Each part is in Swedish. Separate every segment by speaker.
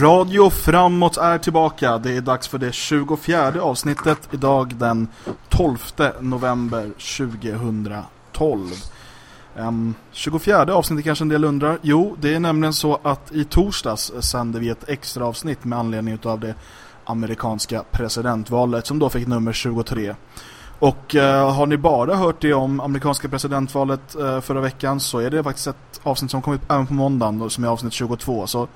Speaker 1: Radio Framåt är tillbaka. Det är dags för det 24 avsnittet idag den 12 november 2012. Um, 24 avsnittet kanske en del undrar. Jo, det är nämligen så att i torsdags sände vi ett extra avsnitt med anledning av det amerikanska presidentvalet som då fick nummer 23. Och uh, har ni bara hört det om amerikanska presidentvalet uh, förra veckan så är det faktiskt ett avsnitt som kom ut även på måndagen som är avsnitt 22. Så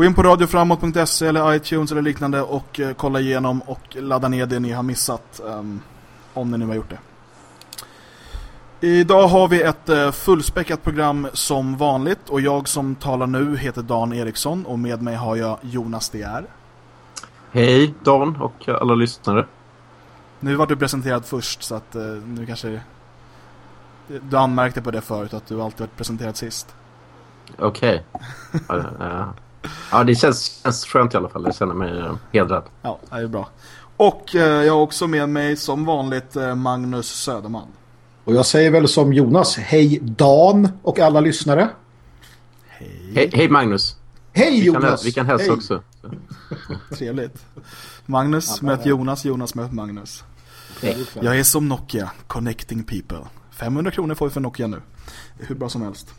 Speaker 1: gå in på radioframåt.se eller iTunes eller liknande och uh, kolla igenom och ladda ner det ni har missat um, om ni nu har gjort det. Idag har vi ett fullspäckat program som vanligt och jag som talar nu heter Dan Eriksson och med mig har jag Jonas DR.
Speaker 2: Hej Dan och alla lyssnare.
Speaker 1: Nu var du presenterad först så att uh, nu kanske du anmärkte på det förut att du alltid varit presenterad sist.
Speaker 2: Okej. Okay. Ja, det känns, känns skönt i alla fall. Jag känner mig uh, hedrad.
Speaker 1: Ja, det är bra. Och uh, jag har också med mig som vanligt Magnus Söderman.
Speaker 3: Och jag säger väl som Jonas, hej Dan och alla lyssnare.
Speaker 2: Hej. Hej, hej Magnus.
Speaker 3: Hej
Speaker 2: vi
Speaker 3: Jonas.
Speaker 2: Kan, vi kan hälsa hej. också.
Speaker 1: Trevligt. Magnus ja, möter Jonas, Jonas möter Magnus. Nej. Jag är som Nokia, connecting people. 500 kronor får vi för Nokia nu. Hur bra som helst.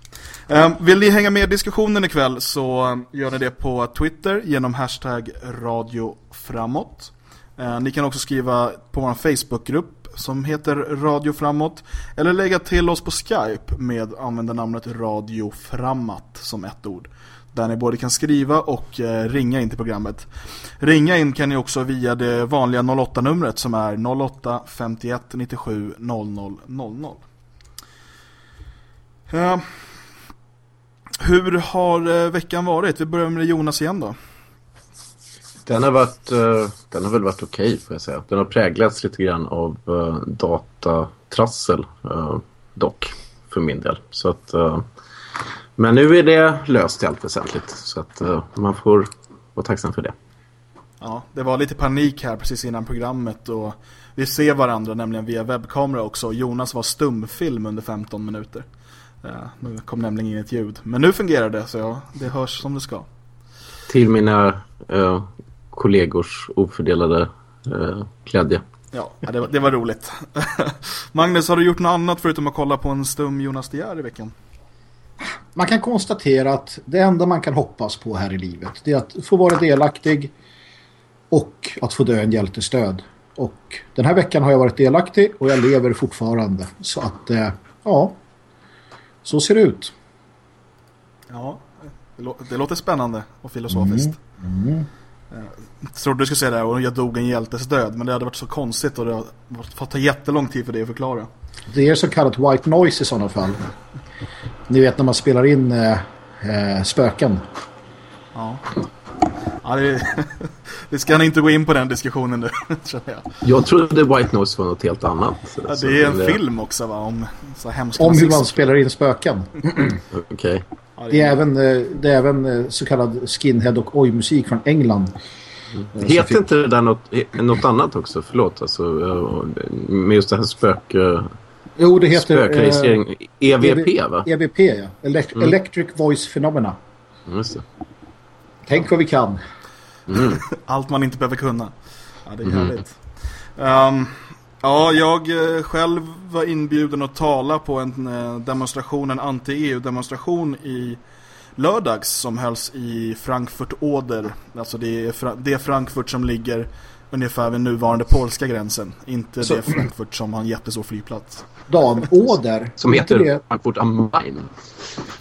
Speaker 1: Ehm, vill ni hänga med i diskussionen ikväll så ehm, gör ni det på Twitter genom hashtag radioframåt. Ehm, ni kan också skriva på vår Facebookgrupp som heter Radio Framåt eller lägga till oss på Skype med användarnamnet Radio Framåt som ett ord där ni både kan skriva och eh, ringa in till programmet. Ringa in kan ni också via det vanliga 08-numret som är 08 51 97 00 00. Uh, hur har uh, veckan varit? Vi börjar med Jonas igen då.
Speaker 2: Den har, varit, uh, den har väl varit okej okay, får jag säga. Den har präglats lite grann av datatrassel dock för min del. Så att men nu är det löst i allt väsentligt. Så att man får vara tacksam för det.
Speaker 1: Ja, det var lite panik här precis innan programmet och vi ser varandra nämligen via webbkamera också. Jonas var stumfilm under 15 minuter. Ja, nu kom nämligen inget ljud. Men nu fungerar det så ja, det hörs som det ska.
Speaker 2: Till mina uh, kollegors ofördelade uh, glädje.
Speaker 1: Ja, det var, det var roligt. Magnus, har du gjort något annat förutom att kolla på en stum Jonas Dier i veckan?
Speaker 3: man kan konstatera att det enda man kan hoppas på här i livet det är att få vara delaktig och att få dö en hjältestöd. Och den här veckan har jag varit delaktig och jag lever fortfarande. Så att, eh, ja, så ser det ut.
Speaker 1: Ja, det, lå det låter spännande och filosofiskt. Mm. Mm. Jag trodde du skulle säga det och jag dog en hjältes död men det hade varit så konstigt och det har fått ta jättelång tid för det att förklara.
Speaker 3: Det är så kallat white noise i sådana fall. Ni vet när man spelar in eh, eh, spöken.
Speaker 1: Ja. Ja det, det ska ni inte gå in på den diskussionen nu,
Speaker 2: jag. Jag trodde White Noise var något helt annat.
Speaker 1: Ja, det är en det... film också va? Om, så
Speaker 3: om hur man spelar in spöken.
Speaker 2: Okej. Okay.
Speaker 3: Det är även, eh, det är även eh, så kallad skinhead och oj-musik från England.
Speaker 2: Mm. Heter inte det där något, något annat också? Förlåt, alltså, med just det här spök...
Speaker 3: Jo, det heter...
Speaker 2: Spökregistrering. Eh, EVP, EV, va?
Speaker 3: EVP, ja. Elect mm. Electric Voice Phenomena.
Speaker 2: Just det.
Speaker 3: Tänk vad vi kan.
Speaker 1: Mm. Allt man inte behöver kunna. Ja, det är mm. härligt. Um, ja, jag eh, själv var inbjuden att tala på en eh, demonstration, en anti-EU-demonstration i lördags som hölls i Frankfurt-Oder. Alltså det är, det är Frankfurt som ligger ungefär vid nuvarande polska gränsen. Inte Så. det Frankfurt som har en jättestor flygplats.
Speaker 3: Dan, Oder.
Speaker 2: Som heter det... Frankfurt am Main.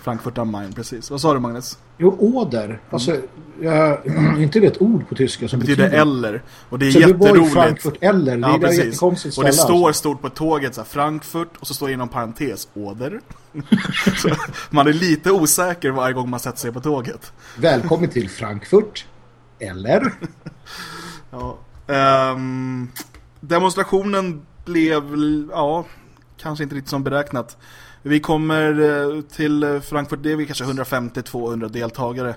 Speaker 1: Frankfurt am Main, precis. Vad sa du Magnus?
Speaker 3: Jo, Oder. Alltså, jag, inte det ett ord på tyska som
Speaker 1: det betyder, betyder eller. Och det är så jätteroligt.
Speaker 3: Så Frankfurt eller. Det
Speaker 1: ja, är precis. Och det står alltså. stort på tåget så här, Frankfurt och så står det inom parentes Oder. man är lite osäker varje gång man sätter sig på tåget.
Speaker 3: Välkommen till Frankfurt. Eller?
Speaker 1: ja. Um, demonstrationen blev, ja, kanske inte riktigt som beräknat. Vi kommer eh, till Frankfurt, det är vi kanske 150-200 deltagare.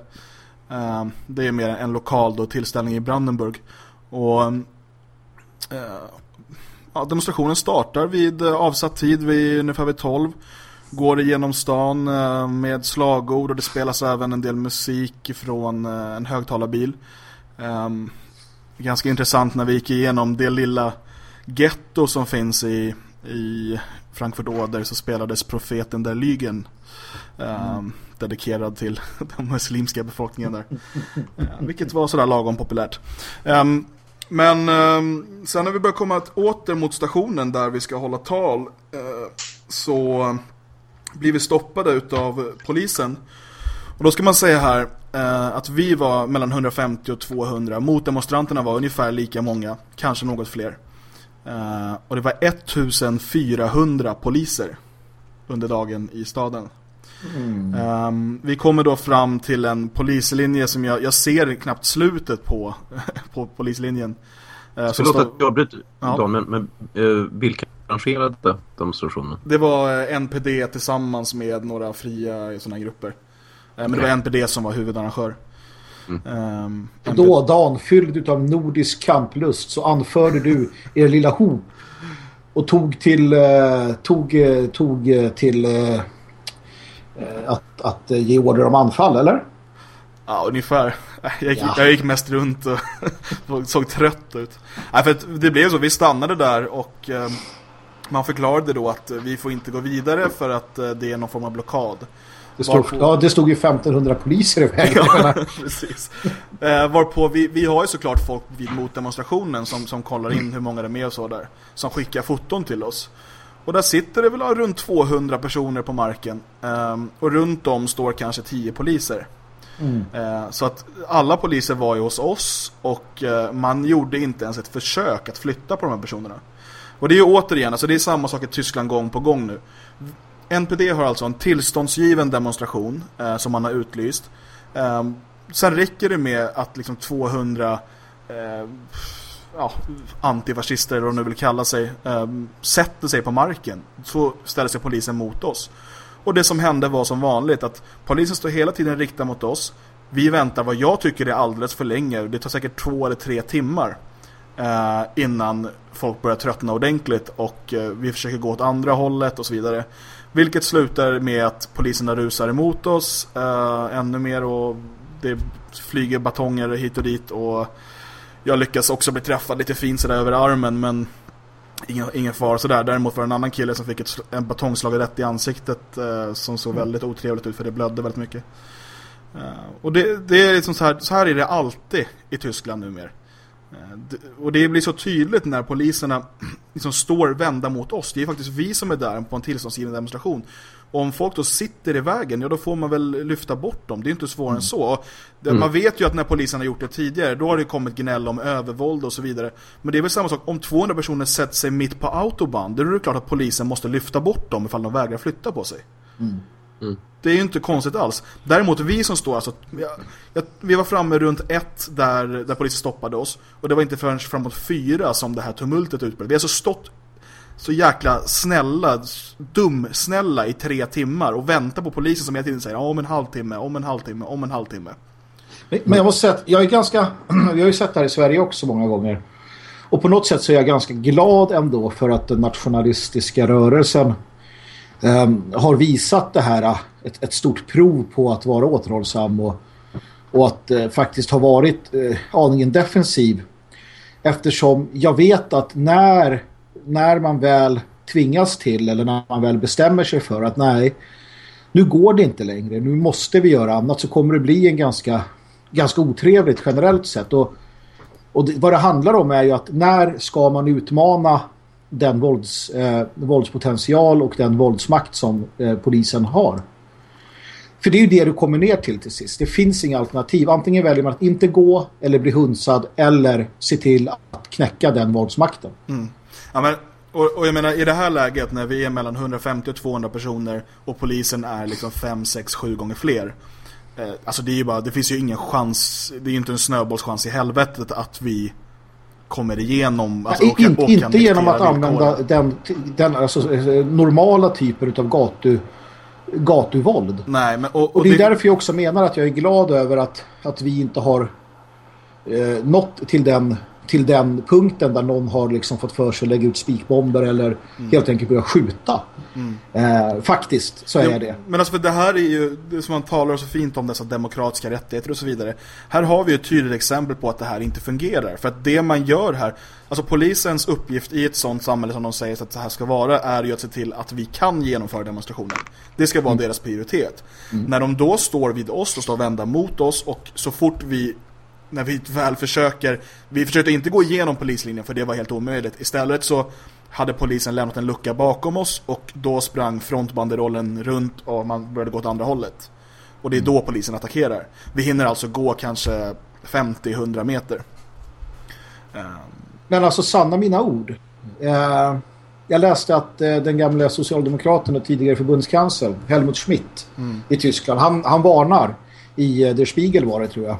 Speaker 1: Um, det är mer en lokal då, tillställning i Brandenburg. Och um, ja, demonstrationen startar vid eh, avsatt tid, vid ungefär vid 12. går igenom stan med slagord och det spelas även en del musik från en högtalarbil. Ehm, Ganska intressant när vi gick igenom det lilla getto som finns i, i Frankfurt Oder så spelades profeten där Lygen um, dedikerad till den muslimska befolkningen där. Uh, vilket var sådär lagom populärt. Um, men um, sen när vi börjar komma åter mot stationen där vi ska hålla tal uh, så blir vi stoppade av polisen. Och då ska man säga här uh, att vi var mellan 150 och 200. Motdemonstranterna var ungefär lika många, kanske något fler. Uh, och det var 1400 poliser under dagen i staden. Mm. Um, vi kommer då fram till en polislinje som jag, jag ser knappt slutet på, på polislinjen.
Speaker 2: Uh, Förlåt att jag avbryter, ja. men, men uh, vilka arrangerade demonstrationen?
Speaker 1: Det var NPD tillsammans med några fria sådana grupper. Uh, men det var NPD som var huvudarrangör.
Speaker 3: Mm. Um, då, Dan, fylld av nordisk kamplust så anförde du er lilla hop och tog till uh, tog, uh, tog uh, till att, att ge order om anfall, eller?
Speaker 1: Ja, ungefär. Jag gick, ja. jag gick mest runt och såg trött ut. Nej, för det blev så, vi stannade där och ehm, man förklarade då att vi får inte gå vidare för att det är någon form av blockad.
Speaker 3: Det stod, varpå... ja, det stod ju 1500 poliser i vägen.
Speaker 1: Ja, precis. Eh, varpå vi, vi har ju såklart folk vid motdemonstrationen som, som kollar in hur många det är med och så där. Som skickar foton till oss. Och där sitter det väl runt 200 personer på marken. Eh, och runt om står kanske 10 poliser. Mm. Eh, så att alla poliser var ju hos oss och eh, man gjorde inte ens ett försök att flytta på de här personerna. Och det är ju återigen, alltså det är samma sak i Tyskland gång på gång nu. NPD har alltså en tillståndsgiven demonstration eh, som man har utlyst. Eh, sen räcker det med att liksom 200 eh, ja, antifascister eller vad de nu vill kalla sig eh, sätter sig på marken. Så ställer sig polisen mot oss. Och det som hände var som vanligt att polisen står hela tiden riktad mot oss. Vi väntar vad jag tycker är alldeles för länge. Det tar säkert två eller tre timmar eh, innan folk börjar tröttna ordentligt och eh, vi försöker gå åt andra hållet och så vidare. Vilket slutar med att poliserna rusar emot oss uh, ännu mer och det flyger batonger hit och dit och jag lyckas också bli träffad lite fint sådär över armen men ingen, ingen fara sådär. Däremot var det en annan kille som fick ett, en batongslag rätt i ansiktet uh, som såg mm. väldigt otrevligt ut för det blödde väldigt mycket. Uh, och det, det är liksom så här, så här är det alltid i Tyskland numera. Och det blir så tydligt när poliserna liksom står vända mot oss. Det är faktiskt vi som är där på en tillståndsgiven demonstration. Och om folk då sitter i vägen, ja då får man väl lyfta bort dem. Det är inte svårare mm. än så. Mm. Man vet ju att när polisen har gjort det tidigare, då har det kommit gnäll om övervåld och så vidare. Men det är väl samma sak, om 200 personer sätter sig mitt på autobahn, då är det klart att polisen måste lyfta bort dem ifall de vägrar flytta på sig. Mm. Mm. Det är ju inte konstigt alls. Däremot vi som står, alltså, jag, jag, vi var framme runt ett där, där polisen stoppade oss. Och det var inte förrän framåt fyra som det här tumultet utbröt. Vi har alltså stått så jäkla snälla, dum-snälla i tre timmar och väntar på polisen som hela tiden säger om en halvtimme, om en halvtimme, om en halvtimme.
Speaker 3: Men jag måste säga att jag är ganska, vi har ju sett det här i Sverige också många gånger. Och på något sätt så är jag ganska glad ändå för att den nationalistiska rörelsen Ehm, har visat det här äh, ett, ett, stort prov på att vara återhållsam och, och att eh, faktiskt ha varit eh, aningen defensiv. Eftersom jag vet att när, när man väl tvingas till eller när man väl bestämmer sig för att nej, nu går det inte längre, nu måste vi göra annat så kommer det bli en ganska, ganska otrevligt generellt sett. Och, och det, vad det handlar om är ju att när ska man utmana den vålds, eh, våldspotential och den våldsmakt som eh, polisen har. För det är ju det du kommer ner till till sist. Det finns inga alternativ. Antingen väljer man att inte gå eller bli hunsad eller se till att knäcka den våldsmakten.
Speaker 1: Mm. Ja, men, och, och, jag menar, i det här läget när vi är mellan 150 och 200 personer och polisen är liksom 5, 6, 7 gånger fler. Eh, alltså det är ju bara, det finns ju ingen chans, det är ju inte en snöbollschans i helvetet att vi kommer igenom
Speaker 3: alltså, och, in, och Inte genom att använda den, den alltså, eh, normala typen av gatu, gatuvåld.
Speaker 1: Nej, men,
Speaker 3: och, och, och det är det... därför jag också menar att jag är glad över att, att vi inte har eh, nått till den till den punkten där någon har liksom fått för sig att lägga ut spikbomber eller mm. helt enkelt börja skjuta. Mm. Eh, faktiskt så är ja, det.
Speaker 1: Men alltså för det här är ju, det som man talar så fint om dessa demokratiska rättigheter och så vidare. Här har vi ju ett tydligt exempel på att det här inte fungerar. För att det man gör här, alltså polisens uppgift i ett sånt samhälle som de säger att det här ska vara är ju att se till att vi kan genomföra demonstrationen. Det ska vara mm. deras prioritet. Mm. När de då står vid oss och står vända mot oss och så fort vi när vi väl försöker, vi försökte inte gå igenom polislinjen för det var helt omöjligt. Istället så hade polisen lämnat en lucka bakom oss och då sprang frontbanderollen runt och man började gå åt andra hållet. Och det är då polisen attackerar. Vi hinner alltså gå kanske 50-100 meter.
Speaker 3: Men alltså sanna mina ord. Eh, jag läste att eh, den gamla socialdemokraten och tidigare förbundskansler Helmut Schmidt mm. i Tyskland, han, han varnar i eh, Der Spiegel var det tror jag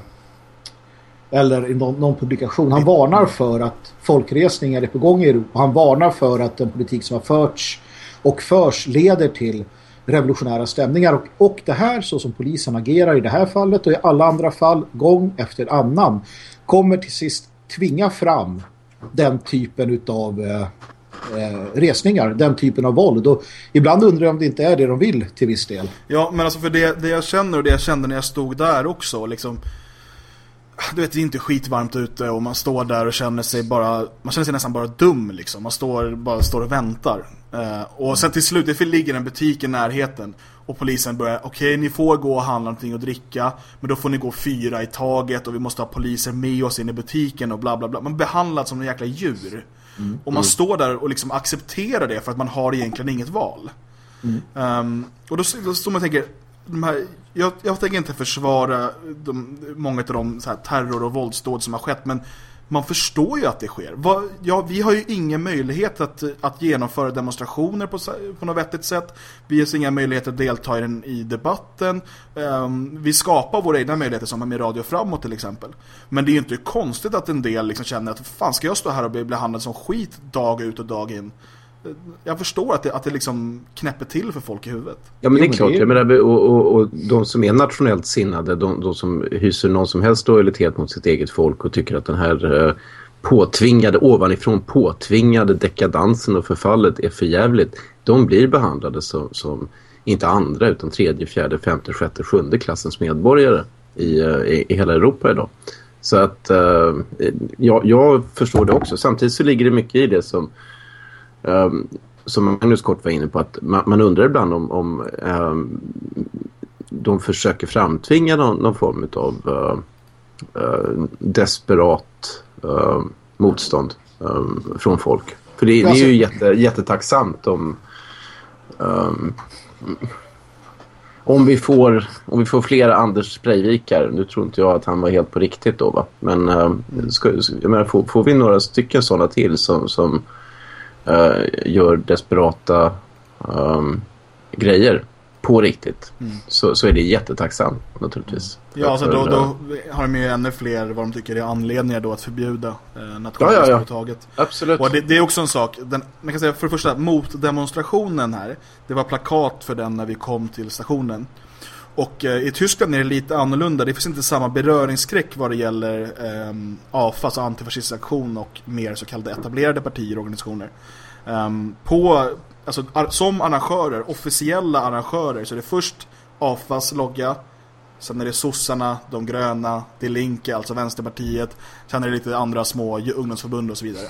Speaker 3: eller i någon, någon, publikation. Han varnar för att folkresningar är på gång i Europa. Han varnar för att den politik som har förts och förs leder till revolutionära stämningar. Och, och det här, så som polisen agerar i det här fallet och i alla andra fall, gång efter annan, kommer till sist tvinga fram den typen av eh, eh, resningar, den typen av våld. Och ibland undrar jag om det inte är det de vill till viss del.
Speaker 1: Ja, men alltså för det, det jag känner och det jag kände när jag stod där också, liksom du vet, det är inte skitvarmt ute och man står där och känner sig bara, man känner sig nästan bara dum liksom. Man står, bara står och väntar. Uh, och sen till slut, det ligger en butik i närheten och polisen börjar, okej okay, ni får gå och handla någonting och dricka, men då får ni gå fyra i taget och vi måste ha poliser med oss in i butiken och bla bla bla. Man behandlas som en jäkla djur. Mm. Och man mm. står där och liksom accepterar det för att man har egentligen inget val. Mm. Um, och då, då står man och tänker, de här, jag, jag tänker inte försvara de, många av de så här, terror- och våldsdåd som har skett, men man förstår ju att det sker. Va, ja, vi har ju ingen möjlighet att, att genomföra demonstrationer på, på något vettigt sätt. Vi har inga möjligheter att delta i, den, i debatten. Um, vi skapar våra egna möjligheter som med Radio Framåt till exempel. Men det är ju inte konstigt att en del liksom känner att fan ska jag stå här och bli behandlad som skit dag ut och dag in jag förstår att det, att det liksom knäpper till för folk i huvudet.
Speaker 2: Ja, men det är klart. Jag menar, och, och, och de som är nationellt sinnade, de, de, som hyser någon som helst lojalitet mot sitt eget folk och tycker att den här eh, påtvingade, ovanifrån påtvingade dekadansen och förfallet är för jävligt. De blir behandlade som, som inte andra utan tredje, fjärde, femte, sjätte, sjunde klassens medborgare i, eh, i, i hela Europa idag. Så att uh, jag, jag förstår det också. Samtidigt så ligger det mycket i det som um, som Magnus kort var inne på att man, man undrar ibland om, om um, de försöker framtvinga någon, någon form av uh, uh, desperat uh, motstånd från folk. För det, det är ju jätte, jättetacksamt om um, om vi får om vi får flera Anders Breivikar, nu tror inte jag att han var helt på riktigt då va, men ska, jag menar, får, får vi några stycken sådana till som, som uh, gör desperata um, grejer på riktigt mm. så, så är det jättetacksamt naturligtvis.
Speaker 1: Ja, alltså då, då har de ju ännu fler vad de tycker är anledningar då att förbjuda eh, nationalstatsföretaget.
Speaker 2: Ja, ja, ja. Absolut.
Speaker 1: Och det, det, är också en sak, den, man kan säga för det första, motdemonstrationen här, det var plakat för den när vi kom till stationen. Och eh, i Tyskland är det lite annorlunda. Det finns inte samma beröringsskräck vad det gäller eh, AFA, alltså antifascistisk aktion och mer så kallade etablerade partier och organisationer. Um, på, alltså, som arrangörer, officiella arrangörer, så är det först AFAs logga, sen är det sossarna, de gröna, det är Linke, alltså Vänsterpartiet, sen är det lite andra små ungdomsförbund och så vidare.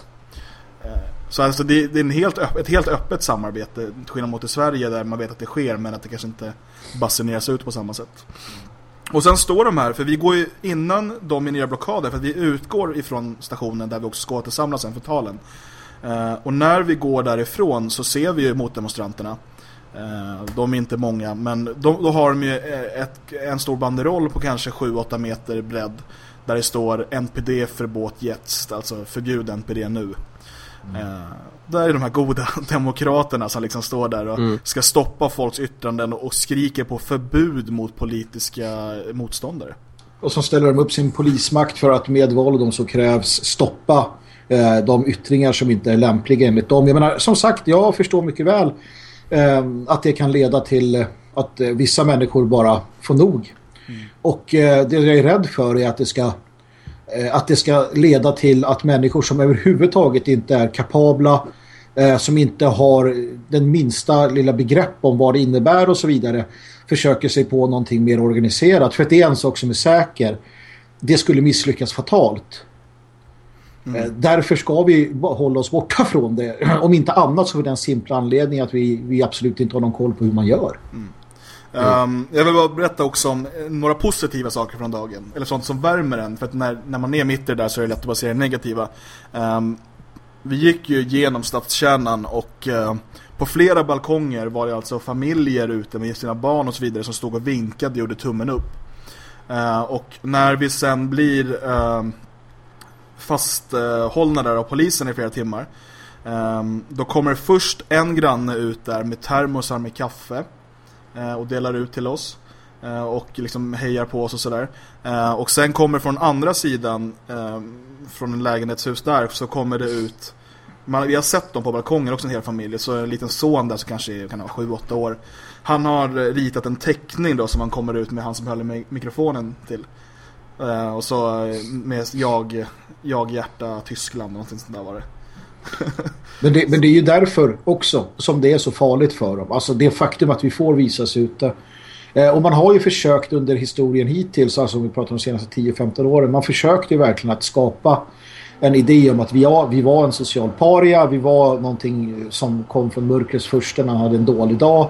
Speaker 1: Uh, så alltså det, det är en helt ett helt öppet samarbete, till skillnad mot i Sverige där man vet att det sker men att det kanske inte basuneras ut på samma sätt. Och sen står de här, för vi går ju innan de är nere blockader, för att vi utgår ifrån stationen där vi också ska återsamlas sen för talen. Eh, och när vi går därifrån så ser vi ju motdemonstranterna. Eh, de är inte många, men de, då har de ju eh, ett, en stor banderoll på kanske 7-8 meter bredd. Där det står NPD för båtjets, alltså förbjud NPD nu. Mm. Uh, där är de här goda demokraterna som liksom står där och mm. ska stoppa folks yttranden och skriker på förbud mot politiska motståndare.
Speaker 3: Och så ställer de upp sin polismakt för att med våld om så krävs stoppa eh, de yttringar som inte är lämpliga enligt dem. Jag menar, som sagt, jag förstår mycket väl eh, att det kan leda till att eh, vissa människor bara får nog. Mm. Och eh, det jag är rädd för är att det ska Eh, att det ska leda till att människor som överhuvudtaget inte är kapabla, eh, som inte har den minsta lilla begrepp om vad det innebär och så vidare, försöker sig på någonting mer organiserat. För att det är en sak som är säker. Det skulle misslyckas fatalt. Mm. Eh, därför ska vi hålla oss borta från det. Om inte annat så för den simpla anledning att vi, vi absolut inte har någon koll på hur man gör. Mm.
Speaker 1: Um, jag vill bara berätta också om eh, några positiva saker från dagen. Eller sånt som värmer en. För att när, när man är mitt i det där så är det lätt att bara se det negativa. Um, vi gick ju genom stadskärnan och uh, på flera balkonger var det alltså familjer ute med sina barn och så vidare som stod och vinkade och gjorde tummen upp. Uh, och när vi sen blir uh, fasthållna där av polisen i flera timmar um, då kommer först en granne ut där med termosar med kaffe Eh, och delar ut till oss eh, och liksom hejar på oss och sådär. Eh, och sen kommer från andra sidan från en lägenhetshus där så kommer det ut man, vi har sett dem på balkongen också en hel familj. Så en liten son där som kanske är, kan ha 7-8 år. Han har ritat en teckning då som han kommer ut med han som höll mikrofonen till. Och så med jag, jag hjärta Tyskland och någonting sånt där var det.
Speaker 3: men, det, men det är ju därför också som det är så farligt för dem. Alltså det faktum att vi får visas ute. Eh, och man har ju försökt under historien hittills, alltså om vi pratar om de senaste 10-15 åren, man försökte ju verkligen att skapa en idé om att vi, ja, vi var en social paria, vi var någonting som kom från mörkrets första när han hade en dålig dag.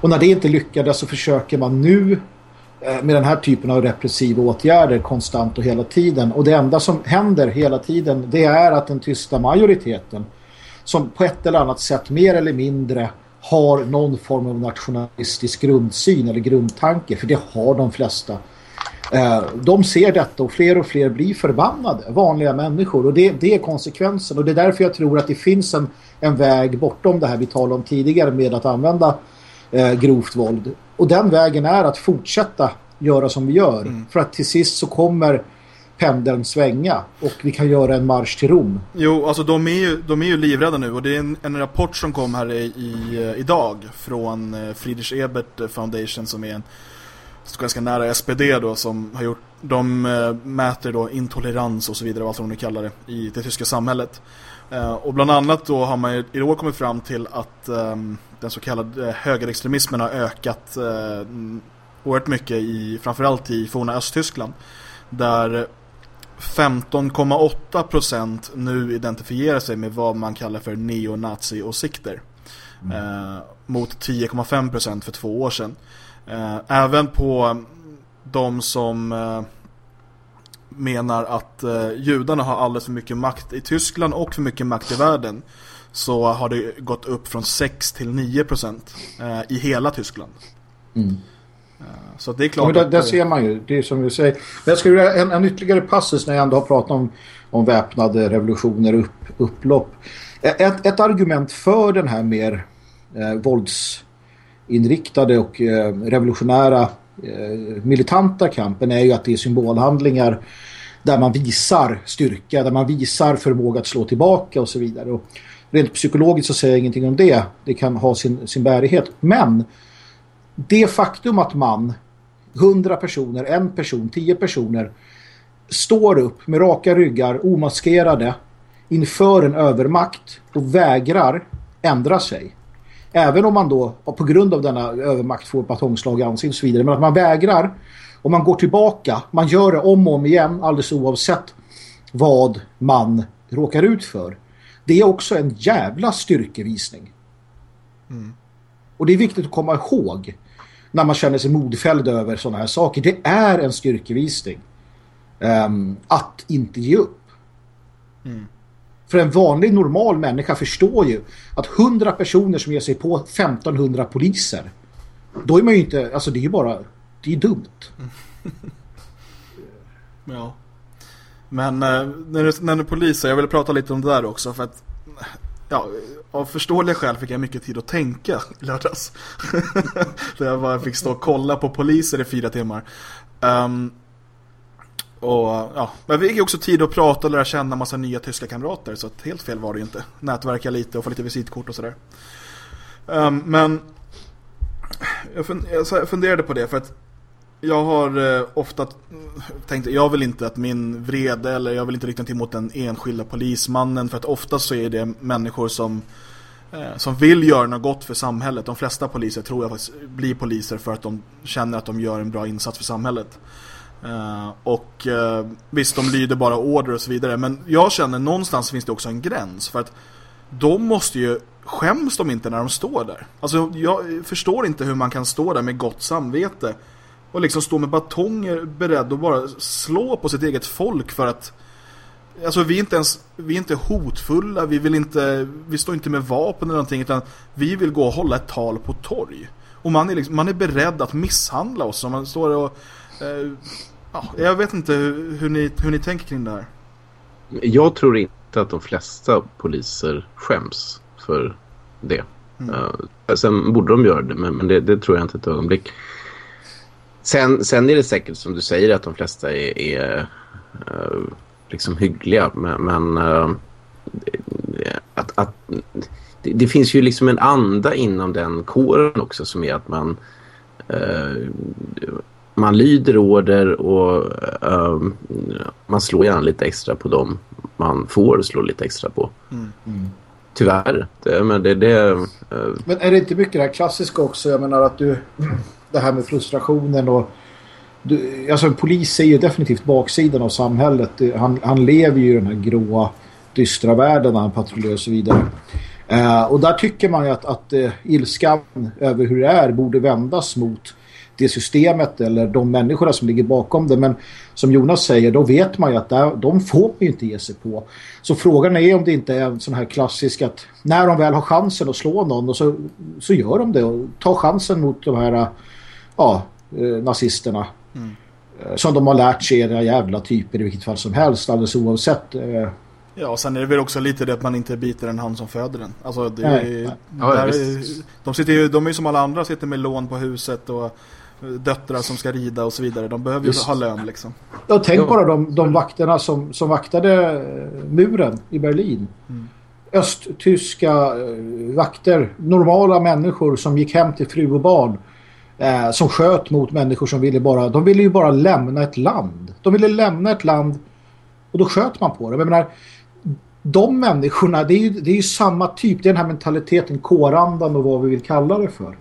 Speaker 3: Och när det inte lyckades så försöker man nu Eh, med den här typen av repressiva åtgärder konstant och hela tiden. Och det enda som händer hela tiden det är att den tysta majoriteten som på ett eller annat sätt mer eller mindre har någon form av nationalistisk grundsyn eller grundtanke, för det har de flesta. Eh, de ser detta och fler och fler blir förbannade, vanliga människor. Och det, det är konsekvensen. Och det är därför jag tror att det finns en, en väg bortom det här vi talade om tidigare med att använda eh, grovt våld. Och den vägen är att fortsätta göra som vi gör. Mm. För att till sist så kommer pendeln svänga och vi kan göra en marsch till Rom.
Speaker 1: Jo, alltså de är ju, de är ju livrädda nu och det är en, en rapport som kom här i, i, idag från eh, Friedrich Ebert Foundation som är en ganska nära SPD då som har gjort de äh, mäter då intolerans och så vidare vad som de kallar det i det tyska samhället. Och bland annat då har man i år kommit fram till att ähm, den så kallade högerextremismen har ökat äh, oerhört mycket i framförallt i forna Östtyskland där 15,8% nu identifierar sig med vad man kallar för neonazi-åsikter mm. eh, mot 10,5% för två år sedan. Eh, även på de som eh, menar att eh, judarna har alldeles för mycket makt i Tyskland och för mycket makt i världen så har det gått upp från 6 till 9% eh, i hela Tyskland. Mm. Så det är klart.
Speaker 3: Ja, men där, ser man ju, det är som vi säger. Men jag skulle vilja en, en ytterligare passus när jag ändå har pratat om, om väpnade revolutioner och upp, upplopp. Ett, ett argument för den här mer eh, våldsinriktade och eh, revolutionära eh, militanta kampen är ju att det är symbolhandlingar där man visar styrka, där man visar förmåga att slå tillbaka och så vidare. Och rent psykologiskt så säger jag ingenting om det. Det kan ha sin, sin bärighet. Men det faktum att man, hundra personer, en person, tio personer står upp med raka ryggar, omaskerade inför en övermakt och vägrar ändra sig. Även om man då på grund av denna övermakt får batongslag i ansiktet och så vidare. Men att man vägrar och man går tillbaka. Man gör det om och om igen alldeles oavsett vad man råkar ut för. Det är också en jävla styrkevisning. Mm. Och det är viktigt att komma ihåg när man känner sig modfälld över sådana här saker. Det är en styrkevisning um, att inte ge upp. Mm. För en vanlig normal människa förstår ju att hundra personer som ger sig på 1500 poliser då är man ju inte, alltså det är ju bara det är dumt.
Speaker 1: ja. Men eh, när du, när du poliser, jag vill prata lite om det där också för att ja, av förståeliga skäl fick jag mycket tid att tänka i lördags. Där jag bara fick stå och kolla på poliser i fyra timmar. Um, och ja, men vi fick också tid att prata och lära känna massa nya tyska kamrater så att helt fel var det ju inte. Nätverka lite och få lite visitkort och sådär. Um, men jag funderade på det för att jag har eh, ofta tänkt, jag vill inte att min vrede eller jag vill inte rikta till mot den enskilda polismannen för att ofta så är det människor som eh, som vill göra något gott för samhället. De flesta poliser tror jag faktiskt blir poliser för att de känner att de gör en bra insats för samhället. Eh, och eh, visst, de lyder bara order och så vidare. Men jag känner någonstans finns det också en gräns. För att de måste ju, skäms de inte när de står där? Alltså jag förstår inte hur man kan stå där med gott samvete. Och liksom stå med batonger beredd att bara slå på sitt eget folk för att Alltså vi är inte ens vi är inte hotfulla, vi vill inte vi står inte med vapen eller någonting utan vi vill gå och hålla ett tal på torg. Och man är liksom, man är beredd att misshandla oss om man står och eh, ja, jag vet inte hur, hur, ni, hur ni tänker kring det här.
Speaker 2: Jag tror inte att de flesta poliser skäms för det. Mm. Uh, sen borde de göra det, men, men det, det, tror jag inte ett ögonblick. Sen, sen är det säkert som du säger att de flesta är, är eh, liksom hyggliga, men, men eh, att, att det, det, finns ju liksom en anda inom den kåren också som är att man eh, man lyder order och man slår gärna lite extra på dem man får slå lite extra på. Mm. Mm. Tyvärr. Det, men, det, det, uh...
Speaker 3: men är det inte mycket det här klassiska också? Jag menar att du, det här med frustrationen och du, alltså en polis är ju definitivt baksidan av samhället. Han, han lever ju i den här gråa, dystra världen när han patrullerar och så vidare. Uh, och där tycker man ju att, att uh, ilskan över hur det är borde vändas mot det systemet eller de människorna som ligger bakom det. Men som Jonas säger, då vet man ju att där, de får man ju inte ge sig på. Så frågan är om det inte är en sån här klassisk att när de väl har chansen att slå någon och så, så gör de det och tar chansen mot de här ja, eh, nazisterna. Mm. Eh, som de har lärt sig era jävla typer i vilket fall som helst, alldeles oavsett. Eh.
Speaker 1: Ja, och sen är det väl också lite det att man inte biter en hand som föder den. Alltså, det är, nej. Där, de, sitter ju, de är ju som alla andra, sitter med lån på huset och döttrar som ska rida och så vidare. De behöver ju ha lön liksom.
Speaker 3: Ja, tänk bara de, de vakterna som, som vaktade eh, muren i Berlin. Mm. Östtyska eh, vakter, normala människor som gick hem till fru och barn. Eh, som sköt mot människor som ville bara, de ville ju bara lämna ett land. De ville lämna ett land och då sköt man på det. Jag menar, de människorna, det är ju, det är ju samma typ, det är den här mentaliteten, kårandan och vad vi vill kalla det för.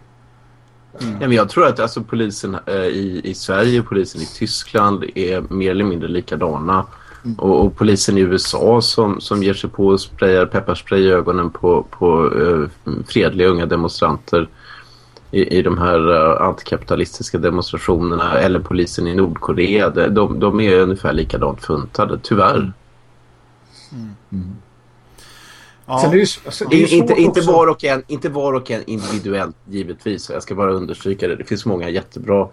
Speaker 2: Mm. Ja, men jag tror att alltså, polisen eh, i, i Sverige och polisen i Tyskland är mer eller mindre likadana. Mm. Och, och, polisen i USA som, som ger sig på och sprayar pepparspray i ögonen på, på eh, fredliga unga demonstranter i, i de här uh, antikapitalistiska demonstrationerna eller polisen i Nordkorea. De, de är ungefär likadant funtade, tyvärr. Mm.
Speaker 3: Ja. Det, alltså,
Speaker 2: inte, inte, var och en, inte var och en individuellt givetvis. Jag ska bara understryka det. Det finns många jättebra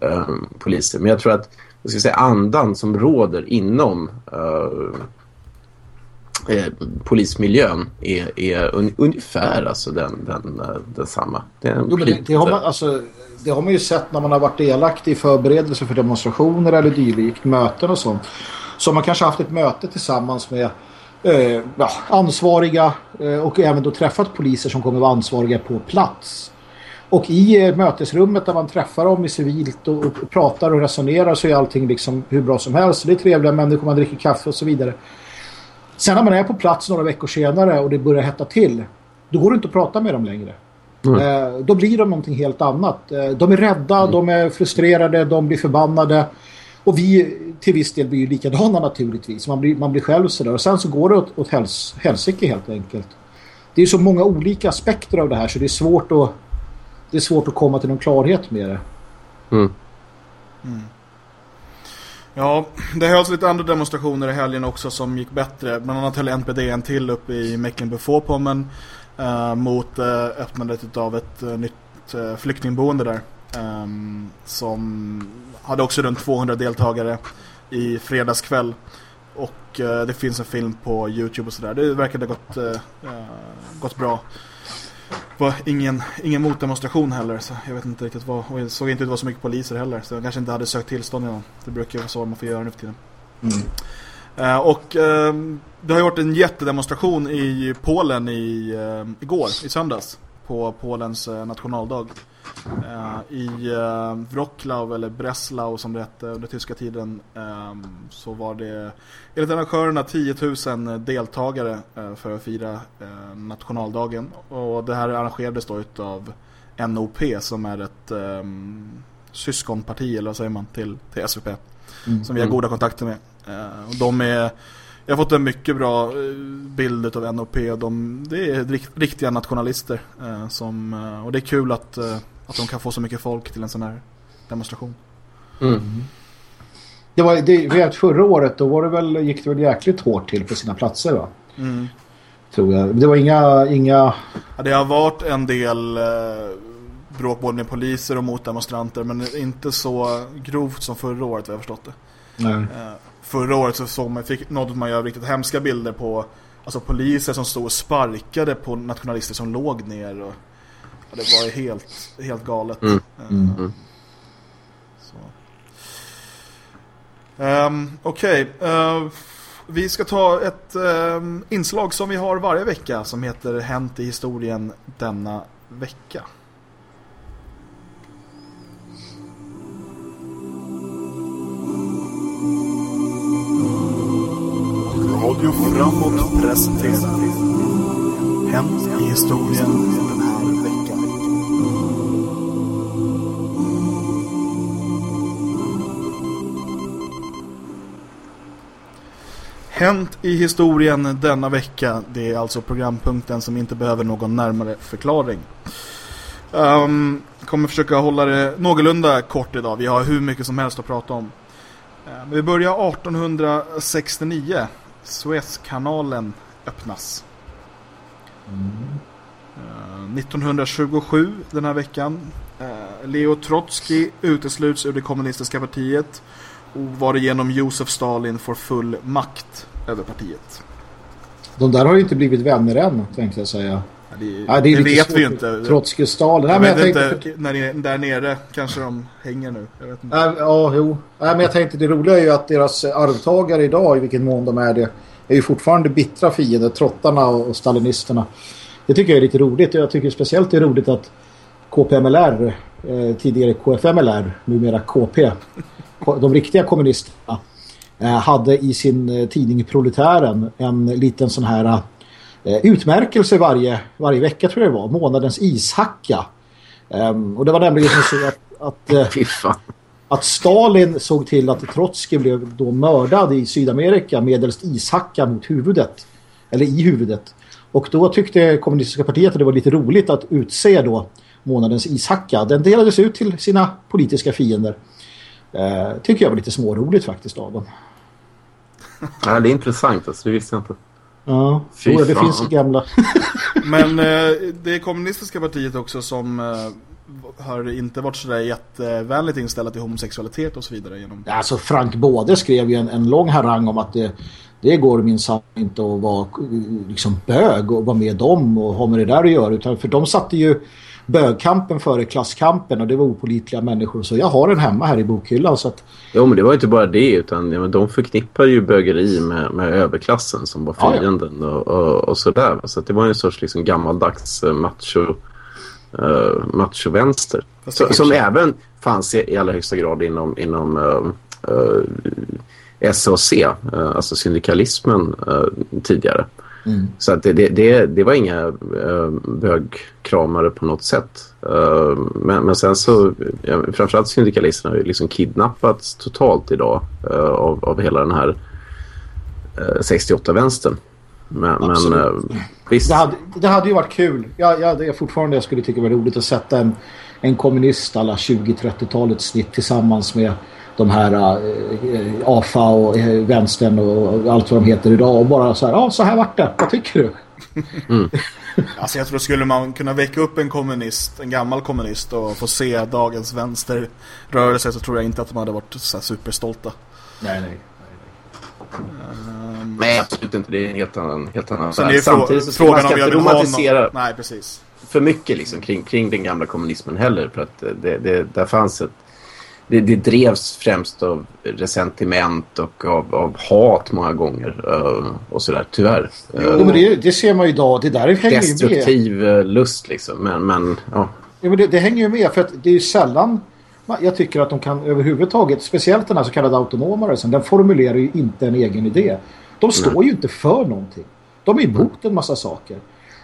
Speaker 2: um, poliser. Men jag tror att jag ska säga, andan som råder inom uh, eh, polismiljön är, är un, ungefär alltså den, den, uh, densamma.
Speaker 3: Det, jo, det, det, har man, alltså, det har man ju sett när man har varit delaktig i förberedelser för demonstrationer eller dylikt, möten och sånt. Så man kanske haft ett möte tillsammans med eh, ja, ansvariga eh, och även då träffat poliser som kommer vara ansvariga på plats. Och i eh, mötesrummet där man träffar dem i civilt och, och, pratar och resonerar så är allting liksom hur bra som helst. Det är trevliga människor, man dricker kaffe och så vidare. Sen när man är på plats några veckor senare och det börjar hetta till, då går det inte att prata med dem längre. Mm. Eh, då blir de någonting helt annat. Eh, de är rädda, mm. de är frustrerade, de blir förbannade. Och vi till viss del blir ju likadana naturligtvis. Man blir, man blir själv sådär. Och sen så går det åt, åt häls, helsike helt enkelt. Det är så många olika aspekter av det här så det är svårt att det är svårt att komma till någon klarhet med det. Mm.
Speaker 1: Mm. Ja, det hölls lite andra demonstrationer i helgen också som gick bättre. Bland annat höll NPD en till uppe i Mecklenburg-Vorpommern eh, mot eh, öppnandet av ett eh, nytt eh, flyktingboende där. Um, som hade också runt 200 deltagare i fredagskväll. Och uh, det finns en film på Youtube och sådär. Det verkade gått, uh, gått bra. Det var ingen, ingen motdemonstration heller så jag vet inte riktigt vad. Och det såg inte ut att vara så mycket poliser heller så jag kanske inte hade sökt tillstånd innan. Det brukar ju vara så man får göra nu för tiden. Mm. Uh, och uh, det har gjort en jättedemonstration i Polen i, uh, igår, i söndags på Polens nationaldag. I Wroclaw eller Breslau som det hette under tyska tiden så var det enligt arrangörerna 10 000 deltagare för att fira nationaldagen. Och det här arrangerades då utav NOP som är ett syskonparti eller vad säger man till, till SVP. Mm. Som vi har mm. goda kontakter med. och de är jag har fått en mycket bra eh, bild av NOP de, det är riktiga nationalister. Eh, som, eh, och det är kul att, att de kan få så mycket folk till en sån här demonstration. Mm.
Speaker 3: Det var, det, vet, förra året då var det väl, gick det väl jäkligt hårt till på sina platser va? Mm. Tror jag. Det var inga... inga...
Speaker 1: Ja, det har varit en del eh, bråk både med poliser och mot demonstranter men inte så grovt som förra året vi har förstått det. Nej. Eh, förra året så såg man, fick, nådde man ju riktigt hemska bilder på alltså poliser som stod och sparkade på nationalister som låg ner och ja, det var ju helt, helt galet. Mm. Mm. Uh, um, Okej, okay. uh, eh, vi ska ta ett um, inslag som vi har varje vecka som heter Hänt i historien denna vecka. Radio Framåt presenterar Hänt i historien Hänt i historien denna vecka. Det är alltså programpunkten som inte behöver någon närmare förklaring. Um, kommer försöka hålla det någorlunda kort idag. Vi har hur mycket som helst att prata om. Uh, vi börjar 1869 Suezkanalen öppnas. Ehm, mm. 1927 den här veckan. Uh, Leo Trotsky utesluts ur det kommunistiska partiet varigenom Josef Stalin får full makt över partiet.
Speaker 3: De där har ju inte blivit vänner än, tänkte jag säga.
Speaker 1: Ja, det, ja, det, det vet vi ju inte.
Speaker 3: Trotsky Stalin.
Speaker 1: Jag, Nej, jag inte, när ni, där nere kanske de hänger nu. Jag vet inte.
Speaker 3: Ja, jo. Nej, men jag tänkte det roliga är ju att deras arvtagare idag, i vilken mån de är det, är ju fortfarande bittra fiender, trottarna och stalinisterna. Det tycker jag är lite roligt. Jag tycker speciellt det är roligt att KPMLR, eh, tidigare KFMLR, numera KP, de riktiga kommunisterna, eh, hade i sin eh, tidning Proletären en liten sån här utmärkelse varje, varje vecka tror jag det var. Månadens ishacka. Ehm, och det var nämligen så att, att att Stalin såg till att Trotsky blev då mördad i Sydamerika medelst ishacka mot huvudet. Eller i huvudet. Och då tyckte kommunistiska partiet att det var lite roligt att utse då månadens ishacka. Den delades ut till sina politiska fiender. Eh, tycker jag var lite småroligt faktiskt av dem.
Speaker 2: Ja, det är intressant. Alltså, det visste jag inte.
Speaker 3: Ja, Fy det finns gamla.
Speaker 1: Men eh, det är kommunistiska partiet också som eh, har inte varit sådär jättevänligt inställda till homosexualitet och så vidare. Genom...
Speaker 3: Alltså Frank Både skrev ju en, en lång harang om att det, det går minsann inte att vara liksom bög och vara med dem och ha med det där att göra. Utan för de satte ju bögkampen före klasskampen och det var opolitliga människor. Så jag har den hemma här i bokhyllan. Så att...
Speaker 2: Jo, men det var inte bara det utan ja, de förknippar ju bögeri med, med överklassen som var fienden ja, ja. och, och, och sådär. Så det var en sorts liksom gammaldags eh, macho uh, macho-vänster. Som även fanns i, i allra högsta grad inom, inom uh, uh, SAC, uh, alltså syndikalismen uh, tidigare. Mm. Så att det, det, det, var inga uh, bögkramare på något sätt. Uh, men, men sen så, ja, framförallt syndikalisterna har ju liksom kidnappats totalt idag uh, av, av hela den här 68-vänstern. Men, men visst.
Speaker 3: Det hade, det hade ju varit kul. Jag, jag, jag fortfarande jag skulle tycka det var roligt att sätta en, en kommunist alla 20-30-talets snitt tillsammans med de här uh, AFA och uh, vänstern och allt vad de heter idag och bara så här, ja så här vart det. Vad tycker du?
Speaker 1: Mm. alltså jag tror skulle man kunna väcka upp en kommunist, en gammal kommunist och få se dagens vänsterrörelse så tror jag inte att de hade varit så superstolta.
Speaker 3: Nej, nej.
Speaker 2: Um, Nej, absolut inte. Det är en helt annan, helt annan
Speaker 1: Sen är Samtidigt så ska man ska inte romantisera Nej, precis.
Speaker 2: för mycket liksom, kring, kring den gamla kommunismen heller. För att det, det, där fanns ett, det, det drevs främst av resentiment och av, av hat många gånger uh, och sådär, tyvärr.
Speaker 3: Jo, men det, det, ser man ju idag. Det där hänger
Speaker 2: Destruktiv ju med. lust liksom, men, men ja.
Speaker 3: ja men det, det, hänger ju med för att det är ju sällan jag tycker att de kan överhuvudtaget, speciellt den här så kallade autonoma rörelsen, den formulerar ju inte en egen idé. De står Nej. ju inte för någonting. De är emot en massa saker.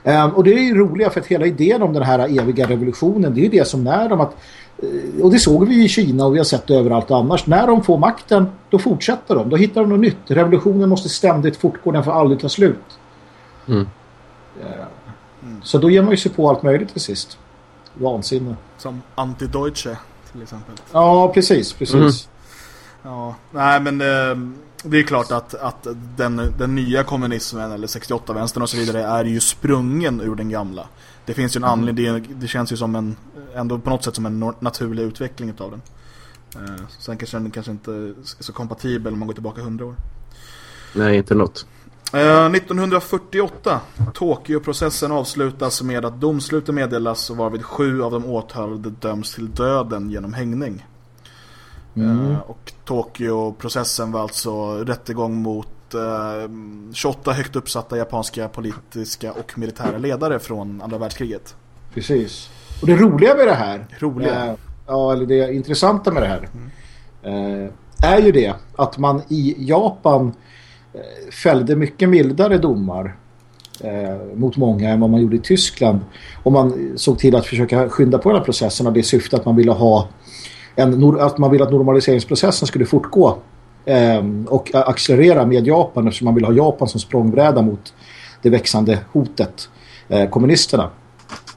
Speaker 3: Um, och det är ju roliga för att hela idén om den här eviga revolutionen, det är ju det som när de att eh, och det såg vi i Kina och vi har sett det överallt annars. När de får makten, då fortsätter de. Då hittar de något nytt. Revolutionen måste ständigt fortgå, den får aldrig ta slut. Mm. Mm. Så då ger man ju sig på allt möjligt till sist. Vansinne.
Speaker 1: Som anti-Deutsche till exempel.
Speaker 3: Ja, precis. precis. Mm.
Speaker 1: Ja, nej men eh, det är klart att, att den, den nya kommunismen eller 68-vänstern och så vidare är ju sprungen ur den gamla. Det finns ju en mm. anledning, det, det, känns ju som en, ändå på något sätt som en naturlig utveckling av den. Eh, sen kanske den kanske inte är så kompatibel om man går tillbaka 100 år.
Speaker 2: Nej, inte något.
Speaker 1: 1948, eh, Tokyo-processen avslutas med att domslutet meddelas och varvid sju av de åtalade döms till döden genom hängning. Mm. Eh, och Tokyo-processen var alltså rättegång mot eh, 28 högt uppsatta japanska politiska och militära ledare från andra världskriget.
Speaker 3: Precis. Och det roliga med det här,
Speaker 1: roliga.
Speaker 3: Eh, ja, eller det intressanta med det här mm. eh, är ju det att man i Japan eh, fällde mycket mildare domar eh, mot många än vad man gjorde i Tyskland. Och man såg till att försöka skynda på den här processen av det syfte att man ville ha en, att man vill att normaliseringsprocessen skulle fortgå eh, och accelerera med Japan eftersom man vill ha Japan som språngbräda mot det växande hotet, eh, kommunisterna.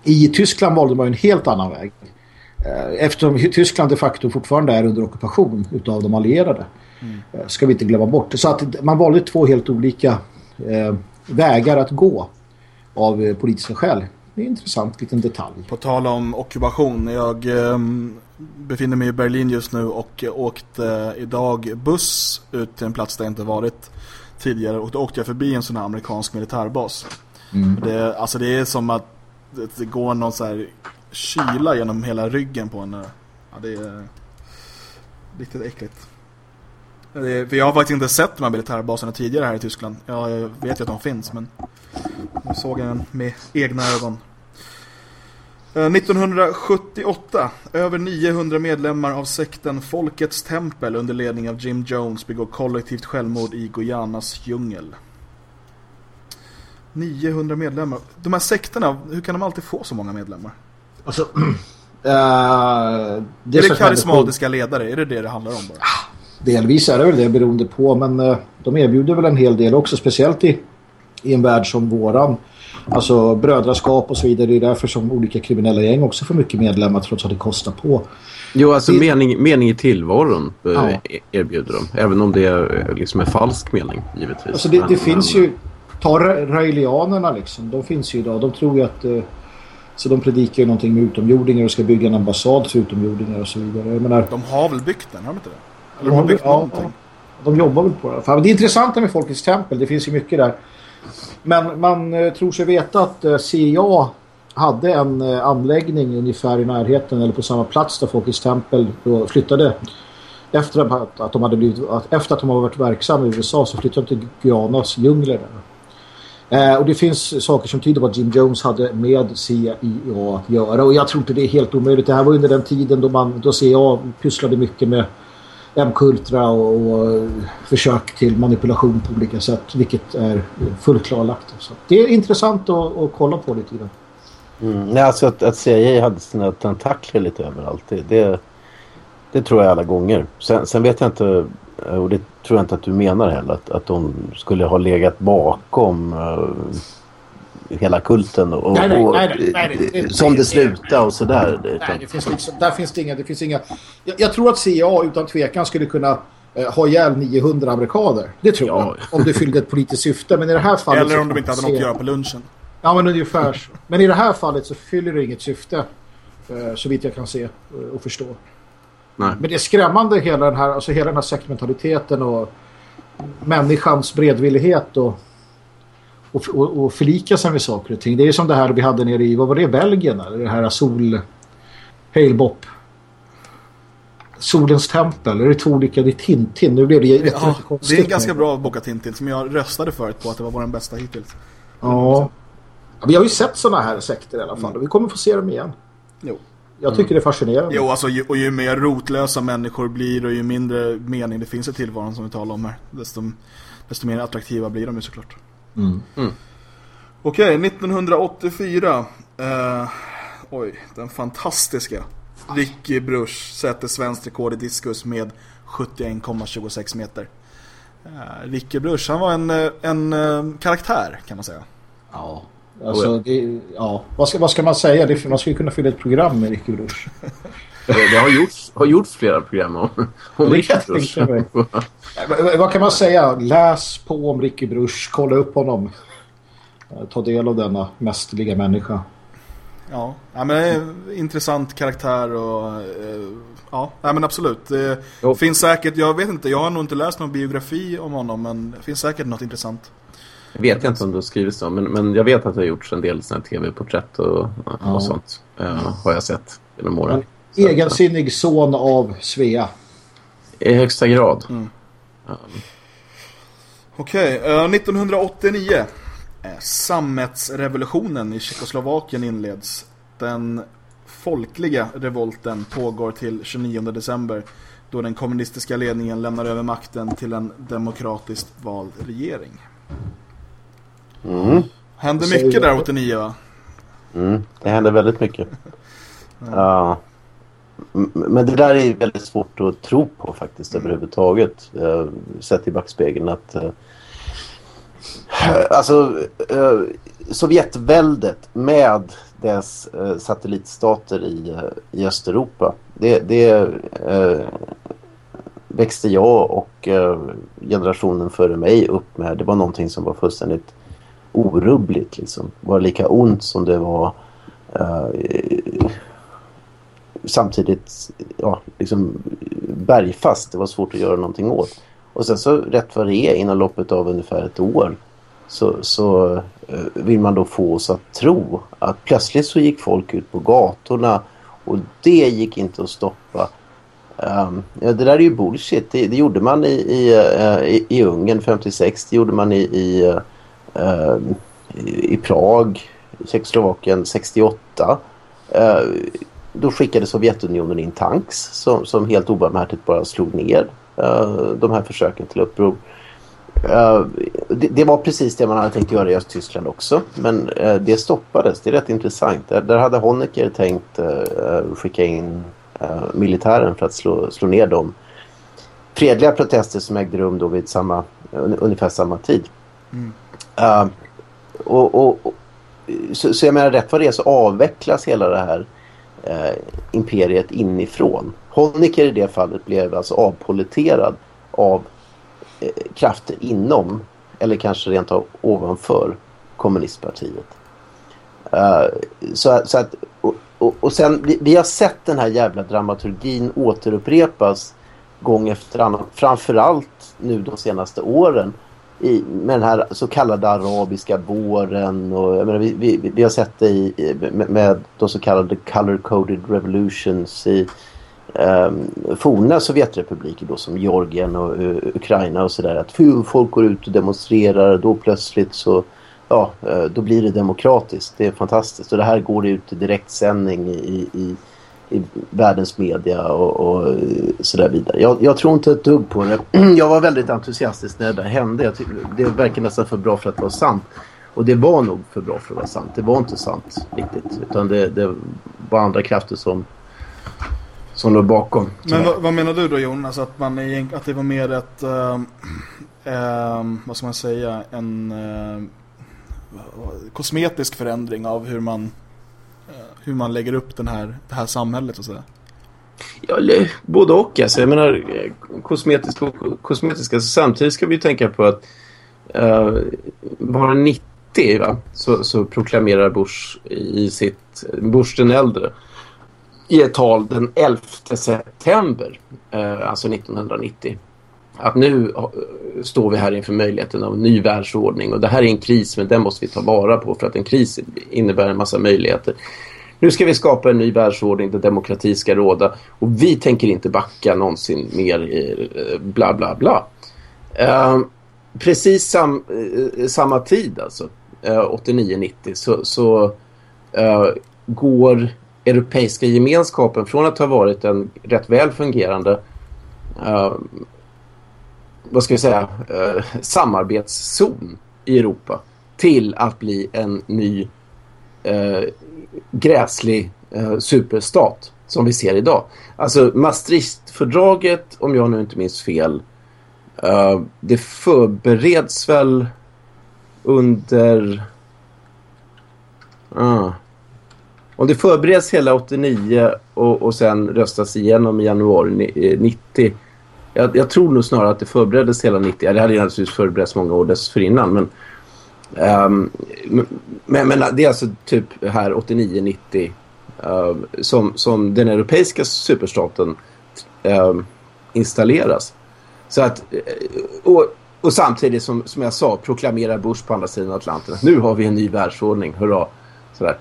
Speaker 3: I Tyskland valde man en helt annan väg. Eh, eftersom Tyskland de facto fortfarande är under ockupation utav de allierade. Mm. Eh, ska vi inte glömma bort. Så att man valde två helt olika eh, vägar att gå av politiska skäl. Det är en intressant liten detalj.
Speaker 1: På tal om ockupation, jag eh, befinner mig i Berlin just nu och åkte idag buss ut till en plats där jag inte varit tidigare och då åkte jag förbi en sån här amerikansk militärbas. Mm. Det, alltså det är som att det går någon så här kyla genom hela ryggen på en. Ja, det är riktigt äckligt. Det, för jag har faktiskt inte sett de här militärbaserna tidigare här i Tyskland. Jag vet ju att de finns men jag såg en med egna ögon. 1978, eh, över 900 medlemmar av sekten Folkets tempel under ledning av Jim Jones begår kollektivt självmord i Guyanas djungel. 900 medlemmar. De här sekterna, hur kan de alltid få så många medlemmar?
Speaker 3: Alltså, uh,
Speaker 1: det är, är det karismatiska ledare? Är det det det handlar om bara? Ah,
Speaker 3: delvis är det väl det beroende på, men uh, de erbjuder väl en hel del också, speciellt i, i en värld som våran. Alltså brödraskap och så vidare. Det är därför som olika kriminella gäng också får mycket medlemmar trots att det kostar på.
Speaker 2: Jo, alltså det... mening, mening i tillvaron eh, ja. erbjuder de. Även om det är liksom en falsk mening, givetvis.
Speaker 3: Alltså det, det men, finns men... ju... Ta raelianerna liksom. De finns ju idag. De tror ju att... Eh, så de predikar ju någonting med utomjordingar och ska bygga en ambassad för utomjordingar och så vidare. Jag menar,
Speaker 1: de har väl byggt den, har de inte det? Eller de har byggt ja, någonting.
Speaker 3: Ja, de jobbar väl på det. Fan, det intressanta med Folkets tempel, det finns ju mycket där. Men man eh, tror sig veta att eh, CIA hade en eh, anläggning ungefär i närheten eller på samma plats där Folkets tempel flyttade efter att, de hade blivit, efter att de har varit verksamma i USA så flyttade de till Guyanas djungler där. Eh, och det finns saker som tyder på att Jim Jones hade med CIA att göra och jag tror inte det är helt omöjligt. Det här var under den tiden då, man, då CIA pysslade mycket med M-kultra och, och, försök till manipulation på olika sätt, vilket är fullt klarlagt. Så det är intressant att, att kolla på lite grann.
Speaker 2: Mm. Nej, alltså att, att CIA hade sina tentakler lite överallt, det, det, det, tror jag alla gånger. Sen, sen, vet jag inte, och det tror jag inte att du menar heller, att, att de skulle ha legat bakom uh, hela kulten och, nej, nej, nej, nej, nej, som det slutar och sådär.
Speaker 3: Nej, det finns liksom, där finns det inga... Det finns inga jag, jag tror att CIA utan tvekan skulle kunna eh, ha ihjäl 900 amerikaner. Det tror ja. jag. Om det fyllde ett politiskt syfte. Men i det här fallet...
Speaker 1: Eller om de inte hade något att göra på lunchen.
Speaker 3: Ja, men ungefär så. Men i det här fallet så fyller det inget syfte. Eh, så vitt jag kan se och förstå. Nej. Men det är skrämmande hela den här, alltså hela den här sektmentaliteten och människans bredvillighet och och, och, och förlika sig med saker och ting. Det är som det här vi hade nere i, vad var det, Belgien? Eller det här sol... Hailbop. Solens tempel. Är det är Tintin. Nu blev det
Speaker 1: ja, Det är en ganska bra bok av Tintin som jag röstade förut på att det var vår bästa hittills.
Speaker 3: Ja. Vi har ju sett sådana här sekter i alla fall. Mm. Vi kommer få se dem igen.
Speaker 1: Jo.
Speaker 3: Jag tycker mm. det är fascinerande.
Speaker 1: Jo, alltså, ju, och ju mer rotlösa människor blir och ju mindre mening det finns i tillvaron som vi talar om här, desto, desto mer attraktiva blir de ju såklart.
Speaker 3: Mm. Mm.
Speaker 1: Okej, okay, 1984. Eh, oj, den fantastiska Ricky Bruch sätter svenskt rekord i diskus med 71,26 meter. Eh, Ricky Bruch, han var en, eh, en, en eh, karaktär kan man säga.
Speaker 3: Ja, Alltså, det, ja. Vad, ska, vad ska man säga? Det, man skulle kunna fylla ett program med Ricky Bruch.
Speaker 2: det, det har, gjorts, har gjorts flera program om, om Ricky Bruch.
Speaker 3: vad kan man säga? Läs på om Ricky Bruch. Kolla upp honom. Ta del av denna mästerliga människa.
Speaker 1: Ja, ja men intressant karaktär och eh, ja, ja men absolut. Det jo. finns säkert, jag vet inte, jag har nog inte läst någon biografi om honom men det finns säkert något intressant.
Speaker 2: Jag vet inte om det har skrivits om, men, men jag vet att det har gjorts en del tv-porträtt och, ja. och sånt. Uh, har jag sett genom åren.
Speaker 3: En egensinnig son av Svea.
Speaker 2: I högsta grad.
Speaker 1: Mm. Um. Okej, okay, uh, 1989. Sammetsrevolutionen i Tjeckoslovakien inleds. Den folkliga revolten pågår till 29 december då den kommunistiska ledningen lämnar över makten till en demokratiskt vald regering.
Speaker 2: Mm.
Speaker 1: Hände mycket där 89 va?
Speaker 2: Mm, det hände väldigt mycket. ja. Men det där är väldigt svårt att tro på faktiskt mm. överhuvudtaget. Sett i backspegeln att uh, alltså uh, Sovjetväldet med dess uh, satellitstater i, i Östeuropa det, det växte jag och generationen före mig upp med. Det var någonting som var fullständigt orubbligt liksom. Var lika ont som det var samtidigt ja, liksom bergfast. Det var svårt att göra någonting åt. Och sen så rätt vad det är inom loppet av ungefär ett år så, så eh, vill man då få oss att tro att plötsligt så gick folk ut på gatorna och det gick inte att stoppa. Um, ja, det där är ju bullshit. Det, det gjorde man i, i, eh, i, i Ungern 56. Det gjorde man i, i uh, i Prag, Tjeckoslovakien 68. Uh, då skickade Sovjetunionen in tanks som, som helt obarmhärtigt bara slog ner eh, de här försöken till uppror. Uh, det, det, var precis det man hade tänkt göra i Östtyskland också. Men uh, det stoppades. Det är rätt intressant. Där, där hade Honecker tänkt uh, skicka in militären för att slå, slå ner de fredliga protester som ägde rum då vid samma, ungefär samma tid. Mm. Uh, och, och, och, så, så jag menar rätt vad det är så avvecklas hela det här eh, imperiet inifrån. Honecker i det fallet blev alltså avpoliterad av eh, krafter inom eller kanske rent av ovanför kommunistpartiet. Eh, så, så att, och, och, och sen, vi, vi, har sett den här jävla dramaturgin återupprepas gång efter annan. Framförallt nu de senaste åren i, med den här så kallade arabiska våren och menar, vi, vi, vi, har sett det i, med, med de så kallade color-coded revolutions i um, forna Sovjetrepubliker då som Georgien och uh, Ukraina och sådär att folk går ut och demonstrerar då plötsligt så ja, uh, då blir det demokratiskt. Det är fantastiskt och det här går ut i direktsändning i, i i världens media och, och sådär vidare. Jag, jag, tror inte ett dugg på det. Jag var väldigt entusiastisk när det där hände. det verkar nästan för bra för att vara sant. Och det var nog för bra för att vara sant. Det var inte sant riktigt. Utan det, det var andra krafter som, som låg bakom.
Speaker 1: Men vad, vad, menar du då Jonas? Att, man är, att det var mer ett... Äh, äh, vad ska man säga? En äh, kosmetisk förändring av hur man hur man lägger upp den här, det här samhället och sådär?
Speaker 2: Ja, både och. Alltså. Jag menar, kosmetiskt och kosmetiska. Alltså, samtidigt ska vi tänka på att uh, var 90 va? Så, så proklamerar Bush i sitt, Bush den äldre, i ett tal den 11 september, uh, alltså 1990 att nu eh, står vi här inför möjligheten av en ny världsordning och det här är en kris men den måste vi ta vara på för att en kris innebär en massa möjligheter. nu ska vi skapa en ny världsordning där demokrati ska råda och vi tänker inte backa någonsin mer i bla bla bla. Uh, precis sam, uh, samma tid alltså, uh, 89-90 så, så går Europeiska gemenskapen från att ha varit en rätt väl fungerande ehm, vad ska vi säga, eh, samarbetszon i Europa till att bli en ny eh, gräslig eh, superstat som vi ser idag. Alltså Maastrichtfördraget, om jag nu inte minns fel, eh, det förbereds väl under... Ah. om det förbereds hela 89 och, och sen röstas igenom i januari 90 eh, jag, jag, tror nog snarare att det förbereddes hela 90. Ja, det hade naturligtvis förberetts många år dessförinnan. Men Um, men, men det är alltså typ här 89-90 uh, ehm, som, som den europeiska superstaten uh, installeras. Så att, eh, och, och samtidigt som, som jag sa proklamerar Bush på andra sidan Atlanten att nu har vi en ny världsordning, hurra. Sådär.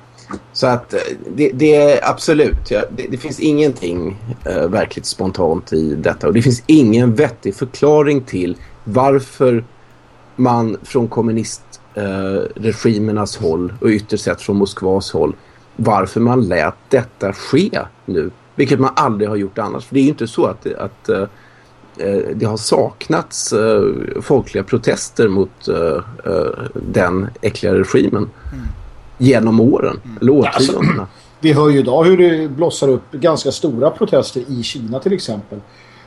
Speaker 2: Så att eh, det, det är absolut, ja, det, det, finns ingenting eh, verkligt spontant i detta och det finns ingen vettig förklaring till varför man från kommunistregimernas eh, håll och ytterst sett från Moskvas håll varför man lät detta ske nu. Vilket man aldrig har gjort annars. För det är ju inte så att, att eh, eh det har saknats eh, folkliga protester mot eh, eh den äckliga regimen mm genom åren, mm. eller årtiondena. Alltså,
Speaker 3: vi hör ju idag hur det blossar upp ganska stora protester i Kina till exempel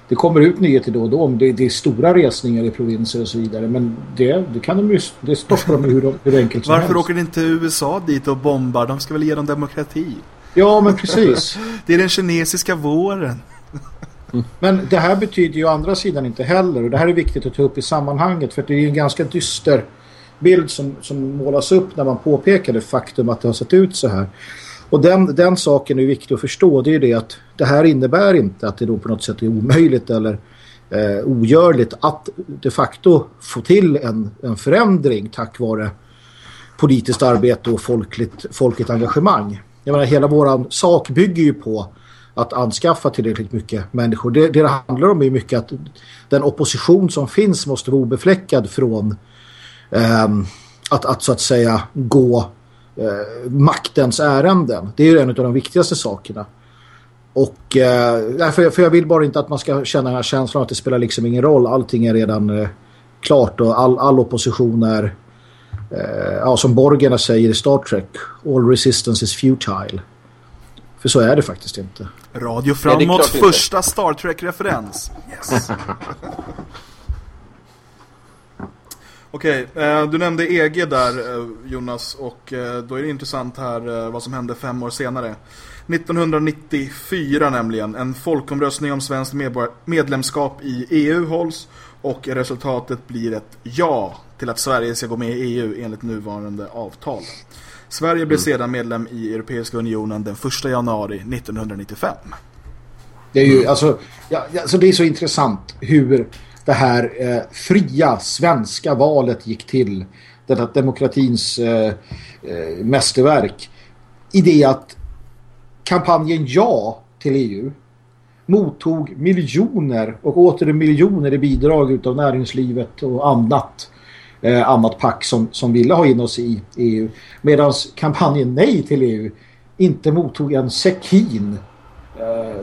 Speaker 3: det kommer ut nyheter då och då om det, det är stora resningar i provinser och så vidare. Men det, det kan de ju, det stoppar de hur, hur enkelt
Speaker 1: som Varför helst. åker inte USA dit och bombar? De ska väl ge dem demokrati?
Speaker 3: Ja, men precis.
Speaker 1: det är den kinesiska våren.
Speaker 3: Men det här betyder ju å andra sidan inte heller. Och det här är viktigt att ta upp i sammanhanget. För det är ju en ganska dyster bild som, som målas upp när man påpekar det faktum att det har sett ut så här. Och den, den saken är viktig att förstå. Det är ju det att det här innebär inte att det då på något sätt är omöjligt eller eh, ogörligt att de facto få till en, en förändring tack vare politiskt arbete och folkligt, folkligt engagemang. Jag menar, hela våran sak bygger ju på att anskaffa tillräckligt mycket människor. Det, det, det handlar om är mycket att den opposition som finns måste vara obefläckad från eh, att, att så att säga gå eh, maktens ärenden. Det är ju en av de viktigaste sakerna. Och eh, för, för jag vill bara inte att man ska känna den här känslan att det spelar liksom ingen roll. Allting är redan eh, klart och all, all opposition är eh, ja, som borgarna säger i Star Trek all resistance is futile. För så är det faktiskt inte.
Speaker 1: Radio framåt, första Star Trek-referens. Yes. Okej, eh, du nämnde EG där eh, Jonas och eh, då är det intressant här vad som hände fem år senare. 1994 nämligen, en folkomröstning om svenskt medlemskap i EU hålls och resultatet blir ett ja till att Sverige ska gå med i EU enligt nuvarande avtal. Sverige blir mm. sedan medlem i Europeiska unionen den 1 januari 1995.
Speaker 3: Det är ju, alltså, ja, alltså det är så intressant hur det här eh, fria svenska valet gick till. Detta demokratins eh, eh, mästerverk. I det att kampanjen Ja till EU mottog miljoner och åter miljoner i bidrag utav näringslivet och annat eh, annat pack som, som ville ha in oss i EU. Medan kampanjen Nej till EU inte mottog en sekin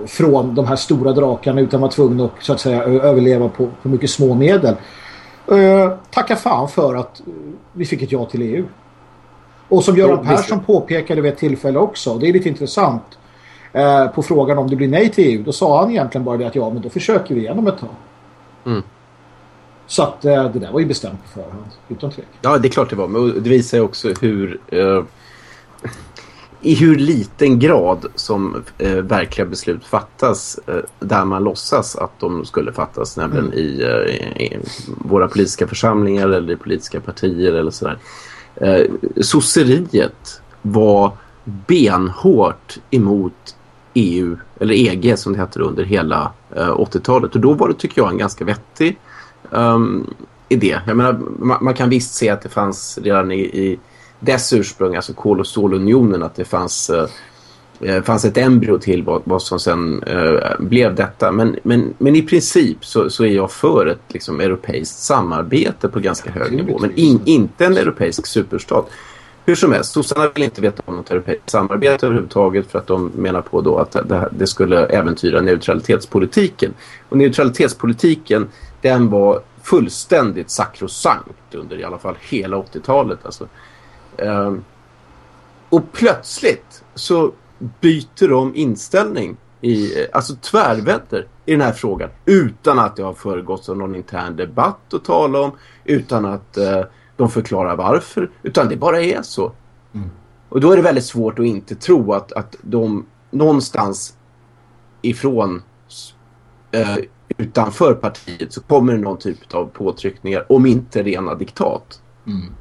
Speaker 3: från de här stora drakarna utan var tvungen att så att säga överleva på, på mycket små medel. Eh, tacka fan för att vi fick ett ja till EU. Och som Göran Persson påpekade vid ett tillfälle också, det är lite intressant eh, på frågan om det blir nej till EU, då sa han egentligen bara det att ja, men då försöker vi igenom ett tag. Mm. Så att eh, det där var ju bestämt på förhand, utan tvekan.
Speaker 2: Ja, det är klart det var. Men det visar ju också hur... Eh, i hur liten grad som eh, verkliga beslut fattas eh, där man låtsas att de skulle fattas, nämligen mm. i, eh, i, våra politiska församlingar eller i politiska partier eller sådär. Eh, sosseriet var benhårt emot EU, eller EG som det hette under hela eh, 80-talet. Och då var det, tycker jag, en ganska vettig um, idé. Jag menar, man, man, kan visst se att det fanns redan i, i dess ursprung, alltså kol- och stålunionen, att det fanns uh, det fanns ett embryo till vad, vad som sen uh, blev detta. Men, men, men i princip så, så är jag för ett liksom, europeiskt samarbete på ganska hög nivå. Men in, inte en europeisk superstat. Hur som helst, sossarna vill inte veta om något europeiskt samarbete överhuvudtaget för att de menar på då att det, det skulle äventyra neutralitetspolitiken. Och neutralitetspolitiken, den var fullständigt sakrosankt under i alla fall hela 80-talet. Alltså. Um, och plötsligt så byter de inställning i, alltså tvärvänder i den här frågan utan att det har föregått någon intern debatt att tala om, utan att uh, de förklarar varför, utan det bara är så. Mm. Och då är det väldigt svårt att inte tro att, att de någonstans ifrån uh, utanför partiet så kommer det någon typ av påtryckningar, om inte rena diktat. Mm.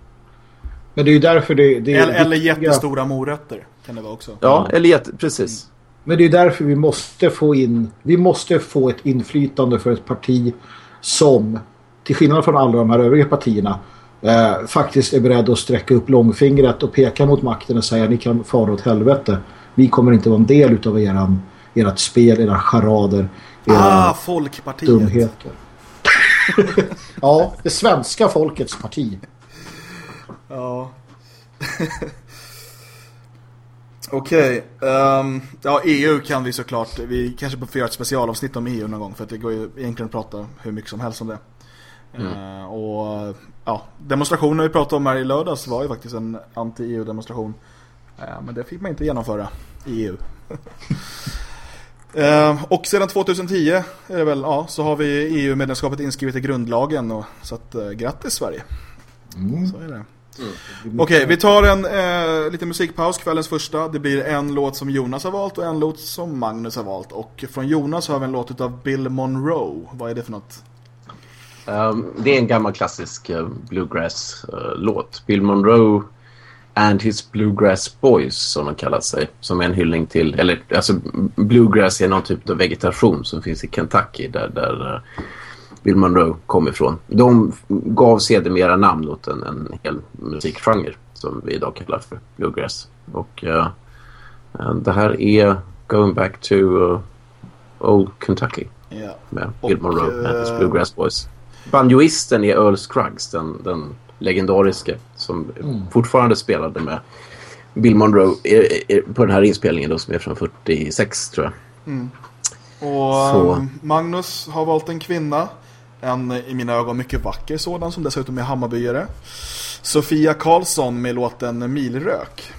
Speaker 3: Men det är ju därför det, det
Speaker 1: eller, eller jättestora morötter kan det vara också.
Speaker 2: Ja, eller jätte, precis. Mm.
Speaker 3: Men det är därför vi måste få in vi måste få ett inflytande för ett parti som till skillnad från alla de här övriga partierna eh, faktiskt är beredd att sträcka upp långfingret och peka mot makten och säga ni kan fara åt helvete. Vi kommer inte vara en del av eran, ert spel, era charader, era
Speaker 1: ah, Folkpartiet. dumheter.
Speaker 3: ja, det svenska folkets parti.
Speaker 1: Ja. Okej. Okay. Um, ehm, ja, EU kan vi såklart. Vi kanske får göra ett specialavsnitt om EU någon gång. För att det går ju egentligen att prata hur mycket som helst om det. Mm. Uh, och ja, demonstrationen vi pratade om här i lördags var ju faktiskt en anti-EU-demonstration. Uh, men det fick man inte genomföra i EU. uh, ehm, och sedan 2010 är det väl, ja, så har vi EU-medlemskapet inskrivet i grundlagen. Och, så att, uh, grattis Sverige. Mm. Så är det. Mm. Okej, okay, vi tar en eh, liten musikpaus, kvällens första. Det blir en låt som Jonas har valt och en låt som Magnus har valt. Och från Jonas har vi en låt av Bill Monroe. Vad är det för något?
Speaker 2: Um, det är en gammal klassisk eh, uh, bluegrass-låt. Eh, uh, Bill Monroe and his Bluegrass Boys som de kallar sig. Som är en hyllning till, eller alltså bluegrass är någon typ av vegetation som finns i Kentucky där, där uh, Bill Monroe kom ifrån. De gav sedermera namn åt en, en hel musikgenre som vi idag kallar för bluegrass. Och uh, det här är Going Back to uh, Old Kentucky
Speaker 1: yeah.
Speaker 2: med Bill Monroe och his Bluegrass Boys. Banjoisten är Earl Scruggs, den, den legendariska som mm. fortfarande spelade med Bill Monroe på den här inspelningen då, som är från 46 tror jag.
Speaker 1: Mm. Och Så. Magnus har valt en kvinna en i mina ögon mycket vacker sådan som dessutom är Hammarbyare. Sofia Karlsson med låten Milrök.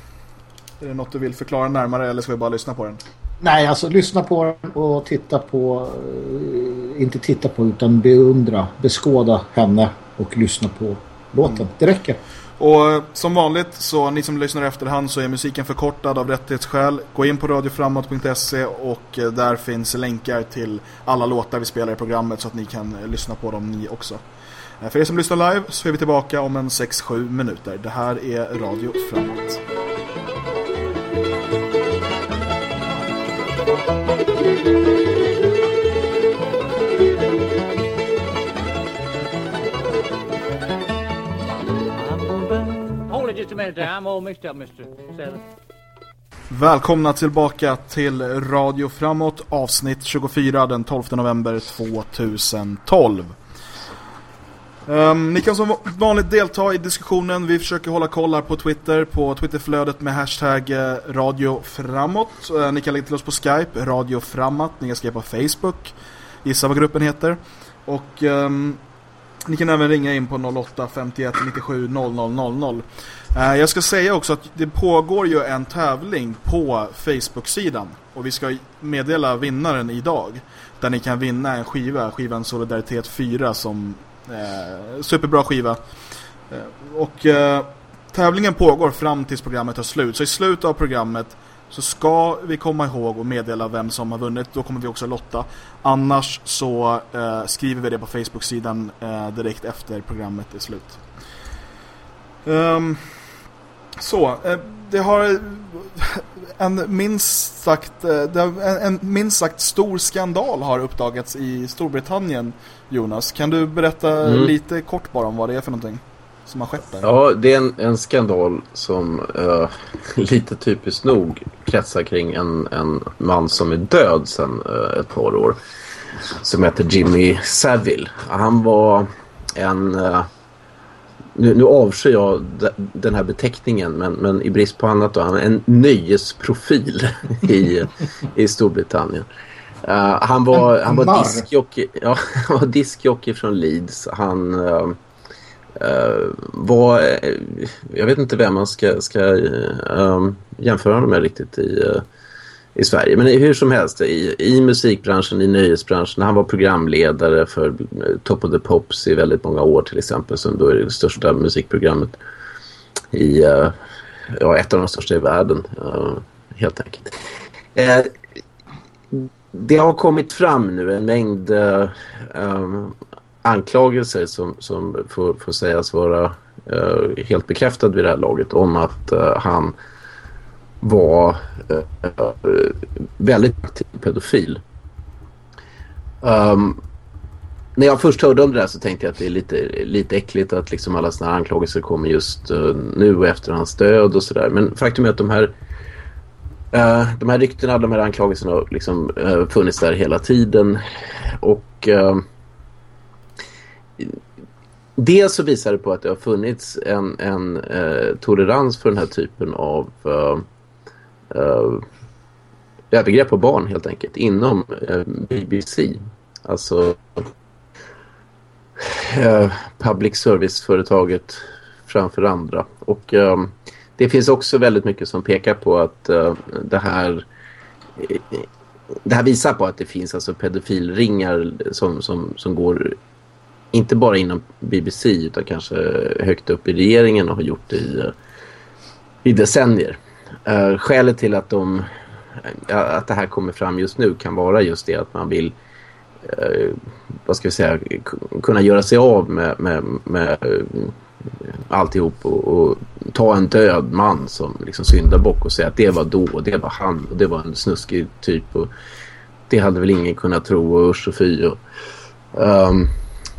Speaker 1: Är det något du vill förklara närmare eller ska vi bara lyssna på den?
Speaker 3: Nej, alltså lyssna på den och titta på, uh, inte titta på utan beundra, beskåda henne och lyssna på låten. Mm. Det räcker.
Speaker 1: Och eh, som vanligt så ni som lyssnar efterhand så är musiken förkortad av rättighetsskäl. Gå in på radioframåt.se och eh, där finns länkar till alla låtar vi spelar i programmet så att ni kan eh, lyssna på dem ni också. För er som lyssnar live så är vi tillbaka om en 6-7 minuter. Det här är Radio Framåt. Välkomna tillbaka till Radio Framåt, avsnitt 24 den 12 november 2012. Um, ehm, ni kan som vanligt delta i diskussionen. Vi försöker hålla koll här på Twitter, på Twitterflödet med hashtag eh, Radio Framåt. Uh, ni kan lägga till oss på Skype, Radio Framåt. Ni kan skriva på Facebook, gissa vad gruppen heter. Och um, ni kan även ringa in på 08 51 97 00 00. Eh, jag ska säga också att det pågår ju en tävling på Facebook-sidan. Och vi ska meddela vinnaren idag. Där ni kan vinna en skiva, skivan Solidaritet 4 som eh, superbra skiva. Eh, och eh, tävlingen pågår fram tills programmet tar slut. Så i slutet av programmet så ska vi komma ihåg och meddela vem som har vunnit. Då kommer vi också lotta. Annars så eh, skriver vi det på Facebook-sidan eh, direkt efter programmet är slut. Um, så, eh, det har en minst sagt eh, en, en minst sagt stor skandal har uppdagats i Storbritannien Jonas. Kan du berätta mm. lite kort bara om vad det är för någonting? som har skett där?
Speaker 2: Ja, det är en, en skandal som uh, lite typiskt nog kretsar kring en, en man som är död sedan uh, ett par år. Som heter Jimmy Savile. Han var en... Uh, nu, nu avskyr jag den här beteckningen men, men i brist på annat då, han är en nöjesprofil i, i Storbritannien. Uh, han var, han var diskjockey, ja, han var diskjockey från Leeds. Han uh, uh, var, jag vet inte vem man ska, ska jämföra honom med riktigt i, i Sverige. Men hur som helst, i, i musikbranschen, i nöjesbranschen. Han var programledare för eh, Top of the Pops i väldigt många år till exempel. Som då är det största musikprogrammet i, eh, ja, ett av de största i världen eh, helt enkelt det har kommit fram nu en mängd uh, um, anklagelser som, som får, får sägas vara uh, helt bekräftade vid det här laget om att uh, han var eh, eh, väldigt aktiv pedofil. Um, när jag först hörde om det där så tänkte jag att det är lite, lite äckligt att liksom alla sådana här anklagelser kommer just eh, nu efter hans död och sådär. Men faktum är att de här Uh, de här ryktena, de här anklagelserna har liksom, uh, funnits där hela tiden. Och uh, dels så visar det på att det har funnits en, en uh, tolerans för den här typen av Eh, övergrepp på barn helt enkelt inom eh, BBC. Alltså eh, public service-företaget framför andra. Och det finns också väldigt mycket som pekar på att det här det här visar på att det finns alltså pedofilringar som, som, som går inte bara inom BBC utan kanske högt upp i regeringen och har gjort det i, i decennier. Uh, skälet till att, de, att det här kommer fram just nu kan vara just det att man vill uh, vad ska vi säga, kunna göra sig av med, med, med eh, alltihop och, och ta en död man som liksom syndabock och säga att det var då och det var han och det var en snuskig typ och det hade väl ingen kunnat tro och usch och fy och um,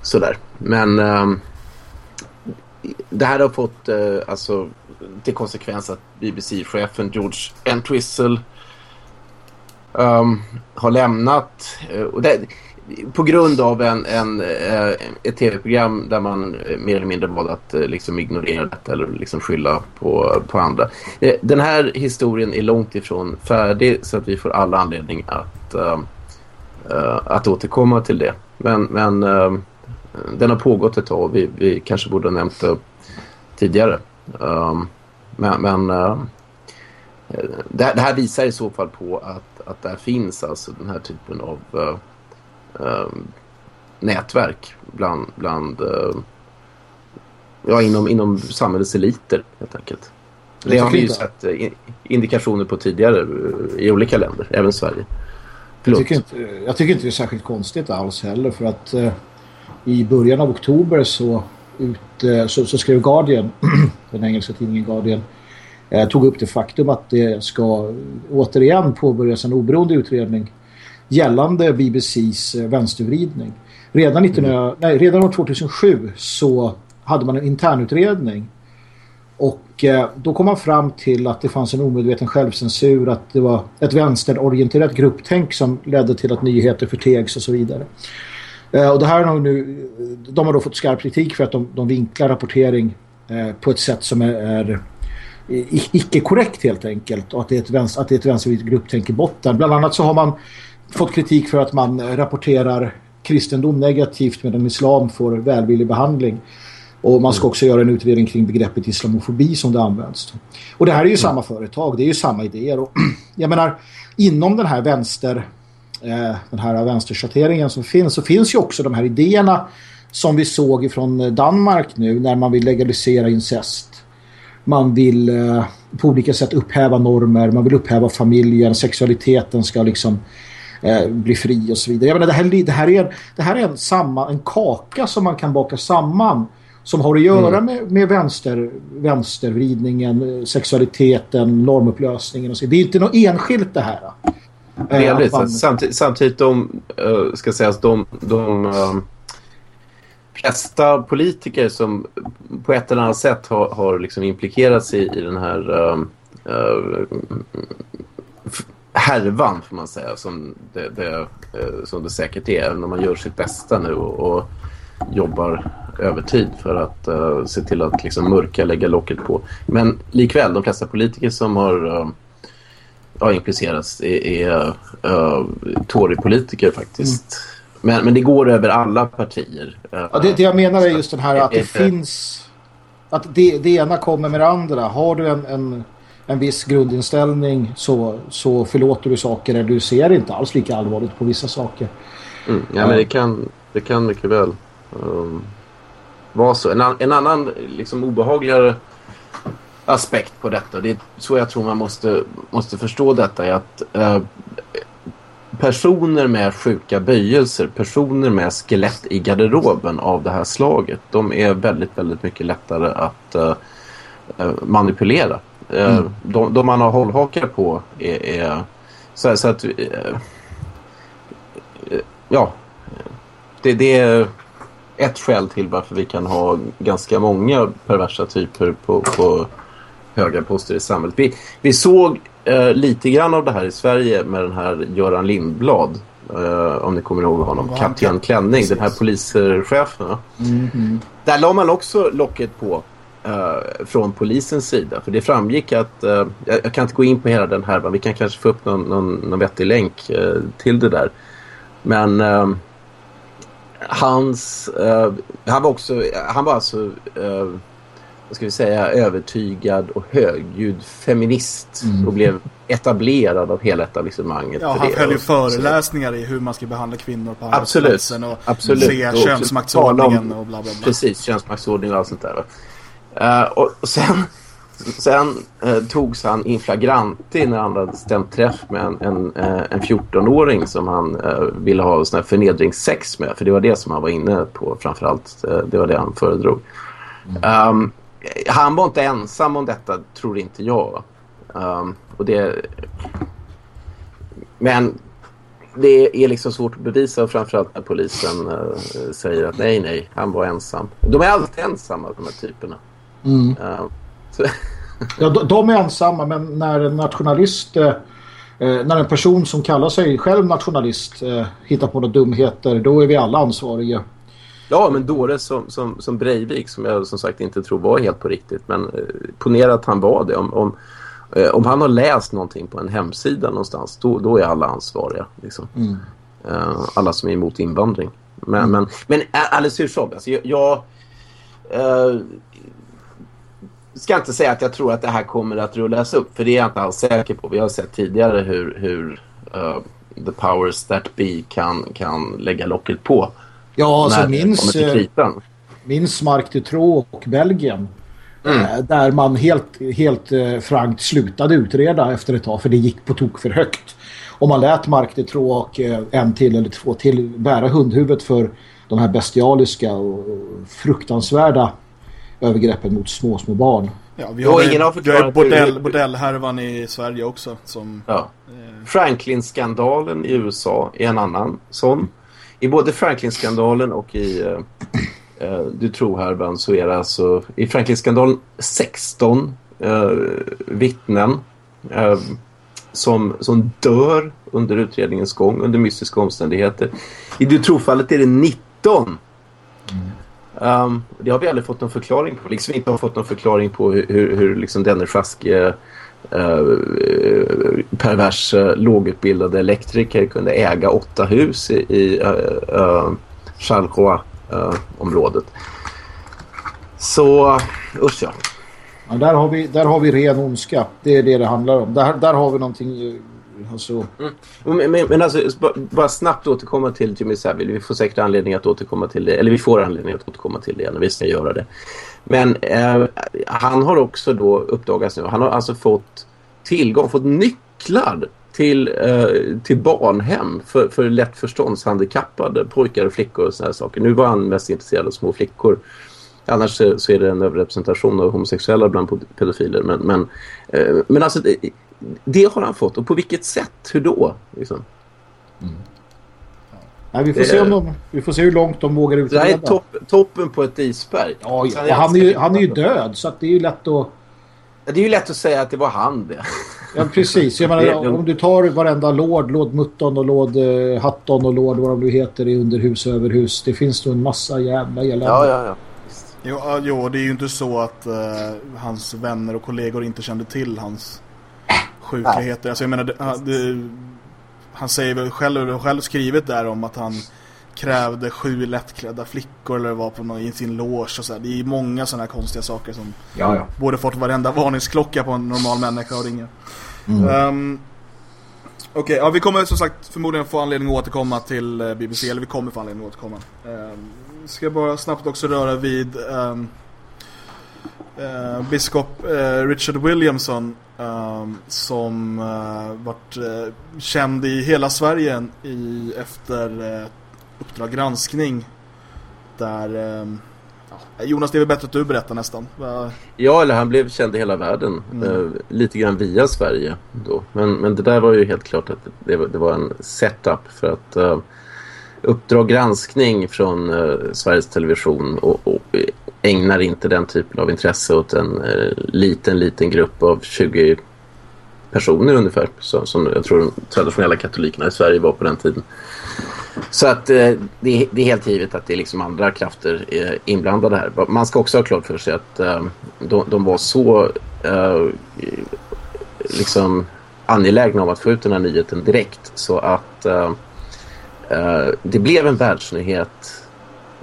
Speaker 2: sådär. Men um, det här har fått uh, alltså till konsekvens att BBC-chefen George Entwistle um, har lämnat eh, och det, på grund av en, en, eh, ett tv-program där man eh, mer eller mindre valde att liksom ignorera detta eller liksom skylla på, på andra. Den här historien är långt ifrån färdig så att vi får alla anledning att, uh, att återkomma till det. Men, men uh, den har pågått ett tag. Vi, vi kanske borde ha nämnt det tidigare. Uh, men men det, det, här visar i så fall på att, att där finns alltså den här typen av eh, nätverk bland, bland eh, ja, inom, inom samhällets eliter helt enkelt. Det har vi ju sett indikationer på tidigare eh, i olika länder, även Sverige.
Speaker 3: Jag tycker, inte, jag tycker inte det är särskilt konstigt alls heller för att i början av oktober så, ut, eh, så, så, skrev Guardian, den engelska tidningen Guardian, eh, tog upp det faktum att det ska återigen påbörjas en oberoende utredning gällande BBCs eh, vänstervridning. Redan, 19, mm. nej, redan år 2007 så hade man en internutredning och eh, då kom man fram till att det fanns en omedveten självcensur, att det var ett vänsterorienterat grupptänk som ledde till att nyheter förtegs och så vidare. Eh, och det här har nu, de har då fått skarp kritik för att de, de vinklar rapportering eh, på ett sätt som är, är icke-korrekt helt enkelt och att det är ett, vänster, att det är ett vänstervitt grupptänk i botten. Bland annat så har man fått kritik för att man rapporterar kristendom negativt medan islam får välvillig behandling. Och man ska mm. också göra en utredning kring begreppet islamofobi som det används. Och det här är ju mm. samma företag, det är ju samma idéer. Och jag menar, inom den här vänster eh, den här vänsterschatteringen som finns så finns ju också de här idéerna som vi såg från Danmark nu när man vill legalisera incest. Man vill eh, på olika sätt upphäva normer, man vill upphäva familjen, sexualiteten ska liksom eh, bli fri och så vidare. Jag menar, det, här, det, här är, det här är en, samma, en kaka som man kan baka samman som har att göra mm. med, med vänster, vänstervridningen, sexualiteten, normupplösningen och så. Det är inte något enskilt det här.
Speaker 2: Delvis. Man... Samtidigt, samtidigt de, uh, ska sägas, de, de uh, flesta politiker som på ett eller annat sätt har, har liksom implikerats i, i den här uh, uh, härvan får man säga som det, det, som det säkert är när man gör sitt bästa nu och, och jobbar övertid för att uh, se till att liksom mörka lägga locket på. Men likväl, de flesta politiker som har ja, implicerats är, är uh, Tory-politiker faktiskt. Mm. Men, men det går över alla partier.
Speaker 3: Ja, det, det jag menar är just den här att det finns... Att det, det ena kommer med det andra. Har du en, en, en viss grundinställning så, så förlåter du saker eller du ser inte alls lika allvarligt på vissa saker.
Speaker 2: Mm, ja, men det kan, det kan mycket väl um, vara så. En, en annan liksom obehagligare aspekt på detta, det är så jag tror man måste, måste förstå detta, är att uh, personer med sjuka böjelser, personer med skelett i garderoben av det här slaget, de är väldigt, väldigt mycket lättare att uh, manipulera. Uh, mm. de, de, man har hållhakar på är, är så, så, att uh, ja det, det, är ett skäl till varför vi kan ha ganska många perversa typer på, på höga poster i samhället. Vi, vi såg eh, lite grann av det här i Sverige med den här Göran Lindblad. Eh, om ni kommer ihåg honom. Ja, Kapten Klänning, precis. den här polischefen. Mm -hmm. Där la man också locket på eh, från polisens sida. För det framgick att, eh, jag, jag, kan inte gå in på hela den här, men vi kan kanske få upp någon, någon, någon vettig länk eh, till det där. Men eh, hans, han var också, han var alltså vad ska vi säga, övertygad och högljudd feminist mm. och blev etablerad av hela etablissemanget.
Speaker 1: Ja, han höll ju föreläsningar i hur man ska behandla kvinnor på arbetsplatsen och
Speaker 2: absolut.
Speaker 1: se och könsmaktsordningen och bla bla bla.
Speaker 2: Precis, könsmaktsordning och allt sånt där. Uh, och, och, sen, sen uh, togs han in flagranti när han hade stämt träff med en, en, uh, en 14-åring som han ville ha sån här förnedringssex med. För det var det som han var inne på framförallt. det var det han föredrog. Mm. Um, han var inte ensam om detta, tror inte jag. Um, och det... Men det är liksom svårt att bevisa framförallt när polisen uh, säger att nej, nej, han var ensam. De är alltid ensamma, de här typerna. Mm. Uh,
Speaker 3: ja, de, de, är ensamma, men när en nationalist... Uh, när en person som kallar sig själv nationalist hittar på några dumheter, då är vi alla ansvariga.
Speaker 2: Ja, men dåre som, som, som Breivik som jag som sagt inte tror var helt på riktigt. Men eh, ponera att han var det. Om, om, eh, om han har läst någonting på en hemsida någonstans, då, då är alla ansvariga. Liksom. Mm. Eh, alla som är emot invandring. Men, mm. men, men alldeles hur som alltså, jag, jag eh, ska inte säga att jag tror att det här kommer att rullas upp. För det är jag inte alls säker på. Vi har sett tidigare hur, hur uh, the powers that be kan, kan lägga locket på
Speaker 3: Ja, alltså minns, eh, minns Mark Dutroux och Belgien. Mm. Eh, där man helt, helt eh, frankt slutade utreda efter ett tag för det gick på tok för högt. Och man lät Mark Dutroux och en till eller två till bära hundhuvudet för de här bestialiska och fruktansvärda övergreppen mot små, små barn.
Speaker 1: Ja, vi har, ingen har förklarat bordell, bordellhärvan i Sverige också. Som,
Speaker 2: ja. eh... Franklin-skandalen i USA är en annan sån i både Franklin-skandalen och i eh, eh Du tror-härvan så är det alltså i Franklin-skandalen 16 eh, vittnen eh, som, som dör under utredningens gång under mystiska omständigheter. I Du tror-fallet är det 19 mm. Um, det har vi aldrig fått någon förklaring på. Liksom inte har fått någon förklaring på hur, hur, hur liksom denne Schaske pervers uh, lågutbildade elektriker kunde äga åtta hus i, i uh, uh, Charleroi-området. Så, usch ja.
Speaker 3: ja. där, har vi, där har vi ren ondska. Det är det det handlar om. Där, där har vi någonting... Alltså...
Speaker 2: Mm. Men, men, men alltså, bara snabbt återkomma till Jimmy Savile. Vi får säkert anledning att återkomma till det. Eller vi får anledning att återkomma till det när vi ska göra det. Men eh, han har också då uppdagats nu. Han har alltså fått tillgång, fått nycklar till, eh, till barnhem för, för lättförståndshandikappade pojkar och flickor och sådana saker. Nu var han mest intresserad av små flickor. Annars så är det en överrepresentation av homosexuella bland pedofiler. Men, men, eh, men alltså det, det, har han fått. Och på vilket sätt? Hur då? Liksom? Mm.
Speaker 3: Nej, vi, får se om de, vi får se hur långt de vågar utreda.
Speaker 2: Det här är topp, toppen på ett isberg.
Speaker 3: Ja, ja. Och han, är ju, han är ju död så det är ju lätt att...
Speaker 2: Det är ju lätt att säga att det var han det.
Speaker 3: Ja, precis. Jag menar, om du tar varenda lord, Lord Mutton och Lord uh, Hatton och Lord vad de nu heter i underhus och överhus. Det finns nog en massa jävla elände.
Speaker 2: Ja, ja, ja.
Speaker 1: Jo, jo, det är ju inte så att uh, hans vänner och kollegor inte kände till hans sjukligheter. Alltså jag menar, det, det, han säger väl själv, själv skrivit där om att han krävde sju lättklädda flickor eller var på någon, i sin loge och så. Det är många sådana här konstiga saker som
Speaker 3: ja, ja.
Speaker 1: borde fått varenda varningsklocka på en normal människa att ringa. Mm. Um, Okej, okay, ja, vi kommer som sagt förmodligen få anledning att återkomma till eh, BBC, eller vi kommer få anledning att återkomma. Um, ska bara snabbt också röra vid um, uh, biskop uh, Richard Williamson um, som uh, vart uh, känd i hela Sverige i, efter Uppdrag granskning där um, Jonas, det är väl bättre att du berättar nästan.
Speaker 2: Ja, eller han blev känd i hela världen. Mm. Uh, lite grann via Sverige då. Men, men det där var ju helt klart att det, det var en setup för att uh, Uppdrag granskning från uh, Sveriges Television och, och, ägnar inte den typen av intresse åt en eh, liten, liten grupp av 20 personer ungefär. Så, som jag tror de traditionella katolikerna i Sverige var på den tiden. Så att eh, det, är, det, är helt givet att det är liksom andra krafter eh, inblandade här. Man ska också ha klart för sig att eh, de, de, var så eh, liksom angelägna om att få ut den här nyheten direkt så att eh, eh, det blev en världsnyhet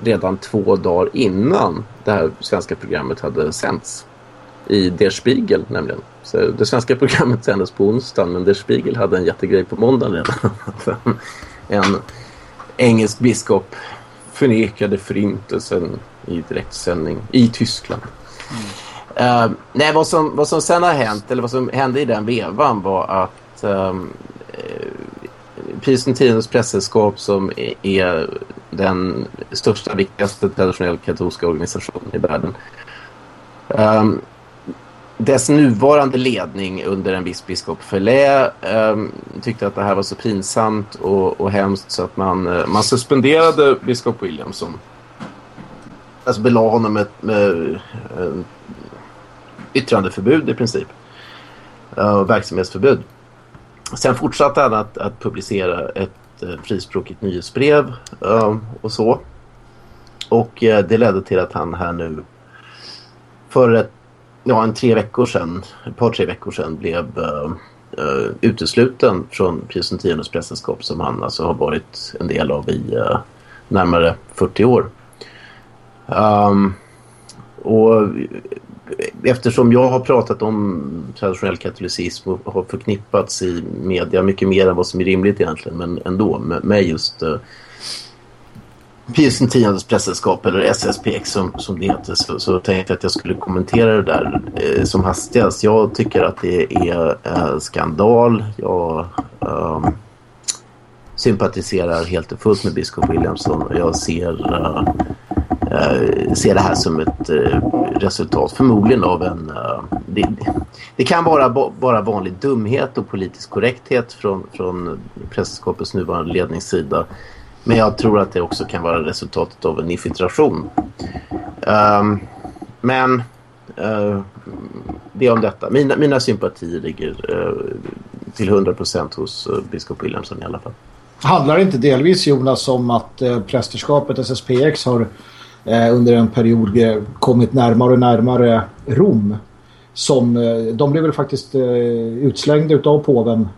Speaker 2: redan två dagar innan det här svenska programmet hade sänts. I Der Spiegel nämligen. Så det svenska programmet sändes på onsdagen men Der Spiegel hade en jättegrej på måndagen redan. en engelsk biskop förnekade förintelsen i direktsändning i Tyskland. Mm. Uh, nej, vad som, vad som sen har hänt, eller vad som hände i den vevan var att um, Pius X pressällskap som är den största, viktigaste traditionella katolska organisationen i världen um, dess nuvarande ledning under en viss biskop Felé um, tyckte att det här var så pinsamt och, och hemskt så att man, eh, man suspenderade biskop Williamson. Alltså belade honom med, med med yttrandeförbud i princip. Uh, verksamhetsförbud. Sen fortsatte han att, att publicera ett Eh, frispråkigt nyhetsbrev ehm, och så. Och eh, det ledde till att han här nu för ett ja, en tre veckor sedan, ett par tre veckor sedan blev uh, uh, utesluten från Pius X prästerskap som han alltså har varit en del av i uh, närmare 40 år. Um, och eftersom jag har pratat om traditionell katolicism och har förknippats i media mycket mer än vad som är rimligt egentligen men ändå med, med just uh, Pius X prästerskap eller SSPX som, som det heter så, så tänkte jag att jag skulle kommentera det där eh, som hastigast. Jag tycker att det är eh, skandal. Jag eh, sympatiserar helt och fullt med biskop Williamson och jag ser, eh, Eh, ser det här som ett eh, resultat förmodligen av en... Eh, det, det, kan vara bara vanlig dumhet och politisk korrekthet från, från prästerskapets nuvarande ledningssida men jag tror att det också kan vara resultatet av en infiltration. Um, men uh, det om detta. Mina, mina sympatier ligger uh, till 100% hos uh, biskop Williamson i alla fall.
Speaker 3: Handlar det inte delvis Jonas om att uh, prästerskapet SSPX har under en period kommit närmare och närmare Rom? Som, de blev väl faktiskt utslängda av påven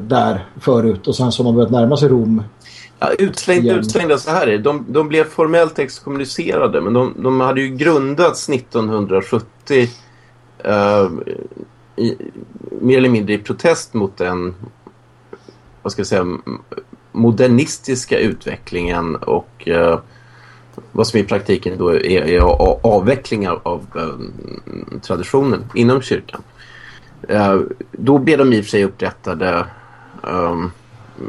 Speaker 3: där förut och sen så har man börjat närma sig Rom
Speaker 2: Ja, utslängda, utslängda så här är de, de blev formellt exkommunicerade men de, de hade ju grundats 1970 uh, i, mer eller mindre i protest mot den vad ska jag säga modernistiska utvecklingen och uh, vad som i praktiken då är, är avvecklingar av eh, traditionen inom kyrkan. Eh, då blev de i och för sig upprättade eh,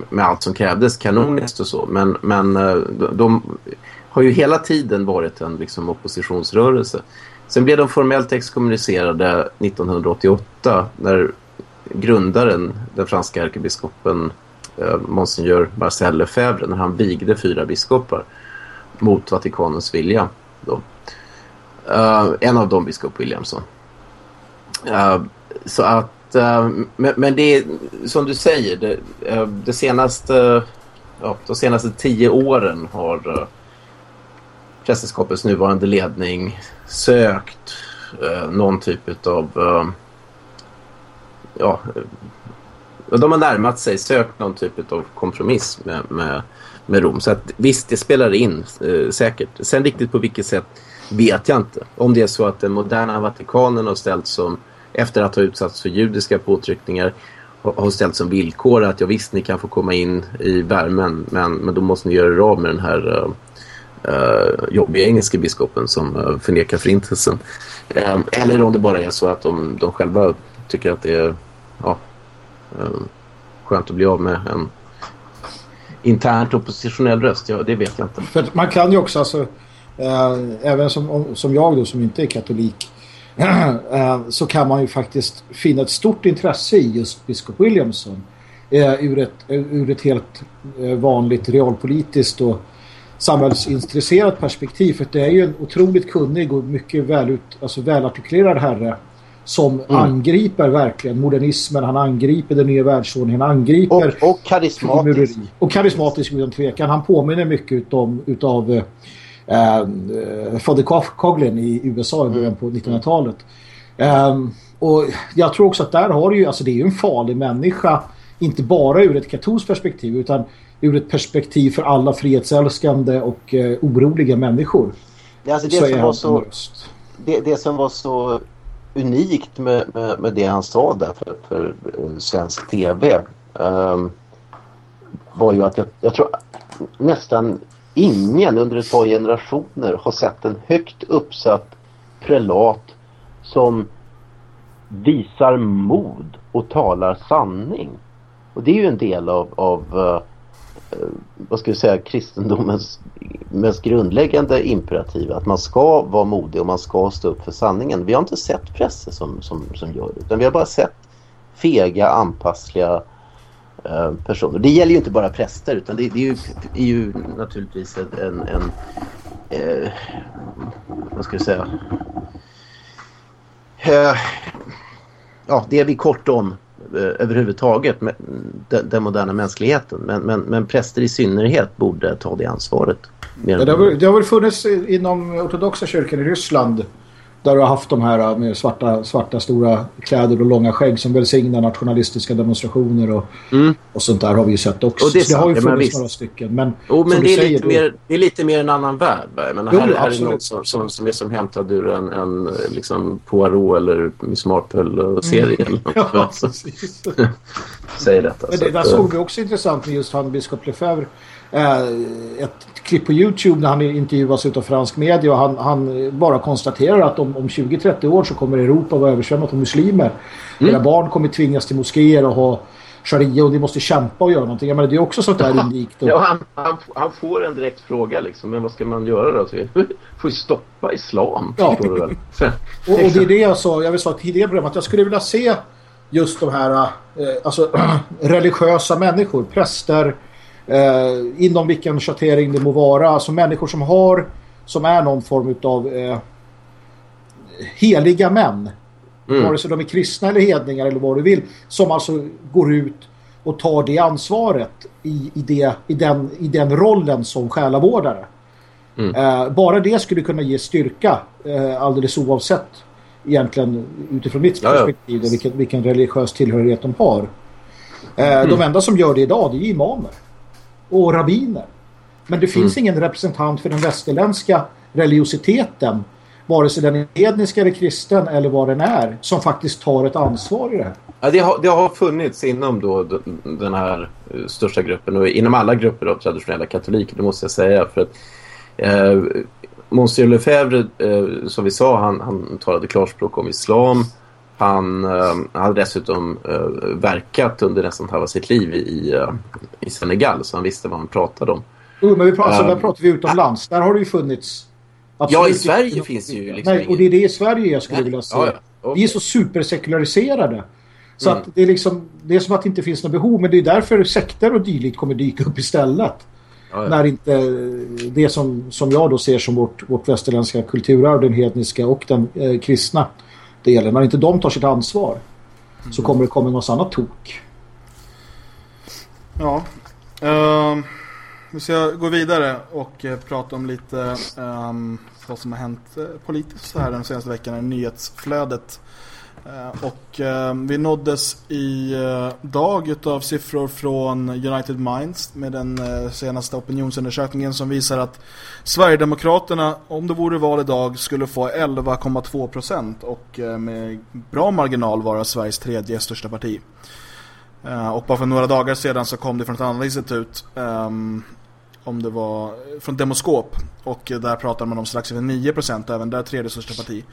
Speaker 2: med allt som krävdes kanoniskt och så. Men, men eh, de, de har ju hela tiden varit en liksom, oppositionsrörelse. Sen blev de formellt exkommunicerade 1988 när grundaren, den franska ärkebiskopen eh, Monsignor Marcel Lefebvre när han vigde fyra biskopar mot Vatikanens vilja. Då. Uh, en av dem biskop Williamson. Uh, så att, uh, men, men, det är som du säger, det, det senaste, ja, de senaste tio åren har uh, prästerskapets nuvarande ledning sökt någon typ av ja, de har närmat sig, sökt någon typ av kompromiss med, med, med Rom. Så att, visst, det spelar in eh, säkert. Sen riktigt på vilket sätt vet jag inte. Om det är så att den moderna Vatikanen har ställt som, efter att ha utsatts för judiska påtryckningar, har ställt som villkor att ja visst, ni kan få komma in i värmen, men, men då måste ni göra er av med den här uh, uh, jobbiga engelska biskopen som uh, förnekar förintelsen. Uh, eller om det bara är så att de, de själva tycker att det är ja, uh, skönt att bli av med en internt oppositionell röst. Ja, det vet jag inte.
Speaker 3: För man kan ju också, alltså, uh, även som, som jag då som inte är katolik, uh, så kan man ju faktiskt finna ett stort intresse i just biskop Williamson. Eh, ur, ett, ur ett helt vanligt realpolitiskt och samhällsintresserat perspektiv. För det är ju en otroligt kunnig och mycket välut, alltså välartikulerad herre som mm. angriper verkligen modernismen, han angriper den nya världsordningen, han angriper
Speaker 4: och, och karismatisk.
Speaker 3: Och karismatisk utan tvekan. Han påminner mycket utom, utav eh, eh, Fader Coughlin i USA i början på 1900-talet. Eh, och jag tror också att där har du ju, alltså det är ju en farlig människa, inte bara ur ett katolskt perspektiv utan ur ett perspektiv för alla frihetsälskande och eh, oroliga människor.
Speaker 4: Ja, alltså det, som var så, det, det som var så unikt med, med, med, det han sa där för, för eh, svensk tv um, ehm, var ju att jag, jag, tror nästan ingen under ett par generationer har sett en högt uppsatt prelat som visar mod och talar sanning. Och det är ju en del av, av uh, Eh, vad ska vi säga, kristendomens mest grundläggande imperativ. Att man ska vara modig och man ska stå upp för sanningen. Vi har inte sett präster som, som, som gör det. Utan vi har bara sett fega, anpassliga eh, personer. Det gäller ju inte bara präster utan det, det är, ju, är, ju, naturligtvis en, en, eh, vad ska vi säga eh, ja, det är vi kort om överhuvudtaget med den, moderna mänskligheten. Men, men, men präster i synnerhet borde ta det ansvaret.
Speaker 3: Ja, det, har, det har väl funnits inom ortodoxa kyrkan i Ryssland där du har haft de här med svarta, svarta stora kläder och långa skägg som välsignar nationalistiska demonstrationer och, mm. och sånt där har vi ju sett också.
Speaker 2: Och det,
Speaker 3: det har ju funnits några stycken. Men,
Speaker 2: oh, men det, är säger, lite mer, det är lite mer en annan värld. Men jo, här, här är något som, som, som är som hämtad ur en, en liksom Poirot eller Miss Marple-serie. Mm. ja, Säger detta.
Speaker 3: Men det, där såg vi också intressant med just han biskop Lefebvre eh, ett klipp på Youtube när han intervjuas av fransk media och han, han bara konstaterar att om, om 20-30 år så kommer Europa vara översvämmat av muslimer. Mm. Era barn kommer tvingas till moskéer och ha sharia och de måste kämpa och göra någonting. Jag menar, det är också sånt där unikt. Och...
Speaker 2: Ja, han, han, han, får en direkt fråga liksom, men vad ska man göra då? Så får ju stoppa islam. Ja. och, och
Speaker 3: det är det jag sa, jag vill säga tidigare att jag skulle vilja se just de här eh, alltså, religiösa människor, präster, eh, inom vilken schattering det må vara. Alltså människor som har, som är någon form av eh, heliga män. Mm. Vare sig de är kristna eller hedningar eller vad du vill. Som alltså går ut och tar det ansvaret i, i, det, i, den, i den rollen som själavårdare. Mm. Eh, bara det skulle kunna ge styrka eh, alldeles oavsett egentligen utifrån mitt perspektiv ja, ja. Vilken, vilken religiös tillhörighet de har. Eh, mm. De enda som gör det idag det är imamer och rabbiner. Men det finns mm. ingen representant för den västerländska religiositeten vare sig den är hednisk eller kristen eller vad den är som faktiskt tar ett ansvar i det här.
Speaker 2: Ja, det, har, det har funnits inom då den här eh, största gruppen och inom alla grupper av traditionella katoliker, det måste jag säga. För att eh, Monsieur Lefebvre, eh, som vi sa, han, han talade klarspråk om islam. Han eh, hade dessutom eh, verkat under nästan halva sitt liv i, eh, i Senegal så han visste vad han pratade om.
Speaker 3: Jo, men vi pratar, alltså, där pratar vi utomlands. Där har det ju funnits...
Speaker 2: Ja, i Sverige finns ju liksom
Speaker 3: Nej, och det är det i Sverige jag skulle Nej, vilja säga. Ja, ja. Okay. Vi är så supersekulariserade. Så mm. att det är liksom det är som att det inte finns något behov men det är därför sekter och dylikt kommer dyka upp istället. Ja, ja. När inte det som, som jag då ser som vårt, vårt västerländska kulturarv, den hedniska och den eh, kristna delen, när inte de tar sitt ansvar mm. så kommer det komma något annat tok.
Speaker 1: Ja. Uh, vi ska gå vidare och uh, prata om lite um, vad som har hänt uh, politiskt så här den senaste veckan i nyhetsflödet. Uh, Eh, och eh, vi nåddes i eh, dag av siffror från United Minds med den senaste opinionsundersökningen som visar att Sverigedemokraterna, om det vore val idag, skulle få 11,2 procent och med bra marginal vara Sveriges tredje största parti. Och bara för några dagar sedan så kom det från ett annat institut ehm, om det var från Demoskop och där pratar man om strax över 9% även där tredje största parti.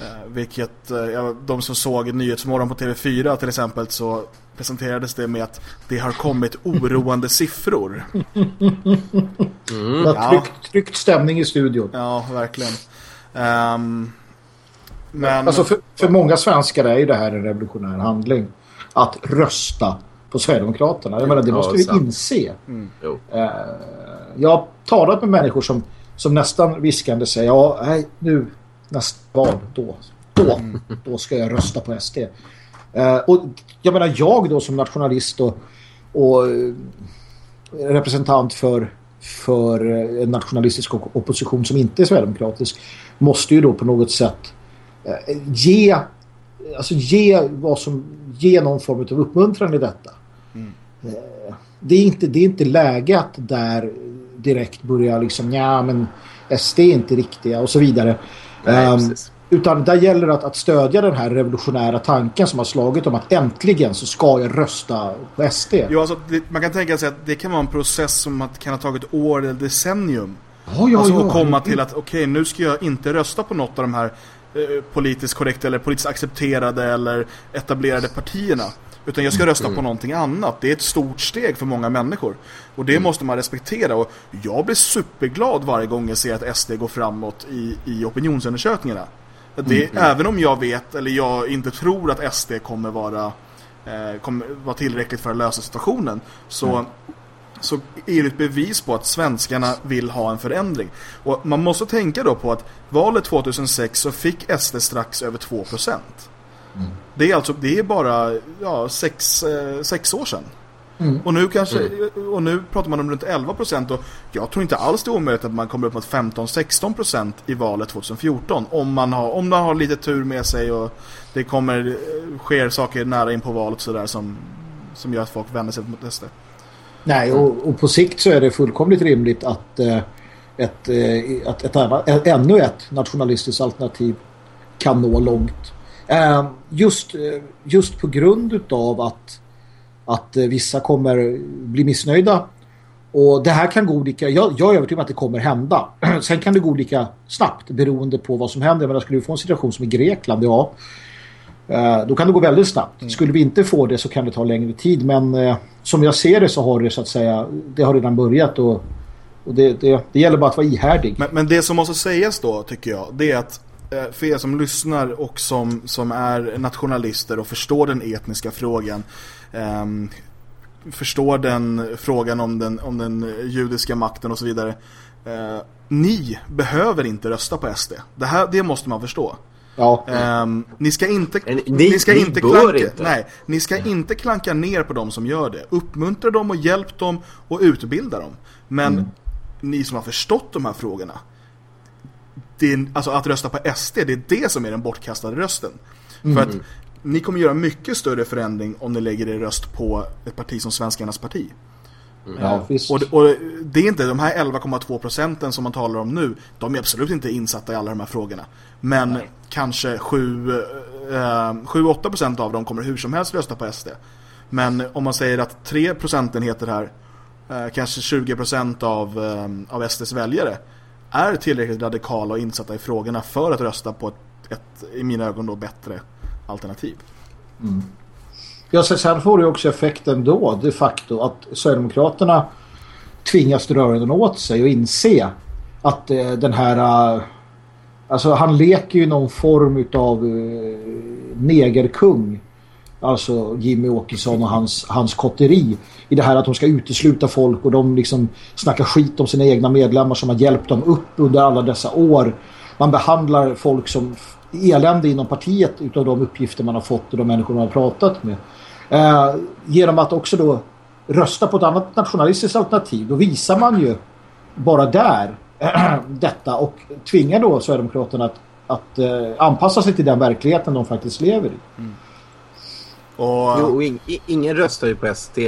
Speaker 1: Uh, vilket, ja, de som såg Nyhetsmorgon på TV4 till exempel så presenterades det med att det har kommit oroande siffror.
Speaker 3: Mm. Ja, tryckt, tryckt stämning i studion.
Speaker 1: Ja, verkligen. Um,
Speaker 3: men... Alltså för, för många svenskar är ju det här en revolutionär handling att rösta på Sverigedemokraterna. Jag menar, det måste vi inse. Mm. Uh, jag har talat med människor som, som nästan viskande säger ja, nej, nu nästa val, då, då, då ska jag rösta på SD. Eh, och jag menar, jag då som nationalist och, och uh, representant för, för en nationalistisk opposition som inte är sverigedemokratisk måste ju då på något sätt ge alltså ge vad som ge någon form av uppmuntran i detta. Mm. Eh, det, är inte, det är inte läge att där direkt börja liksom, ja men SD är inte riktiga och så vidare. Nej, um, utan där gäller det att, att stödja den här revolutionära tanken som har slagit om att äntligen så ska jag rösta på SD.
Speaker 1: Jo, alltså, det, man kan tänka sig att det kan vara en process som kan ha tagit år eller decennium.
Speaker 3: Ja, ja,
Speaker 1: alltså
Speaker 3: ja.
Speaker 1: att komma till att okej, okay, nu ska jag inte rösta på något av de här Eh, politiskt korrekta eller politiskt accepterade eller etablerade partierna. Utan jag ska rösta på någonting annat. Det är ett stort steg för många människor. Och det mm. måste man respektera. Och jag blir superglad varje gång jag ser att SD går framåt i, i opinionsundersökningarna. Det, mm. Även om jag vet, eller jag inte tror att SD kommer vara, eh, kommer vara tillräckligt för att lösa situationen. Så mm så är det ett bevis på att svenskarna vill ha en förändring. Och man måste tänka då på att valet 2006 så fick SD strax över 2%. Mm. Det är alltså det är bara ja, sex, eh, sex år sedan. Mm. Och, nu kanske, mm. och nu pratar man om runt 11% och jag tror inte alls det är omöjligt att man kommer upp mot 15-16% i valet 2014 om man, har, om man har lite tur med sig och det kommer eh, sker saker nära in på valet sådär som, som gör att folk vänder sig mot SD.
Speaker 3: Nej, och, och, på sikt så är det fullkomligt rimligt att, eh, ett, eh, att ett, ett, ännu ett nationalistiskt alternativ kan nå långt. Eh, just, just på grund av att, att vissa kommer bli missnöjda och det här kan gå olika, jag, jag är övertygad om att det kommer hända. Sen kan det gå olika snabbt beroende på vad som händer. Men skulle få en situation som i Grekland, ja Eh, då kan det gå väldigt snabbt. Mm. Skulle vi inte få det så kan det ta längre tid. Men eh, som jag ser det så har det så att säga, det har redan börjat och, och det, det, det gäller bara att vara ihärdig.
Speaker 1: Men, men, det som måste sägas då tycker jag, det är att eh, för er som lyssnar och som, som är nationalister och förstår den etniska frågan eh, förstår den frågan om den, om den judiska makten och så vidare eh, ni behöver inte rösta på SD. Det, här, det måste man förstå. Ja. Um, ni ska inte, ni, ni ska ni inte klanka, inte. Nej, ni ska inte klanka ner på dem som gör det. Uppmuntra dem och hjälp dem och utbilda dem. Men mm. ni som har förstått de här frågorna, det är, alltså att rösta på SD, det är det som är den bortkastade rösten. Mm. För att ni kommer göra mycket större förändring om ni lägger er röst på ett parti som Svenskarnas parti.
Speaker 3: Mm. Ja,
Speaker 1: visst. Och, och, det är inte de här 11,2 procenten som man talar om nu. De är absolut inte insatta i alla de här frågorna. Men Nej. kanske 7-8 eh, procent av dem kommer hur som helst rösta på SD. Men om man säger att 3 procentenheter här, eh, kanske 20 procent av, eh, av SDs väljare är tillräckligt radikala och insatta i frågorna för att rösta på ett, ett i mina ögon då bättre alternativ.
Speaker 3: Mm. Ja, sen får det också effekten då de facto att Sverigedemokraterna tvingas dra öronen åt sig och inse att eh, den här eh, alltså han leker ju någon form av eh, negerkung alltså Jimmy Åkesson och hans, hans kotteri i det här att de ska utesluta folk och de liksom snackar skit om sina egna medlemmar som har hjälpt dem upp under alla dessa år. Man behandlar folk som elände inom partiet utav de uppgifter man har fått och de människor man har pratat med. Eh, genom att också då rösta på ett annat nationalistiskt alternativ, då visar man ju bara där detta och tvingar då Sverigedemokraterna att, att eh, anpassa sig till den verkligheten de faktiskt lever i. Mm.
Speaker 2: Och... Jo, och in, ingen röstar ju på SD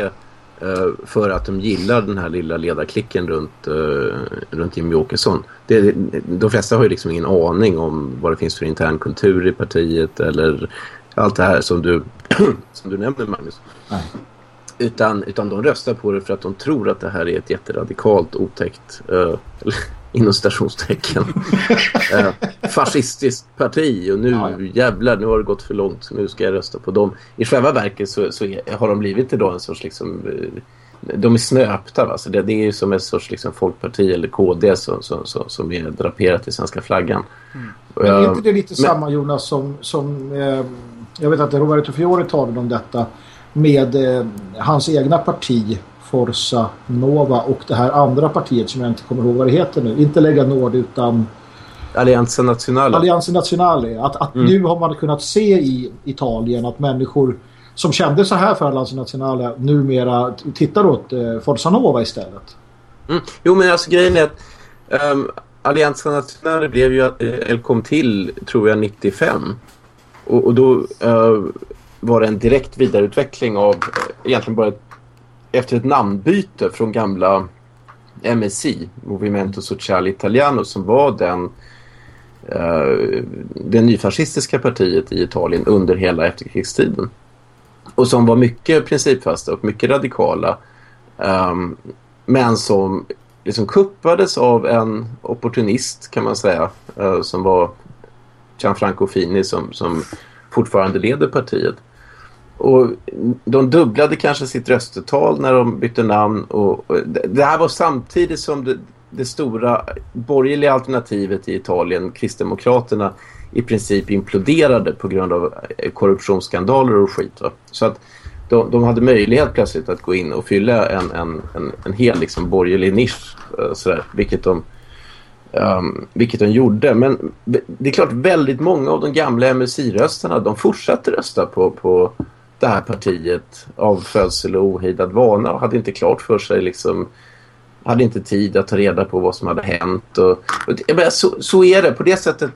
Speaker 2: för att de gillar den här lilla ledarklicken runt, uh, runt Jimmy Åkesson. Det, de flesta har ju liksom ingen aning om vad det finns för intern kultur i partiet eller allt det här som du, som du nämner Magnus. Nej. Utan, utan de röstar på det för att de tror att det här är ett jätteradikalt, otäckt, uh, inom stationstecken, uh, fascistiskt parti. Och nu ja, ja. jävlar, nu har det gått för långt nu ska jag rösta på dem. I själva verket så, så har de blivit idag en sorts liksom... Uh, de är snöpta va? Så det, det är ju som en sorts liksom, folkparti eller KD som, som, som, som är draperat i svenska flaggan.
Speaker 3: Mm. Men är inte det lite men, samma Jonas som, som eh, jag vet att Roberto Fiore talade om detta med eh, hans egna parti Forza Nova och det här andra partiet som jag inte kommer ihåg vad det heter nu. Inte Lega Nord utan
Speaker 2: Allianza Nazionale.
Speaker 3: Allianza Nazionale. Att, att mm. nu har man kunnat se i Italien att människor som kände så här för Allianza Nazionale numera tittar åt eh, Forza Nova istället.
Speaker 2: Mm. Jo men alltså grejen är att um, Allianza Nazionale blev ju, eller kom till tror jag 95. Och, och då uh, var det en direkt vidareutveckling av uh, egentligen bara ett, efter ett namnbyte från gamla MSI, Movimento Sociale Italiano, som var den eh, det nyfascistiska partiet i Italien under hela efterkrigstiden. Och som var mycket principfasta och mycket radikala. Eh, men som liksom kuppades av en opportunist kan man säga. eh, som var Gianfranco Fini som, som fortfarande leder partiet. Och de dubblade kanske sitt röstetal när de bytte namn. Och, och det här var samtidigt som det, det, stora borgerliga alternativet i Italien, Kristdemokraterna, i princip imploderade på grund av korruptionsskandaler och skit. Va? Så att de, de hade möjlighet plötsligt att gå in och fylla en, en, en, en hel liksom, borgerlig nisch. Eh, sådär, vilket de Um, vilket de gjorde. Men det är klart, väldigt många av de gamla MSI-röstarna de fortsatte rösta på, på det här partiet av födsel och ohejdad vana och hade inte klart för sig liksom hade inte tid att ta reda på vad som hade hänt. Och, och så, så är det. På det sättet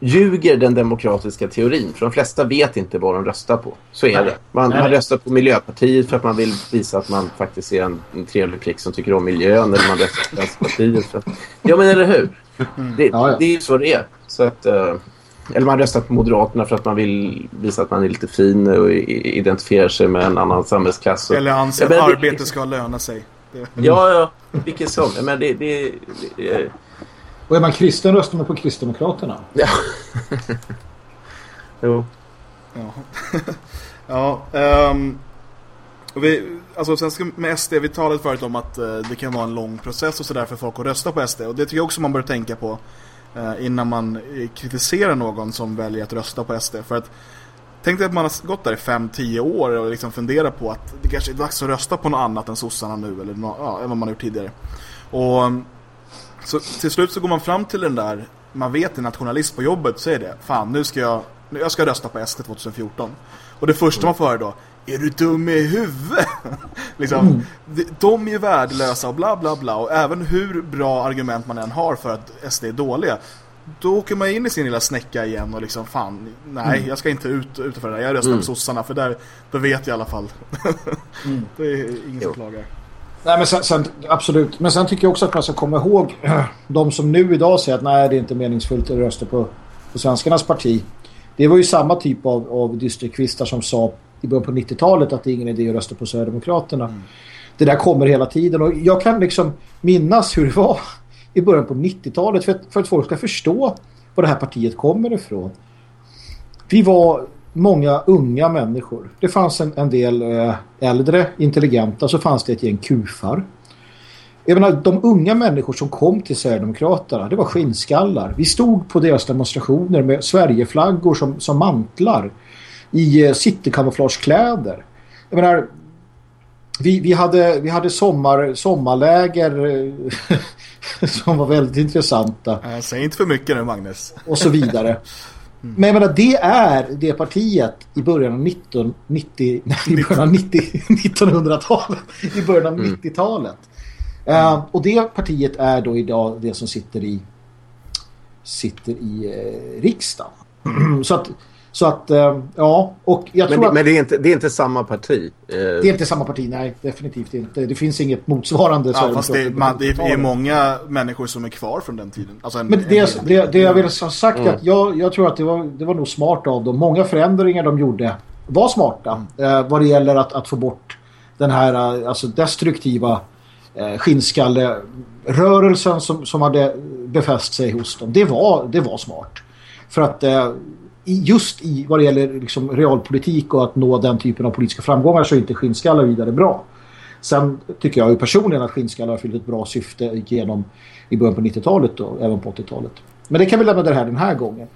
Speaker 2: ljuger den demokratiska teorin. För de flesta vet inte vad de röstar på. Så är det. Man, man röstar på Miljöpartiet för att man vill visa att man faktiskt är en, en trevlig klick som tycker om miljön. Eller man röstar på Vänsterpartiet. För att, ja, men eller hur? Mm. Det, ja, ja. det är ju så det är. Så att, uh, eller man röstar på Moderaterna för att man vill visa att man är lite fin och identifierar sig med en annan samhällsklass.
Speaker 1: Eller anser att arbete ska löna sig.
Speaker 2: Mm. Ja, ja. Vilket som. Men det, det, det,
Speaker 3: och är man kristen röstar man på Kristdemokraterna.
Speaker 2: Ja. jo.
Speaker 1: Ja. ja um, vi, alltså sen ska, med SD, vi talade förut om att uh, det kan vara en lång process och sådär för folk att rösta på SD. Och det tycker jag också man bör tänka på Eh, innan man eh, kritiserar någon som väljer att rösta på SD. För att Tänk dig att man har gått där i 5-10 år och liksom funderar på att det kanske är dags att rösta på något annat än sossarna nu eller no ja, än vad man har gjort tidigare. Och så till slut så går man fram till den där, man vet en nationalist på jobbet så är det, fan nu ska jag, jag ska rösta på SD 2014. Och det första man får höra då, är du dum i huvudet? liksom, mm. de är ju värdelösa och bla bla bla. Och även hur bra argument man än har för att SD är dåliga. Då åker man in i sin lilla snäcka igen och liksom, fan, nej, mm. jag ska inte ut utanför det där. Jag röstar mm. på sossarna för där, då vet jag i alla fall. mm. det är ingen som klagar.
Speaker 3: Nej, men sen, sen, absolut. Men sen tycker jag också att man ska komma ihåg de som nu idag säger att nej, det är inte meningsfullt att rösta på, på svenskarnas parti. Det var ju samma typ av, av dysterkvistar som sa i början på 90-talet att det är ingen idé att rösta på Sverigedemokraterna. Mm. Det där kommer hela tiden och jag kan liksom minnas hur det var i början på 90-talet för, för att folk ska förstå var det här partiet kommer ifrån. Vi var många unga människor. Det fanns en, en del eh, äldre, intelligenta, så fanns det ett gäng kufar. Jag menar, de unga människor som kom till Sverigedemokraterna, det var skinnskallar. Vi stod på deras demonstrationer med Sverigeflaggor som, som mantlar. I eh, citykamouflagekläder. Jag menar, vi, vi, hade, vi hade sommar, sommarläger eh, som var väldigt intressanta.
Speaker 1: Säg inte för mycket nu Magnus.
Speaker 3: Och så vidare. Mm. Men jag menar, det är det partiet i början av 1990, nej, i början av 90, 1900-talet. I början av mm. 90-talet. Mm. Uh, och det partiet är då idag det som sitter i sitter i uh, riksdagen. så att så att, eh, ja. Och jag
Speaker 2: men
Speaker 3: tror det,
Speaker 2: att, men det är, inte, det är inte samma parti?
Speaker 3: Det är inte samma parti, nej. Definitivt inte. Det finns inget motsvarande.
Speaker 1: Ja, fast det, man, det är många människor som är kvar från den tiden. Alltså en,
Speaker 3: men det, en, det, det jag vill ha sagt mm. att jag, jag tror att det var, det var nog smart av dem. Många förändringar de gjorde var smarta. Mm. Eh, vad det gäller att, att få bort den här eh, alltså destruktiva eh, skinnskallerörelsen som, som hade befäst sig hos dem. Det var, det var smart. För att eh, just i vad det gäller liksom realpolitik och att nå den typen av politiska framgångar så är inte skinnskallar vidare bra. Sen tycker jag ju personligen att skinnskallar har fyllt ett bra syfte genom i början på 90-talet och även på 80-talet. Men det kan vi lämna det här den här gången.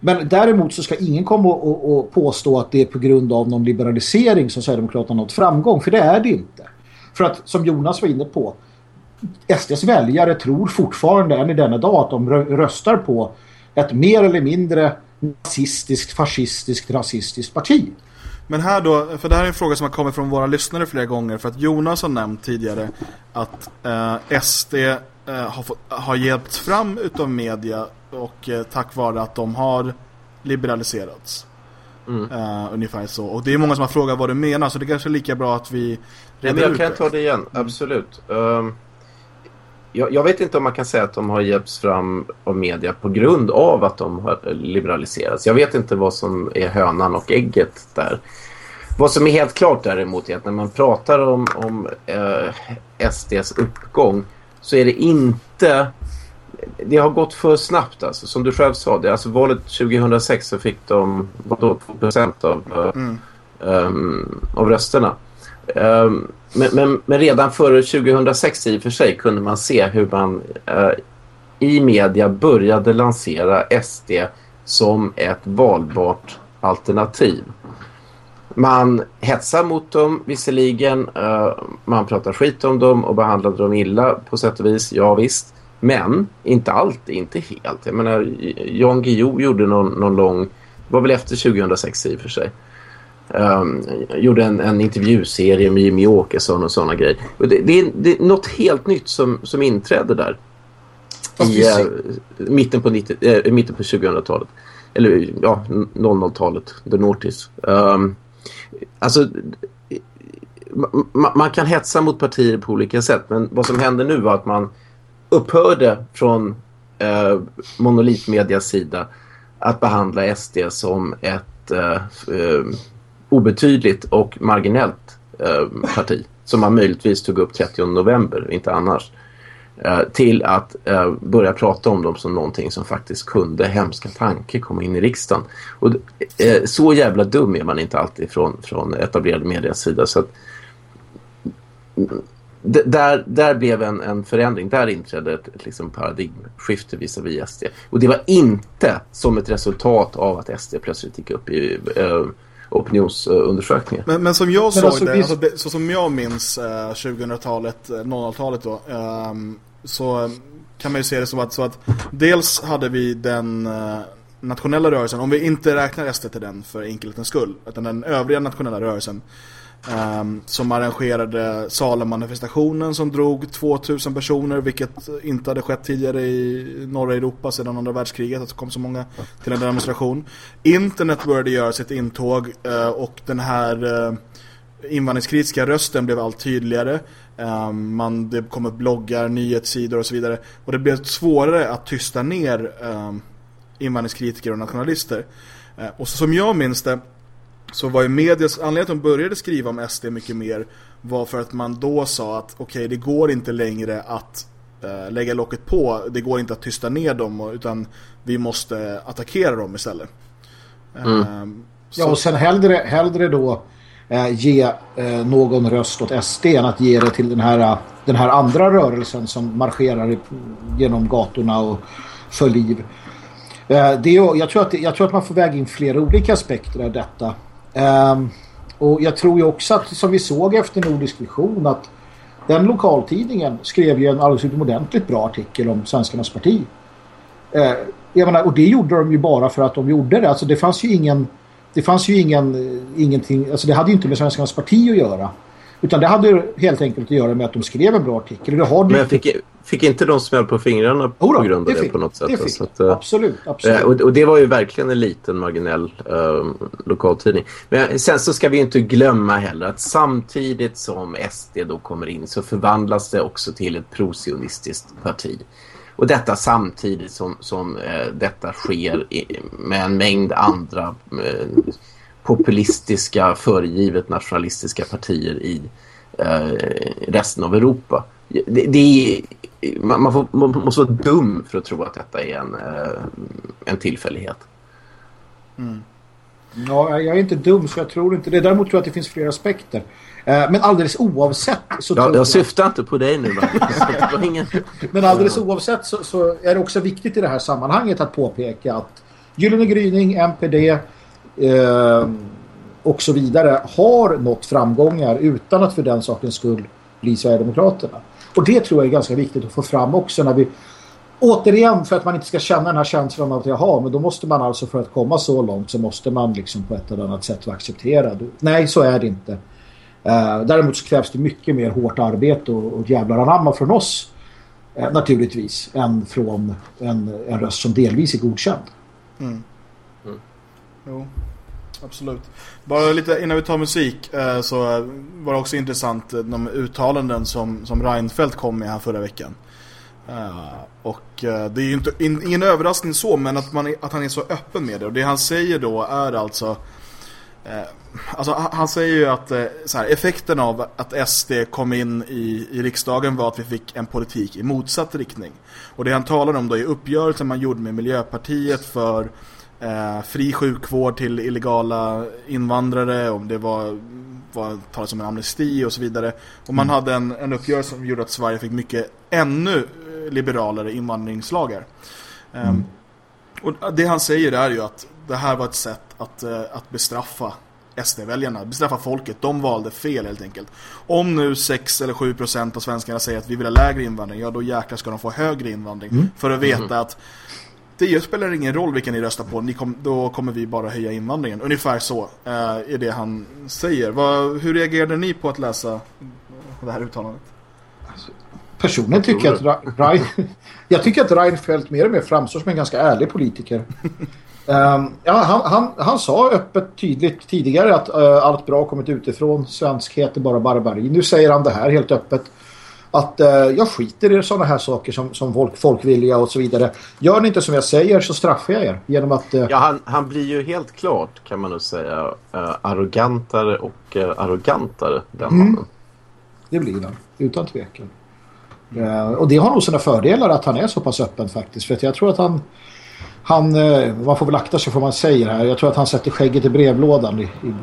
Speaker 3: Men däremot så ska ingen komma och, och, påstå att det är på grund av någon liberalisering som Sverigedemokraterna har nått framgång. För det är det inte. För att som Jonas var inne på SDs väljare tror fortfarande än i denna dag att de röstar på ett mer eller mindre nazistiskt, fascistiskt, rasistiskt parti.
Speaker 1: Men här då, för det här är en fråga som har kommit från våra lyssnare flera gånger för att Jonas har nämnt tidigare att eh, SD eh, har, fått, har hjälpts fram utav media och eh, tack vare att de har liberaliserats. Mm. Uh, ungefär så. Och det är många som har frågat vad du menar så det är kanske är lika bra att vi
Speaker 2: reder ja, Jag kan ta det igen, absolut. Um, jag, jag, vet inte om man kan säga att de har hjälpts fram av media på grund av att de har liberaliserats. Jag vet inte vad som är hönan och ägget där. Vad som är helt klart däremot är att när man pratar om, om eh, SDs uppgång så är det inte... Det har gått för snabbt alltså. Som du själv sa, det, alltså valet 2006 så fick de vadå, 2% av, eh, mm. um, av rösterna. Um, men, men, men, redan före 2006 i och för sig kunde man se hur man eh, i media började lansera SD som ett valbart alternativ. Man hetsar mot dem visserligen, eh, man pratar skit om dem och behandlade dem illa på sätt och vis, ja visst. Men inte allt, inte helt. Jag menar, Jan Guillou gjorde någon, någon lång, var väl efter 2006 i och för sig. Um, gjorde en, en intervjuserie med Jimmy Åkesson och sådana grejer. Och det, det, är, det är något helt nytt som, som inträder där. I uh, mitten på, äh, på 2000-talet. Eller ja, 00-talet. The Nortis. Um, alltså man kan hetsa mot partier på olika sätt. Men vad som händer nu var att man upphörde från eh, monolitmedias sida att behandla SD som ett eh, obetydligt och marginellt eh, parti som man möjligtvis tog upp 30 november, inte annars eh, till att eh, börja prata om dem som någonting som faktiskt kunde, hemska tanke, komma in i riksdagen. Och eh, så jävla dum är man inte alltid från, från etablerade medias sida så att där, där blev en, en förändring, där inträdde ett, ett liksom paradigmskifte visavi SD. Och det var inte som ett resultat av att SD plötsligt gick upp i eh, opinionsundersökningar.
Speaker 1: Men, men som jag såg alltså, det, alltså det, så som jag minns eh, 2000-talet, 00-talet eh, då, eh, så kan man ju se det som att, så att dels hade vi den eh, nationella rörelsen, om vi inte räknar SD till den för enkelhetens skull, utan den övriga nationella rörelsen Um, som arrangerade Salem-manifestationen som drog 2000 personer vilket inte hade skett tidigare i norra Europa sedan andra världskriget att det kom så många till en demonstration. Internet började göra sitt intåg uh, och den här uh, invandringskritiska rösten blev allt tydligare. Um, man, det kom upp bloggar, nyhetssidor och så vidare och det blev svårare att tysta ner um, invandringskritiker och nationalister. Uh, och så som jag minns det så var ju medias anledning att de började skriva om SD mycket mer var för att man då sa att okej, okay, det går inte längre att äh, lägga locket på. Det går inte att tysta ner dem utan vi måste attackera dem istället.
Speaker 3: Mm. Äh, ja, och sen hellre, hellre då äh, ge någon röst åt SD än att ge det till den här, den här andra rörelsen som marscherar genom gatorna och för liv. Det, jag, tror att, jag tror att man får väga in flera olika aspekter av detta. Um, och jag tror ju också att, som vi såg efter Nordisk Vision, att den lokaltidningen skrev ju en alldeles utomordentligt bra artikel om Svenskarnas parti. Uh, jag menar, och det gjorde de ju bara för att de gjorde det. Alltså det fanns ju ingen det fanns ju ingen, eh, ingenting, alltså det hade ju inte med Svenskarnas parti att göra. Utan det hade helt enkelt att göra med att de skrev en bra artikel. Det har
Speaker 2: Men fick, fick inte de smäll på fingrarna på oh, grund av det, det på något sätt?
Speaker 3: Det fick. Att, uh, absolut. absolut.
Speaker 2: Och, och, det var ju verkligen en liten marginell uh, lokaltidning. Men sen så ska vi inte glömma heller att samtidigt som SD då kommer in så förvandlas det också till ett prosionistiskt parti. Och detta samtidigt som, som eh, detta sker i, med en mängd andra eh, populistiska, föregivet nationalistiska partier i eh, resten av Europa. Det, det är, man, man, får, man, måste vara dum för att tro att detta är en, eh, en tillfällighet.
Speaker 3: Mm. Ja, jag är inte dum så jag tror inte det. Däremot tror jag att det finns fler aspekter. Eh, men alldeles oavsett så
Speaker 2: ja, jag, jag syftar inte på dig nu.
Speaker 3: ingen... Men alldeles oavsett så, så, är det också viktigt i det här sammanhanget att påpeka att Gyllene Gryning, MPD eh, och så vidare har nått framgångar utan att för den sakens skull bli Sverigedemokraterna. Och det tror jag är ganska viktigt att få fram också när vi återigen för att man inte ska känna den här känslan av att jag har men då måste man alltså för att komma så långt så måste man liksom på ett eller annat sätt vara accepterad. Nej, så är det inte. Eh, däremot så krävs det mycket mer hårt arbete och, och jävlar anamma från oss eh, naturligtvis än från en, en röst som delvis är godkänd. Mm.
Speaker 1: Jo, absolut. Bara lite innan vi tar musik eh, så var det också intressant eh, de uttalanden som, som Reinfeldt kom med här förra veckan. Eh, och det är ju inte, ingen överraskning så men att, man, att han är så öppen med det. Och det han säger då är alltså Alltså, han säger ju att så här, effekten av att SD kom in i, i riksdagen var att vi fick en politik i motsatt riktning. Och det han talar om då är uppgörelsen man gjorde med Miljöpartiet för eh, fri sjukvård till illegala invandrare. Om det var, var talas om en amnesti och så vidare. Och man mm. hade en, en uppgörelse som gjorde att Sverige fick mycket ännu eh, liberalare invandringslagar. Mm. Um, och det han säger är ju att det här var ett sätt att, uh, att bestraffa SD-väljarna, bestraffa folket. De valde fel helt enkelt. Om nu 6 eller 7 procent av svenskarna säger att vi vill ha lägre invandring, ja då jäklar ska de få högre invandring. Mm. För att veta mm. att det spelar ingen roll vilka ni röstar på, ni kom, då kommer vi bara höja invandringen. Ungefär så uh, är det han säger. Vad, hur reagerade ni på att läsa det här uttalandet?
Speaker 3: Personligen tycker jag att Rein, jag tycker att Reinfeldt mer och mer framstår som en ganska ärlig politiker. Um, ja, han, han, han sa öppet tydligt tidigare att uh, allt bra kommit utifrån. Svenskhet är bara barbari. Nu säger han det här helt öppet. Att uh, jag skiter i sådana här saker som, som folk, folkvilja och så vidare. Gör ni inte som jag säger så straffar jag er. Genom att, uh...
Speaker 2: Ja, han, han blir ju helt klart kan man nog säga arrogantare och arrogantare den mm. mannen.
Speaker 3: Det blir han, utan tvekan. och det har nog sina fördelar att han är så pass öppen faktiskt. För att jag tror att han han, eh, man får väl akta sig för vad man säger här. Jag tror att han sätter skägget i brevlådan i, i,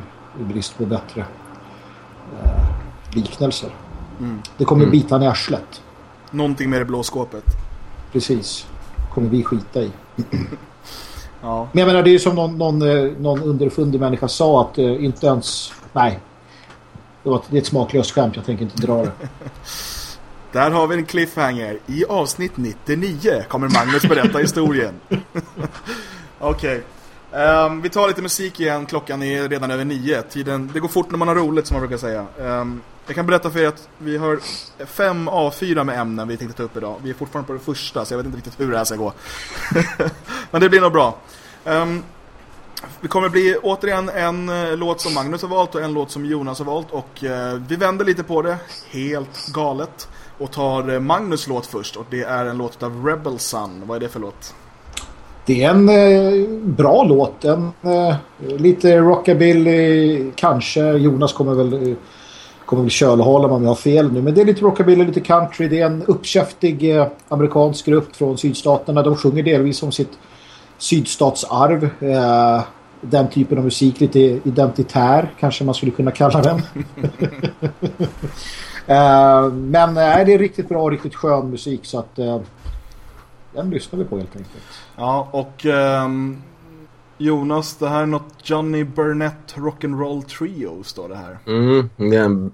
Speaker 3: i brist på bättre eh, liknelser. Mm. Det kommer mm. bita i arslet.
Speaker 1: Någonting med det blå skåpet.
Speaker 3: Precis. kommer vi skita i. ja. Men jag menar, det är ju som någon, någon, eh, någon underfundig människa sa att eh, inte ens... Nej. Det, var, det är ett smaklöst skämt, jag tänker inte dra det.
Speaker 1: Där har vi en cliffhanger. I avsnitt 99 kommer Magnus berätta historien. Okej. Okay. Um, ehm, vi tar lite musik igen. Klockan är redan över nio. Tiden, det går fort när man har roligt som man brukar säga. Um, jag kan berätta för er att vi har fem A4 med ämnen vi tänkte ta upp idag. Vi är fortfarande på det första så jag vet inte riktigt hur det här ska gå. Men det blir nog bra. Ehm, um, det kommer bli återigen en eh, låt som Magnus har valt och en låt som Jonas har valt. Och uh, vi vänder lite på det. Helt galet och tar eh, Magnus låt först och det är en låt av Rebel Sun. Vad är det för låt?
Speaker 3: Det är en eh, bra låt. En, eh, lite rockabilly kanske. Jonas kommer väl eh, kommer väl kölhålla om jag har fel nu. Men det är lite rockabilly, lite country. Det är en uppkäftig eh, amerikansk grupp från sydstaterna. De sjunger delvis om sitt sydstatsarv. Eh, den typen av musik, lite identitär kanske man skulle kunna kalla den. eh, men eh, det är riktigt bra och riktigt skön musik så att eh, den lyssnar vi på helt enkelt.
Speaker 1: Ja, och um, Jonas, det här är något Johnny Burnett Rock'n'Roll Trio står det här.
Speaker 2: Mm, det är en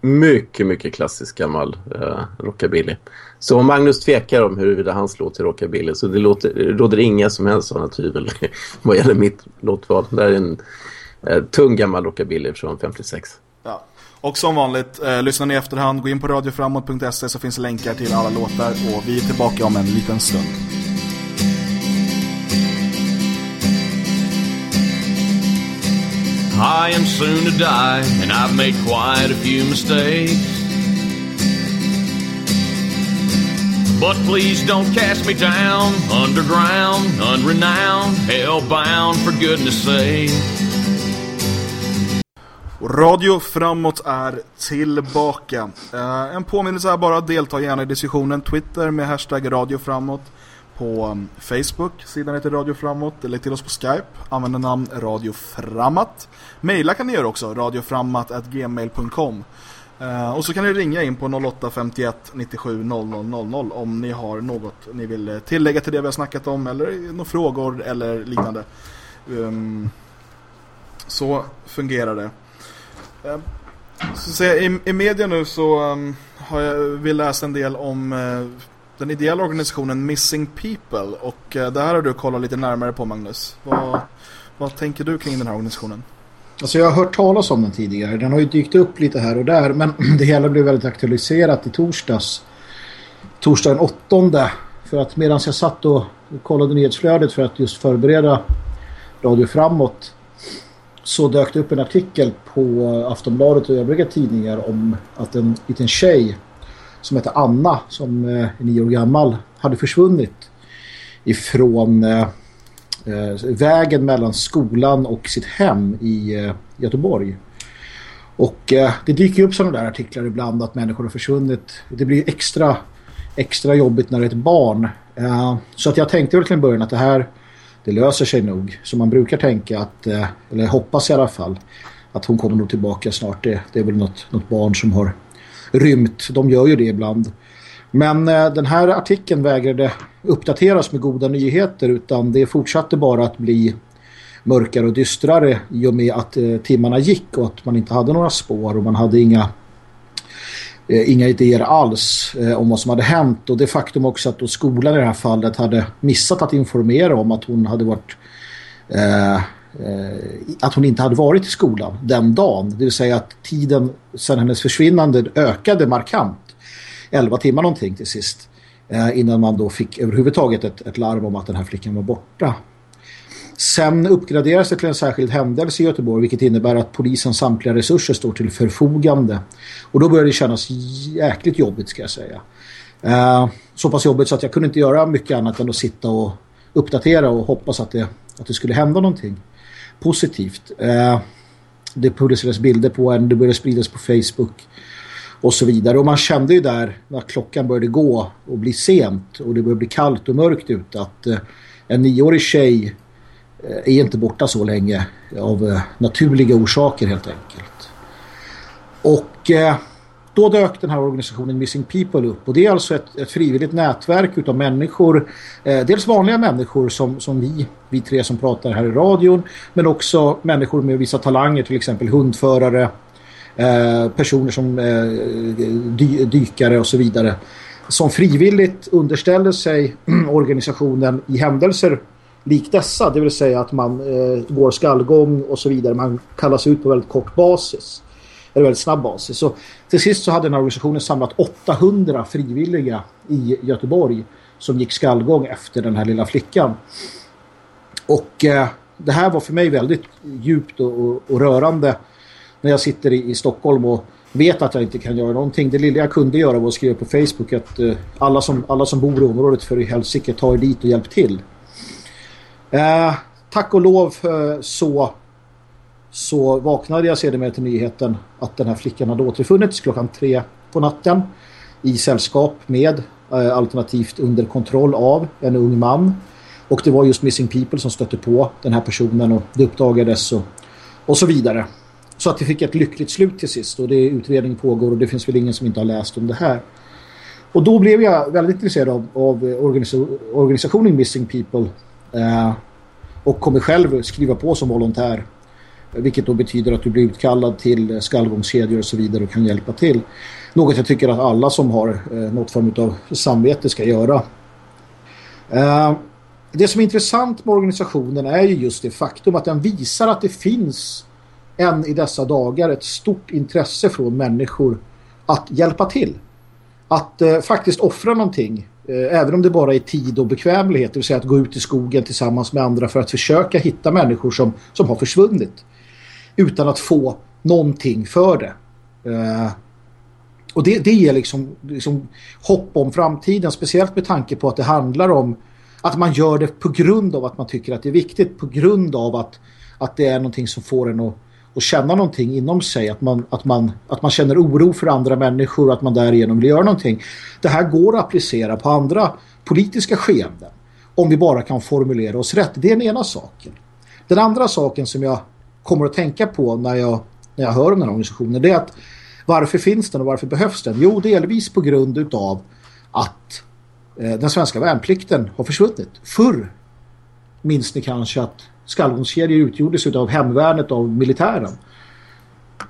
Speaker 2: mycket, mycket klassisk gammal uh, rockabilly. Så om Magnus tvekar om huruvida hans låt är rockabilly så det låter, råder inga som helst sådana tvivel vad gäller mitt låtval. Det är en uh, tung gammal rockabilly från 56.
Speaker 1: Ja. Och som vanligt, eh, lyssna ni i efterhand, gå in på radioframåt.se så finns länkar till alla låtar och vi är tillbaka om en liten stund. I am soon to die, and I've made quite a few mistakes. But please don't cast me down, underground, unrenowned, hellbound, for goodness sake. Radio Framåt är tillbaka. Uh, en påminnelse här bara, delta gärna i diskussionen. Twitter med hashtag Radio Framåt. På mm, Facebook, sidan heter Radio Framåt. Eller till oss på Skype, använder namn Radio Framåt. Maila kan ni göra också, radioframåt.gmail.com. Uh, eh, och så kan ni ringa in på 0851 97 00 00 om ni har något ni vill eh, tillägga till det vi har snackat om eller några frågor eller liknande. Um, så fungerar det. Uh, så i, I media nu så um, har jag, vi läst en del om uh, den ideella organisationen Missing People och eh, det här har du kollat lite närmare på Magnus. Vad, vad tänker du kring den här organisationen?
Speaker 3: Alltså jag har hört talas om den tidigare. Den har ju dykt upp lite här och där. Men det hela blev väldigt aktualiserat i torsdags. Torsdagen 8. För att medan jag satt och kollade nyhetsflödet för att just förbereda Radio Framåt så dök det upp en artikel på Aftonbladet och övriga tidningar om att en liten tjej som heter Anna som eh, är nio år gammal hade försvunnit ifrån eh, eh, vägen mellan skolan och sitt hem i eh, Göteborg. Och eh, det dyker upp sådana där artiklar ibland att människor har försvunnit. Det blir extra, extra jobbigt när det är ett barn. Så att jag tänkte väl till en början att det här det löser sig nog. Så man brukar tänka att, eller hoppas i alla fall, att hon kommer nog tillbaka snart. Det, det är väl något, något barn som har rymt. De gör ju det ibland. Men eh, den här artikeln vägrade uppdateras med goda nyheter utan det fortsatte bara att bli mörkare och dystrare i och med att eh, timmarna gick och att man inte hade några spår och man hade inga eh, inga idéer alls eh, om vad som hade hänt och det faktum också att då skolan i det här fallet hade missat att informera om att hon hade varit eh, Eh, att hon inte hade varit i skolan den dagen. Det vill säga att tiden sedan hennes försvinnande ökade markant. 11 timmar någonting till sist. Eh, innan man då fick överhuvudtaget ett, ett larm om att den här flickan var borta. Sen uppgraderas det till en särskild händelse i Göteborg vilket innebär att polisens samtliga resurser står till förfogande. Och då börjar det kännas jäkligt jobbigt ska jag säga. Eh, så pass jobbigt så att jag kunde inte göra mycket annat än att sitta och uppdatera och hoppas att det, att det skulle hända någonting positivt. Eh, det publicerades bilder på en, det började spridas på Facebook och så vidare. Och man kände ju där när klockan började gå och bli sent och det började bli kallt och mörkt ute att eh, en nioårig tjej eh, är inte borta så länge av naturliga orsaker helt enkelt. Och eh, då dök den här organisationen Missing People upp och det är alltså ett, ett frivilligt nätverk utav människor, eh, dels vanliga människor som, som vi, vi tre som pratar här i radion men också människor med vissa talanger, till exempel hundförare, Eh, personer som eh, dy dykare och så vidare som frivilligt underställer sig organisationen i händelser lik dessa, det vill säga att man eh, går skallgång och så vidare. Man kallas ut på väldigt kort basis. Eller väldigt snabb basis. Så till sist så hade den här organisationen samlat 800 frivilliga i Göteborg som gick skallgång efter den här lilla flickan. Och eh, det här var för mig väldigt djupt och, och, och rörande när jag sitter i, i Stockholm och vet att jag inte kan göra någonting. Det lilla jag kunde göra var att skriva på Facebook att eh, alla, som, alla som bor i området för i helsike tar dit och hjälp till. Eh, tack och lov eh, så, så vaknade jag sedan till nyheten att den här flickan hade återfunnits klockan tre på natten i sällskap med eh, alternativt under kontroll av en ung man. Och det var just Missing People som stötte på den här personen och det uppdagades och, och så vidare. Så att det fick ett lyckligt slut till sist och det är utredning pågår och det finns väl ingen som inte har läst om det här. Och då blev jag väldigt intresserad av, av organisationen Missing People. Eh, och kommer själv skriva på som volontär. Vilket då betyder att du blir utkallad till skallgångskedjor och så vidare och kan hjälpa till. Något jag tycker att alla som har eh, något form av samvete ska göra. Eh, det som är intressant med organisationen är ju just det faktum att den visar att det finns än i dessa dagar ett stort intresse från människor att hjälpa till. Att eh, faktiskt offra någonting eh, även om det bara är tid och bekvämlighet, det vill säga att gå ut i skogen tillsammans med andra för att försöka hitta människor som, som har försvunnit utan att få någonting för det. Eh, och det, det ger liksom, liksom hopp om framtiden, speciellt med tanke på att det handlar om att man gör det på grund av att man tycker att det är viktigt, på grund av att, att det är någonting som får en att, att känna någonting inom sig, att man, att, man, att man känner oro för andra människor och att man därigenom vill göra någonting. Det här går att applicera på andra politiska skeenden om vi bara kan formulera oss rätt. Det är den ena saken. Den andra saken som jag kommer att tänka på när jag, när jag hör om den här organisationen det är att varför finns den och varför behövs den? Jo, delvis på grund utav att eh, den svenska värnplikten har försvunnit. Förr minns ni kanske att skallgångskedjor utgjordes av hemvärnet av militären.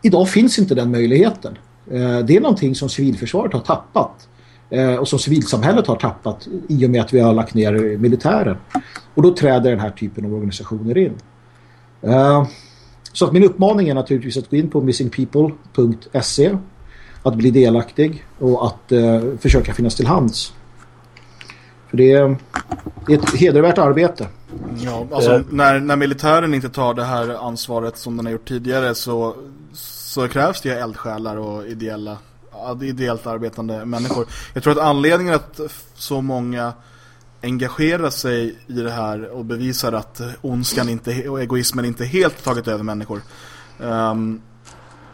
Speaker 3: Idag finns inte den möjligheten. Eh, det är någonting som civilförsvaret har tappat eh, och som civilsamhället har tappat i och med att vi har lagt ner militären. Och då träder den här typen av organisationer in. Eh, så att min uppmaning är naturligtvis att gå in på missingpeople.se att bli delaktig och att uh, försöka finnas till hands. För det är, det är ett hedervärt arbete.
Speaker 1: Ja, alltså uh. när, när militären inte tar det här ansvaret som den har gjort tidigare så, så krävs det eldsjälar och ideella, ideellt arbetande människor. Jag tror att anledningen att så många engagera sig i det här och bevisar att ondskan inte, och egoismen inte helt tagit över människor um,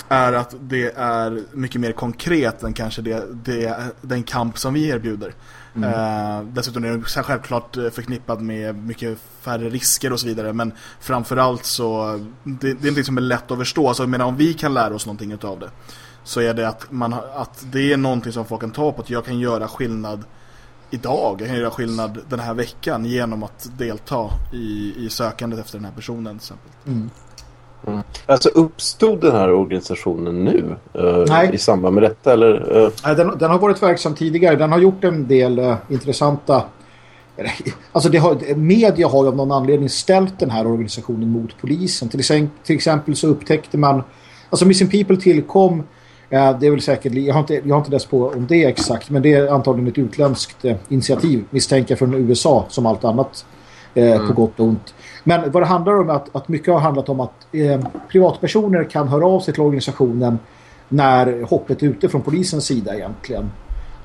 Speaker 1: är att det är mycket mer konkret än kanske det, det, den kamp som vi erbjuder. Mm. Uh, dessutom är det självklart förknippad med mycket färre risker och så vidare men framförallt så det, det är inte som är lätt att förstå. Alltså, menar, om vi kan lära oss någonting av det så är det att, man, att det är någonting som folk kan ta på att jag kan göra skillnad idag. Jag kan göra skillnad den här veckan genom att delta i, i sökandet efter den här personen. Till exempel. Mm.
Speaker 2: Mm. Alltså uppstod den här organisationen nu uh, i samband med detta? Eller, uh...
Speaker 3: Nej, den, den, har varit verksam tidigare. Den har gjort en del uh, intressanta... Alltså det har, media har ju av någon anledning ställt den här organisationen mot polisen. Till, till exempel så upptäckte man... Alltså Missing People tillkom Eh, det är väl säkert, jag har, inte, jag har inte läst på om det exakt, men det är antagligen ett utländskt eh, initiativ, misstänker från USA som allt annat eh, mm. på gott och ont. Men vad det handlar om är att, att mycket har handlat om att eh, privatpersoner kan höra av sig till organisationen när hoppet är ute från polisens sida egentligen.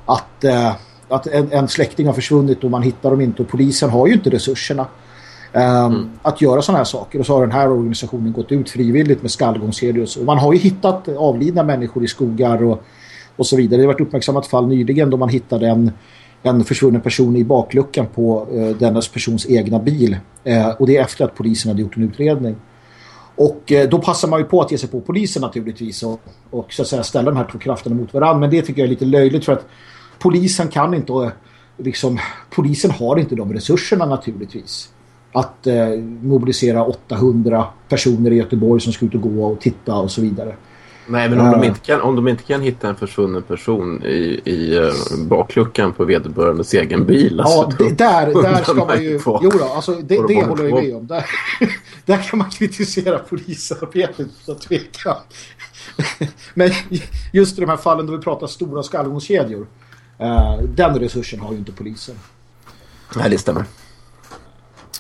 Speaker 3: Att, eh, att en, en släkting har försvunnit och man hittar dem inte och polisen har ju inte resurserna. Um, mm. att göra sådana här saker. Och så har den här organisationen gått ut frivilligt med skallgångskedjor och så. Man har ju hittat avlidna människor i skogar och, och så vidare. Det har varit uppmärksammat fall nyligen då man hittade en, en försvunnen person i bakluckan på uh, dennes persons egna bil. Uh, och det är efter att polisen hade gjort en utredning. Och uh, då passar man ju på att ge sig på polisen naturligtvis och, och så att säga ställa de här två krafterna mot varandra. Men det tycker jag är lite löjligt för att polisen kan inte liksom, polisen har inte de resurserna naturligtvis att eh, mobilisera 800 personer i Göteborg som ska ut och gå och titta och så vidare.
Speaker 2: Nej, men om, uh, de, inte kan, om de inte kan hitta en försvunnen person i, i uh, bakluckan på vederbörandes egen bil.
Speaker 3: Ja, alltså, där, där ska man ju... På, jo då, alltså, det, det håller jag med om. Där, där kan man kritisera polisarbetet så tveka. men just i de här fallen då vi pratar stora skallgångskedjor uh, den resursen har ju inte polisen.
Speaker 2: Nej, det stämmer.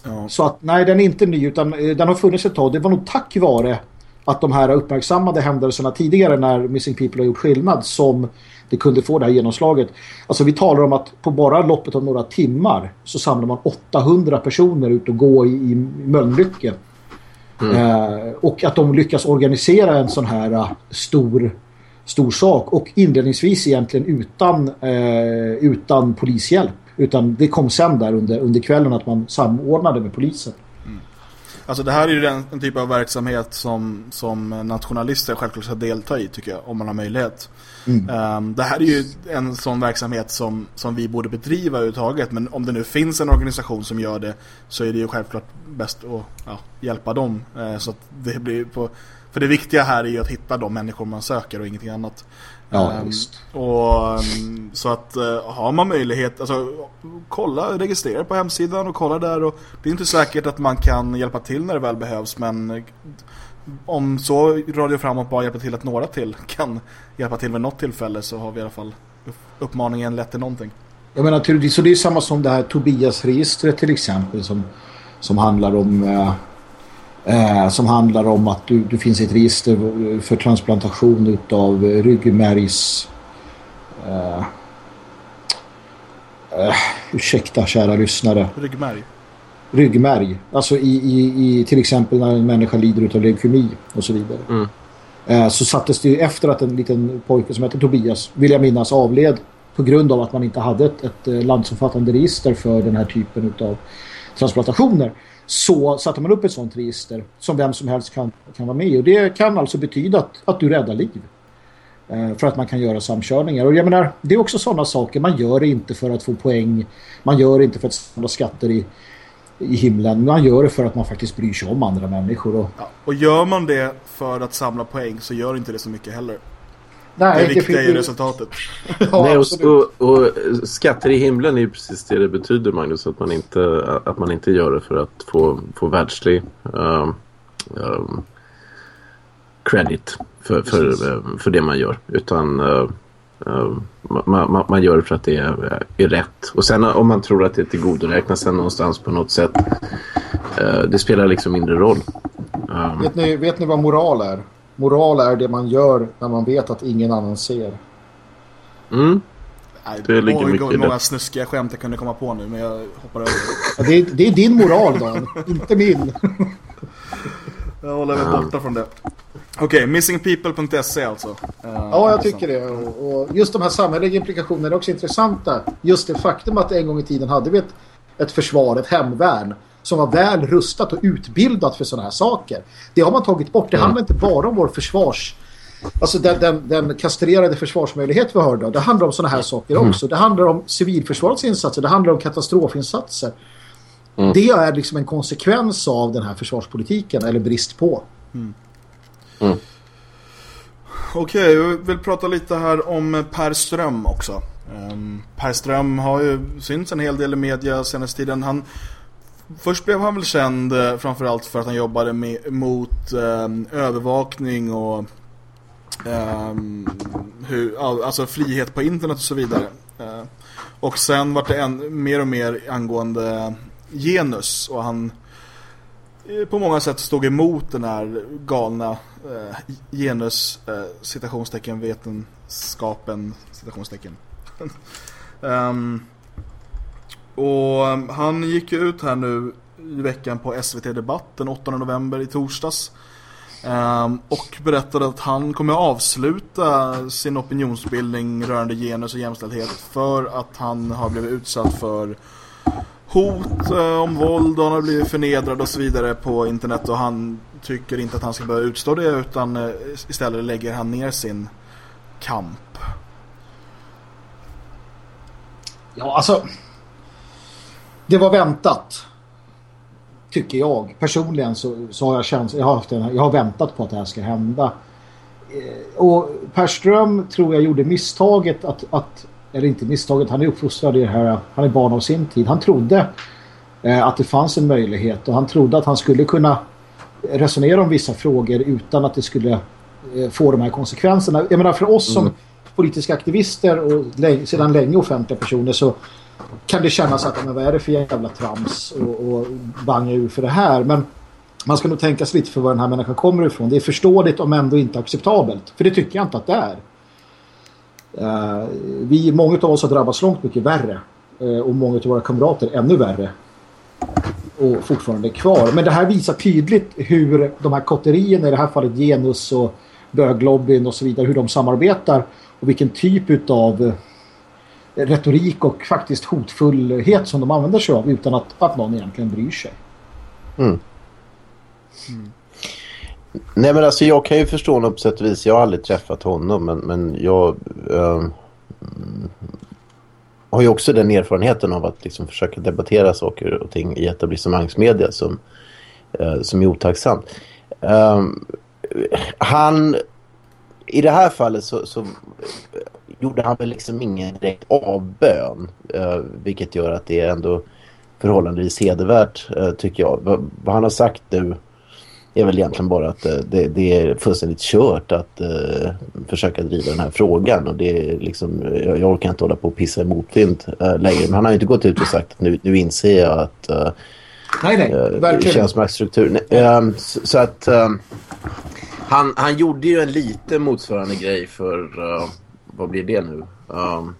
Speaker 3: Ja. Så att nej, den är inte ny utan eh, den har funnits ett tag. Det var nog tack vare att de här uppmärksammade händelserna tidigare när Missing People har gjort skillnad som det kunde få det här genomslaget. Alltså vi talar om att på bara loppet av några timmar så samlar man 800 personer ut och gå i, i Mölnlycke. Mm. Eh, och att de lyckas organisera en sån här uh, stor, stor sak och inledningsvis egentligen utan, eh, utan polishjälp. Utan det kom sen där under, under kvällen att man samordnade med polisen. Mm.
Speaker 1: Alltså det här är ju en, en typ av verksamhet som, som nationalister självklart ska delta i tycker jag, om man har möjlighet. Mm. Um, det här är ju en sån verksamhet som, som vi borde bedriva överhuvudtaget. Men om det nu finns en organisation som gör det så är det ju självklart bäst att ja, hjälpa dem. Uh, så att det blir på, för det viktiga här är ju att hitta de människor man söker och ingenting annat.
Speaker 3: Ja, um.
Speaker 1: Och, um, så att uh, har man möjlighet, alltså kolla, registrera på hemsidan och kolla där. Och det är inte säkert att man kan hjälpa till när det väl behövs, men om så Radio Framåt bara hjälper till att några till kan hjälpa till vid något tillfälle så har vi i alla fall uppmaningen lett till någonting.
Speaker 3: Jag menar, så det är samma som det här Tobias-registret till exempel som, som handlar om eh, eh, som handlar om att du, det finns ett register för transplantation av ryggmärgs eh, eh, ursäkta kära lyssnare.
Speaker 1: Ryggmärg?
Speaker 3: ryggmärg. Alltså i, i, i till exempel när en människa lider av leukemi och så vidare. Mm. Eh, så sattes det ju efter att en liten pojke som heter Tobias, vill jag minnas, avled på grund av att man inte hade ett, ett eh, landsomfattande register för den här typen av transplantationer så satte man upp ett sånt register som vem som helst kan, kan vara med i. Och det kan alltså betyda att, att du räddar liv. Eh, för att man kan göra samkörningar. Och jag menar, det är också sådana saker. Man gör det inte för att få poäng. Man gör det inte för att samla skatter i, i himlen. Man gör det för att man faktiskt bryr sig om andra människor. Och,
Speaker 1: ja, och gör man det för att samla poäng så gör inte det så mycket heller. Nej, det viktiga är ju resultatet.
Speaker 2: ja, Nej, och, och, och, skatter i himlen är ju precis det det betyder Magnus. Att man inte, att man inte gör det för att få, få världslig um, um, credit för, för, för det man gör. Utan uh, uh, man, man, man, gör det för att det är, är rätt. Och sen om man tror att det tillgodoräknas sen någonstans på något sätt. Uh, det spelar liksom mindre roll.
Speaker 3: Um, vet, ni, vet ni vad moral är? Moral är det man gör när man vet att ingen annan ser.
Speaker 2: Mm.
Speaker 1: Nej, det ligger mycket i det. många snuskiga skämt jag kunde komma på nu, men jag hoppar över
Speaker 3: det. det, är, det är din moral, Dan. inte min.
Speaker 1: jag håller mig borta från det. Okej, okay, missingpeople.se alltså. Uh,
Speaker 3: ja, jag tycker det. Och just de här samhälleliga implikationerna är också intressanta. Just det faktum att en gång i tiden hade vi ett, ett försvar, ett hemvärn som var väl rustat och utbildat för sådana här saker. Det har man tagit bort. Det mm. handlar inte bara om vår försvars... Alltså den, den, den kastrerade försvarsmöjlighet vi har då. Det handlar om sådana här saker mm. också. Det handlar om civilförsvarets insatser. Det handlar om katastrofinsatser. Mm. Det är liksom en konsekvens av den här försvarspolitiken. Eller brist på. Mm.
Speaker 1: Mm. Okej, okay, vi vill prata lite här om Per Ström också. Um, per Ström har ju synts en hel del i media senaste tiden. Han Först blev han väl känd eh, framförallt för att han jobbade med, mot eh, övervakning och eh, hur, alltså frihet på internet och så vidare. Eh, och sen var det en, mer och mer angående genus och han eh, på många sätt stod emot den här galna eh, genus eh, citationstecken vetenskapen citationstecken. um, Och ehm, han gick ju ut här nu i veckan på SVT Debatt den 8 november i torsdags. Ehm, och berättade att han kommer att avsluta sin opinionsbildning rörande genus och jämställdhet för att han har blivit utsatt för hot eh, om våld och han har blivit förnedrad och så vidare på internet och han tycker inte att han ska börja utstå det utan eh, istället lägger han ner sin kamp.
Speaker 3: Ja, alltså det var väntat. Tycker jag. Personligen så, så har jag känt, jag har, haft en, jag har väntat på att det här ska hända. Eh, och Per Ström tror jag gjorde misstaget att, att eller inte misstaget, han är uppfostrad i det här, han är barn av sin tid. Han trodde eh, att det fanns en möjlighet och han trodde att han skulle kunna resonera om vissa frågor utan att det skulle eh, få de här konsekvenserna. Jag menar för oss som mm. politiska aktivister och sedan länge offentliga personer så kan det kännas att men vad är det för jävla trams och, och banga ur för det här. Men man ska nog tänka sig lite för var den här människan kommer ifrån. Det är förståeligt om ändå inte acceptabelt. För det tycker jag inte att det är. Uh, vi, många av oss har drabbats långt mycket värre. Uh, och många av våra kamrater ännu värre. Och fortfarande kvar. Men det här visar tydligt hur de här kotterierna, i det här fallet genus och böglobbyn och så vidare, hur de samarbetar. Och vilken typ av retorik och faktiskt hotfullhet som de använder sig av utan att, att någon egentligen bryr sig.
Speaker 2: Mm. Mm. Nej men alltså jag kan ju förstå honom på sätt och vis. Jag har aldrig träffat honom men, men jag äh, har ju också den erfarenheten av att liksom försöka debattera saker och ting i etablissemangsmedia som, äh, som är otacksamt. Äh, han, i det här fallet så, så gjorde han väl liksom ingen direkt avbön. vilket gör att det är ändå förhållandevis hedervärt tycker jag. vad han har sagt nu är väl egentligen bara att eh, det, det är fullständigt kört att uh, försöka driva den här frågan. Och det är liksom, jag, jag orkar inte hålla på och pissa i motvind uh, längre. Men han har ju inte gått ut och sagt att nu, nu inser jag att uh,
Speaker 3: nej, nej,
Speaker 2: uh, könsmaktsstruktur. Uh, så, så, att han, han gjorde ju en lite motsvarande grej för, vad blir det nu? Um,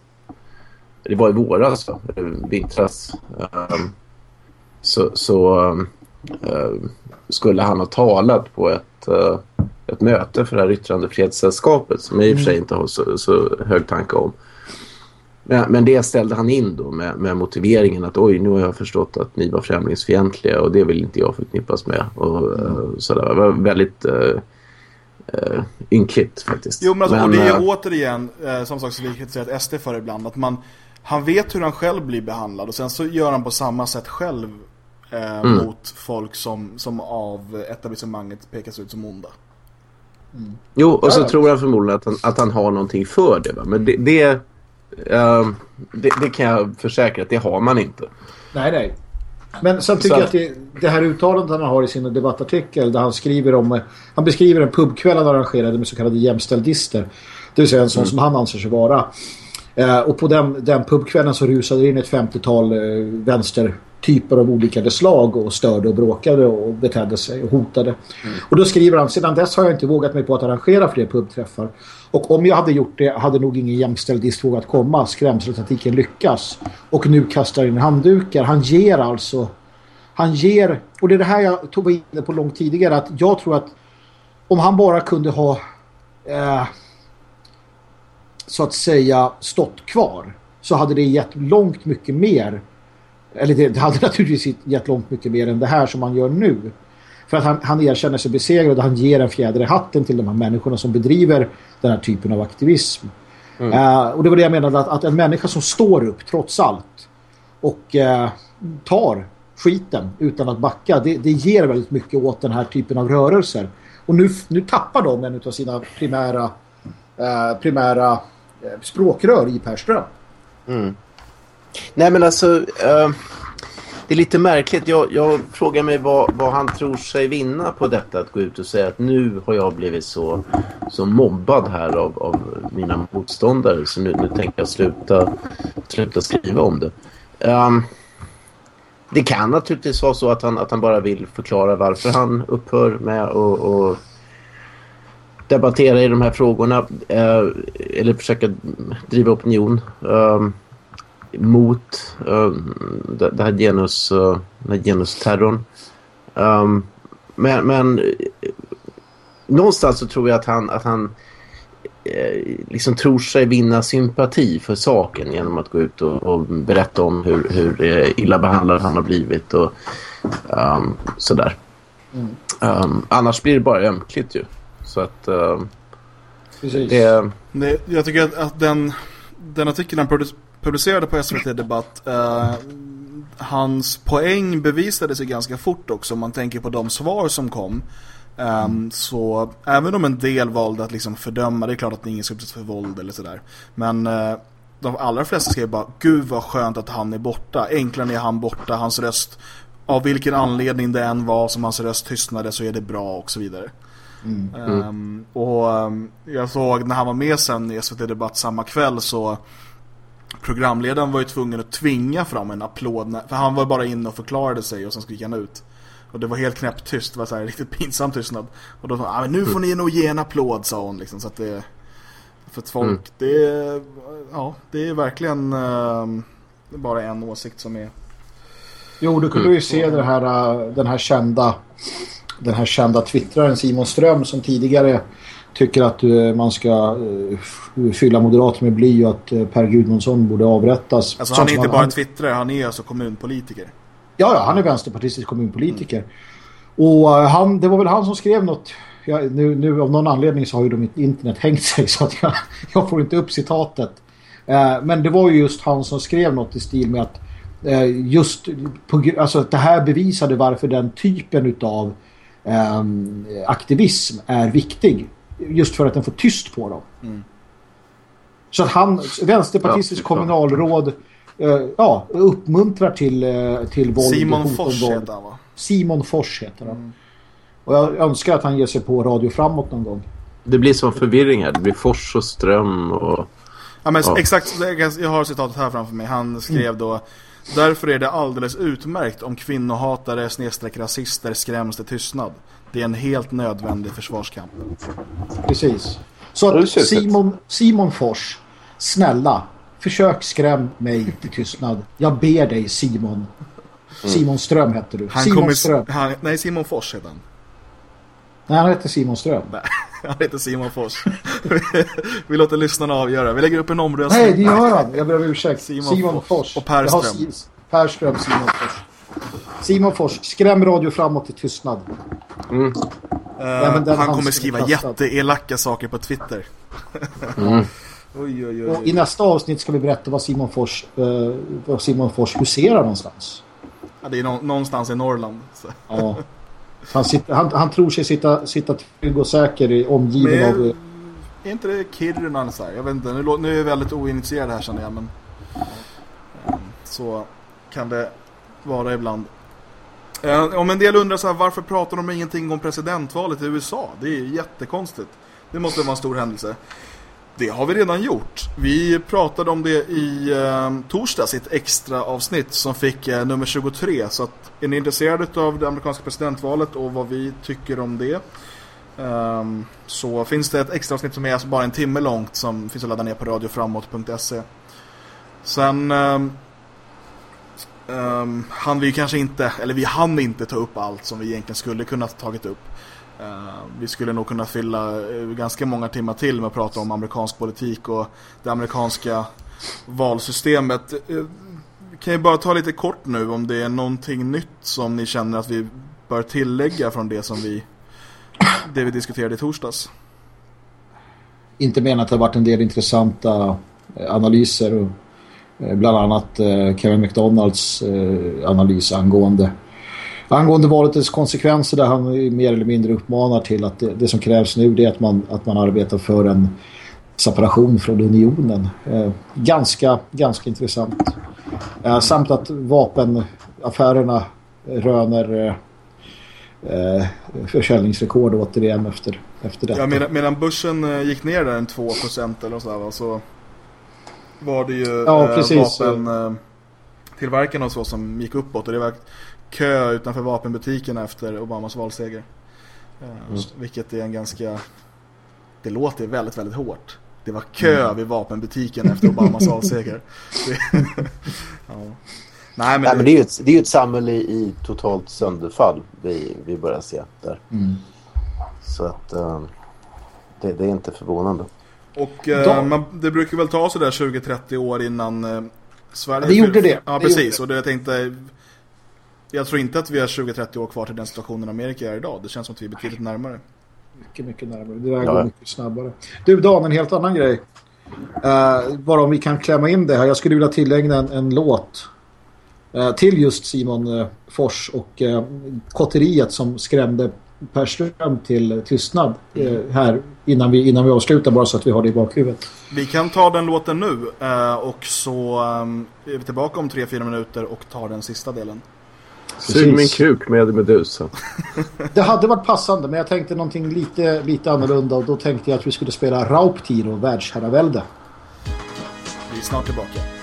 Speaker 2: det var i våras, va? vintras. Um, så, så um, skulle han ha talat på ett, uh, ett möte för det här yttrandefrihetssällskapet som jag i och för sig mm. inte har så, så hög tanke om. Men, men det ställde han in då med, med, motiveringen att oj, nu har jag förstått att ni var främlingsfientliga och det vill inte jag förknippas med. Och, uh, sådär. Det var väldigt uh, uh, ynkligt faktiskt.
Speaker 1: Jo, men, alltså, men och det är återigen, uh, som sagt så vi kritiserat SD för ibland, att man, han vet hur han själv blir behandlad och sen så gör han på samma sätt själv eh, mm. mot folk som, som av etablissemanget pekas ut som onda.
Speaker 2: Mm. Jo, och så ja. tror han förmodligen att han, att han har någonting för det. Va? Men det, det, uh, det, det, kan jag försäkra att det har man inte.
Speaker 3: Nej, nej. Men sen tycker så. jag att det, det, här uttalandet han har i sin debattartikel där han skriver om, han beskriver en pubkväll han arrangerade med så kallade jämställdister. Det vill säga en sån mm. som han anser sig vara. Eh, och på den, den pubkvällen så rusade in ett 50-tal eh, vänster typer av olika slag och störde och bråkade och betedde sig och hotade. Mm. Och då skriver han, sedan dess har jag inte vågat mig på att arrangera fler pubträffar. Och om jag hade gjort det hade nog ingen jämställdist vågat komma. Skrämseltaktiken lyckas. Och nu kastar in handdukar. Han ger alltså, han ger, och det är det här jag tog in på långt tidigare, att jag tror att om han bara kunde ha eh, så att säga stått kvar så hade det gett långt mycket mer eller det, det hade naturligtvis gett långt mycket mer än det här som han gör nu. För att han, han erkänner sig besegrad och han ger en fjäder i hatten till de här människorna som bedriver den här typen av aktivism. Mm. Uh, och det var det jag menade, att, att, en människa som står upp trots allt och uh, tar skiten utan att backa, det, det ger väldigt mycket åt den här typen av rörelser. Och nu, nu tappar de en av sina primära, uh, primära språkrör i Per Ström.
Speaker 2: Mm. Nej men alltså, uh, det är lite märkligt. Jag, jag frågar mig vad, vad, han tror sig vinna på detta. Att gå ut och säga att nu har jag blivit så, så mobbad här av, av mina motståndare. Så nu, nu tänker jag sluta, sluta skriva om det. Um, det kan naturligtvis vara så att han, att han bara vill förklara varför han upphör med att debattera i de här frågorna. Uh, eller försöka driva opinion. Um, mot uh, det här genus, uh, den här genusterrorn. Um, men, men någonstans så tror jag att han, att han eh, liksom tror sig vinna sympati för saken genom att gå ut och, och berätta om hur, hur eh, illa behandlad han har blivit och um, sådär. Mm. Um, annars blir det bara ömkligt ju. Så att um,
Speaker 1: det... det... Jag tycker att, att den, den artikeln han publicerade på SVT Debatt eh, hans poäng bevisade sig ganska fort också om man tänker på de svar som kom. Um, så även om en del valde att liksom fördöma, det är klart att ingen ska utsättas för våld eller sådär. Men uh, de allra flesta skrev bara, gud vad skönt att han är borta. Äntligen är han borta, hans röst, av vilken anledning det än var som hans röst tystnade så är det bra och så vidare. Mm. Um, och um, jag såg när han var med sen i SVT Debatt samma kväll så programledaren var ju tvungen att tvinga fram en applåd. För han var bara inne och förklarade sig och sen gick han ut. Och det var helt knäppt tyst. Det var så här riktigt pinsam tystnad. Och då sa ah, nu får ni nog ge en applåd, sa hon. Liksom, så att det, för att folk, mm. det, är, ja, det är verkligen uh, bara en åsikt som är...
Speaker 3: Jo, du kunde mm. ju se den här, äh, den här kända den här kända twittraren Simon Ström som tidigare tycker att uh, man ska uh, fylla moderater med bly och att uh, Per Gudmundsson borde avrättas.
Speaker 1: Alltså han är inte bara han... twittrare, han är alltså kommunpolitiker.
Speaker 3: Ja, ja, han är vänsterpartistisk kommunpolitiker. Mm. Och han, det var väl han som skrev något jag, nu, nu av någon anledning så har ju de mitt internet hängt sig så att jag, jag får inte upp citatet. Eh, men det var ju just han som skrev något i stil med att eh, just på, alltså att det här bevisade varför den typen av eh, aktivism är viktig. Just för att den får tyst på dem. Mm. Så att han, vänsterpartistisk ja, kommunalråd eh, ja, uppmuntrar till, eh, till våld.
Speaker 1: Simon Fors heter han va?
Speaker 3: Simon Fors heter han. Mm. Och jag önskar att han ger sig på radio framåt någon gång.
Speaker 2: Det blir som förvirring här. Det blir fors och ström och...
Speaker 1: Ja, men ja. exakt. Jag har citatet här framför mig. Han skrev mm. då... Därför är det alldeles utmärkt om kvinnohatare snedstreck rasister skräms till tystnad. Det är en helt nödvändig försvarskamp.
Speaker 3: Precis. Så att Simon, Simon Fors, snälla, försök skräm mig till tystnad. Jag ber dig Simon. Mm. Simon Ström heter du.
Speaker 1: Han
Speaker 3: Simon
Speaker 1: kommer, Ström. Han, nej, Simon Fors heter han.
Speaker 3: Nej, han heter Simon Ström.
Speaker 1: Nej, han heter Simon Fors. vi låter lyssnarna avgöra. Vi lägger upp en omröstning.
Speaker 3: Nej, det gör han. Jag ber om ursäkt.
Speaker 1: Simon, Simon Fors. Och Per Ström.
Speaker 3: Per Ström, Simon Fors. Simon Fors, skräm radio framåt till tystnad.
Speaker 1: Mm. Uh, han kommer skriva jätteelaka saker på Twitter.
Speaker 3: mm. oj, oj, oj, Och I nästa avsnitt ska vi berätta vad Simon Fors, uh, vad Simon Fors huserar någonstans.
Speaker 1: Ja, det är nå någonstans i Norrland. Så.
Speaker 3: Ja. Han, sitter, han, han, tror sig sitta, sitta trygg och säker i omgiven men, av...
Speaker 1: Är inte det Kiruna så här? Jag vet inte, nu, nu är jag väldigt oinitierad här känner jag, men... Um, så kan det vara ibland. Eh, om en del undrar så här, varför pratar de ingenting om presidentvalet i USA? Det är jättekonstigt. Det måste vara en stor händelse. Det har vi redan gjort. Vi pratade om det i eh, torsdags i ett extra avsnitt som fick eh, nummer 23. Så att, är ni intresserade av det amerikanska presidentvalet och vad vi tycker om det eh, så finns det ett extra avsnitt som är alltså bara en timme långt som finns att ladda ner på radioframåt.se. Sen ehm, um, han vi kanske inte, eller vi hann inte ta upp allt som vi egentligen skulle kunna tagit upp. Uh, vi skulle nog kunna fylla eh, ganska många timmar till med att prata om amerikansk politik och det amerikanska valsystemet. Uh, kan jag bara ta lite kort nu om det är någonting nytt som ni känner att vi bör tillägga från det som vi det vi diskuterade i torsdags?
Speaker 3: Inte menat att det har varit en del intressanta analyser och Eh, bland annat eh, Kevin McDonalds eh, analys angående angående valets konsekvenser där han mer eller mindre uppmanar till att det, det, som krävs nu är att man, att man arbetar för en separation från unionen. Eh, ganska, ganska intressant. Eh, samt att vapenaffärerna röner eh, försäljningsrekord återigen efter, efter detta.
Speaker 1: Ja, medan, medan börsen gick ner där en 2% eller så, så var det ju ja, eh, vapen eh, tillverkarna och så som gick uppåt och det var kö utanför vapenbutikerna efter Obamas valseger. Eh, mm. Vilket är en ganska... Det låter väldigt, väldigt hårt. Det var kö mm. vid vapenbutiken efter Obamas valseger.
Speaker 4: ja. Nej, men, Nej, men det är ju ett, det är ett samhälle i totalt sönderfall vi, vi börjar se där. Mm. Så att um, det, det, är inte förvånande.
Speaker 1: Och uh, man, det brukar väl ta sådär 20-30 år innan uh, Sverige...
Speaker 3: Det gjorde det.
Speaker 1: Ja, precis. Det. Och det jag tänkte jag tror inte att vi har 20-30 år kvar till den situationen Amerika är idag. Det känns som att vi är betydligt närmare.
Speaker 3: Mycket, mycket närmare. Det där ja. går mycket snabbare. Du Dan, en helt annan grej. Uh, bara om vi kan klämma in det här. Jag skulle vilja tillägna en, en låt uh, till just Simon uh, Fors och uh, kotteriet som skrämde Per Ström till tystnad här innan vi, innan vi avslutar bara så att vi har det i bakhuvudet.
Speaker 1: Vi kan ta den låten nu och så um, är vi tillbaka om 3-4 minuter och tar den sista delen.
Speaker 2: Sug min kuk med Medusa.
Speaker 3: Det hade varit passande men jag tänkte någonting lite, lite annorlunda och då tänkte jag att vi skulle spela Rauptiro, världsherravälde.
Speaker 1: Vi är snart tillbaka.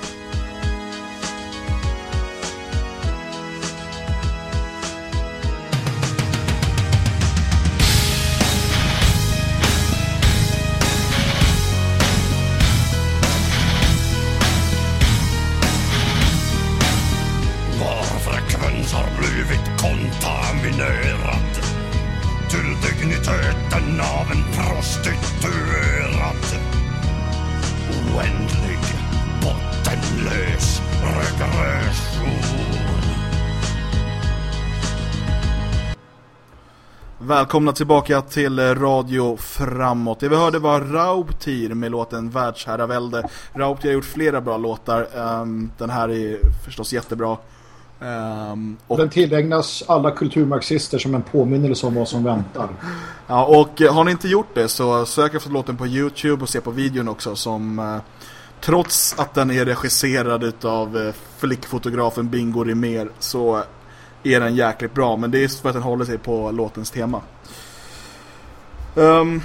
Speaker 1: Välkomna tillbaka till Radio Framåt. Det vi hörde var Rauptir med låten Världsherravälde. Rauptir har gjort flera bra låtar. Um, den här är förstås jättebra.
Speaker 3: Um, och... Den tillägnas alla kulturmarxister som en påminnelse om vad som väntar.
Speaker 1: Ja, och har ni inte gjort det så sök efter låten på Youtube och se på videon också som... Uh, trots att den är regisserad av uh, flickfotografen Bingo Rimér så är den jäkligt bra. Men det är för att den håller sig på låtens tema. Um,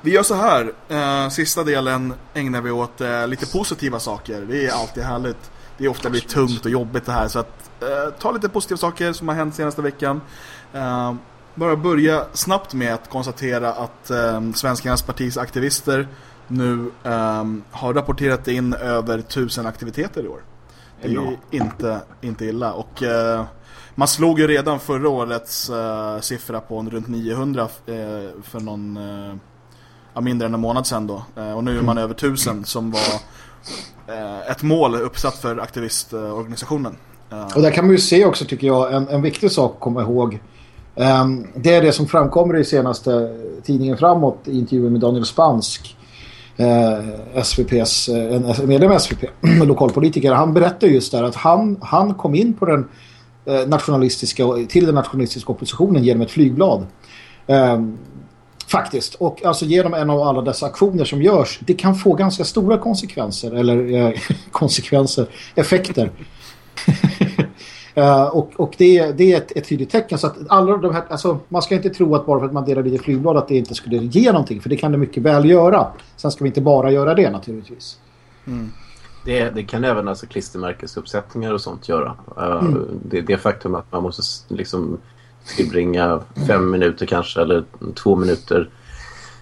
Speaker 1: vi gör så här. Uh, sista delen ägnar vi åt uh, lite positiva saker. Det är alltid härligt. Det är ofta blir tungt och jobbigt det här. Så att uh, ta lite positiva saker som har hänt senaste veckan. Ehm, bara börja snabbt med att konstatera att um, Svenskarnas partis aktivister nu um, har rapporterat in över tusen aktiviteter i år. Det är ju inte, inte illa. Och eh, man slog ju redan förra årets eh, siffra på runt 900 eh, för någon eh, mindre än en månad sedan då. Eh, och nu är man mm. över 1000 som var eh, ett mål uppsatt för aktivistorganisationen.
Speaker 3: Och där kan man ju se också tycker jag en, en viktig sak att komma ihåg. Um, det är det som framkommer i senaste tidningen framåt i intervjun med Daniel Spansk eh, SVPs, eh, en medlem i SVP, lokalpolitiker, han berättar just där att han, han kom in på den eh, nationalistiska, till den nationalistiska oppositionen genom ett flygblad. Eh, faktiskt. Och alltså genom en av alla dessa aktioner som görs, det kan få ganska stora konsekvenser, eller eh, konsekvenser, effekter. Uh, och, och det, det, är ett, ett tydligt tecken. Så att alla de här, alltså, man ska inte tro att bara för att man delar lite flygblad att det inte skulle ge någonting. För det kan det mycket väl göra. Sen ska vi inte bara göra det naturligtvis.
Speaker 2: Mm. Det, det, kan även alltså klistermärkesuppsättningar och sånt göra. Uh, mm. det, det faktum att man måste liksom tillbringa fem minuter kanske eller två minuter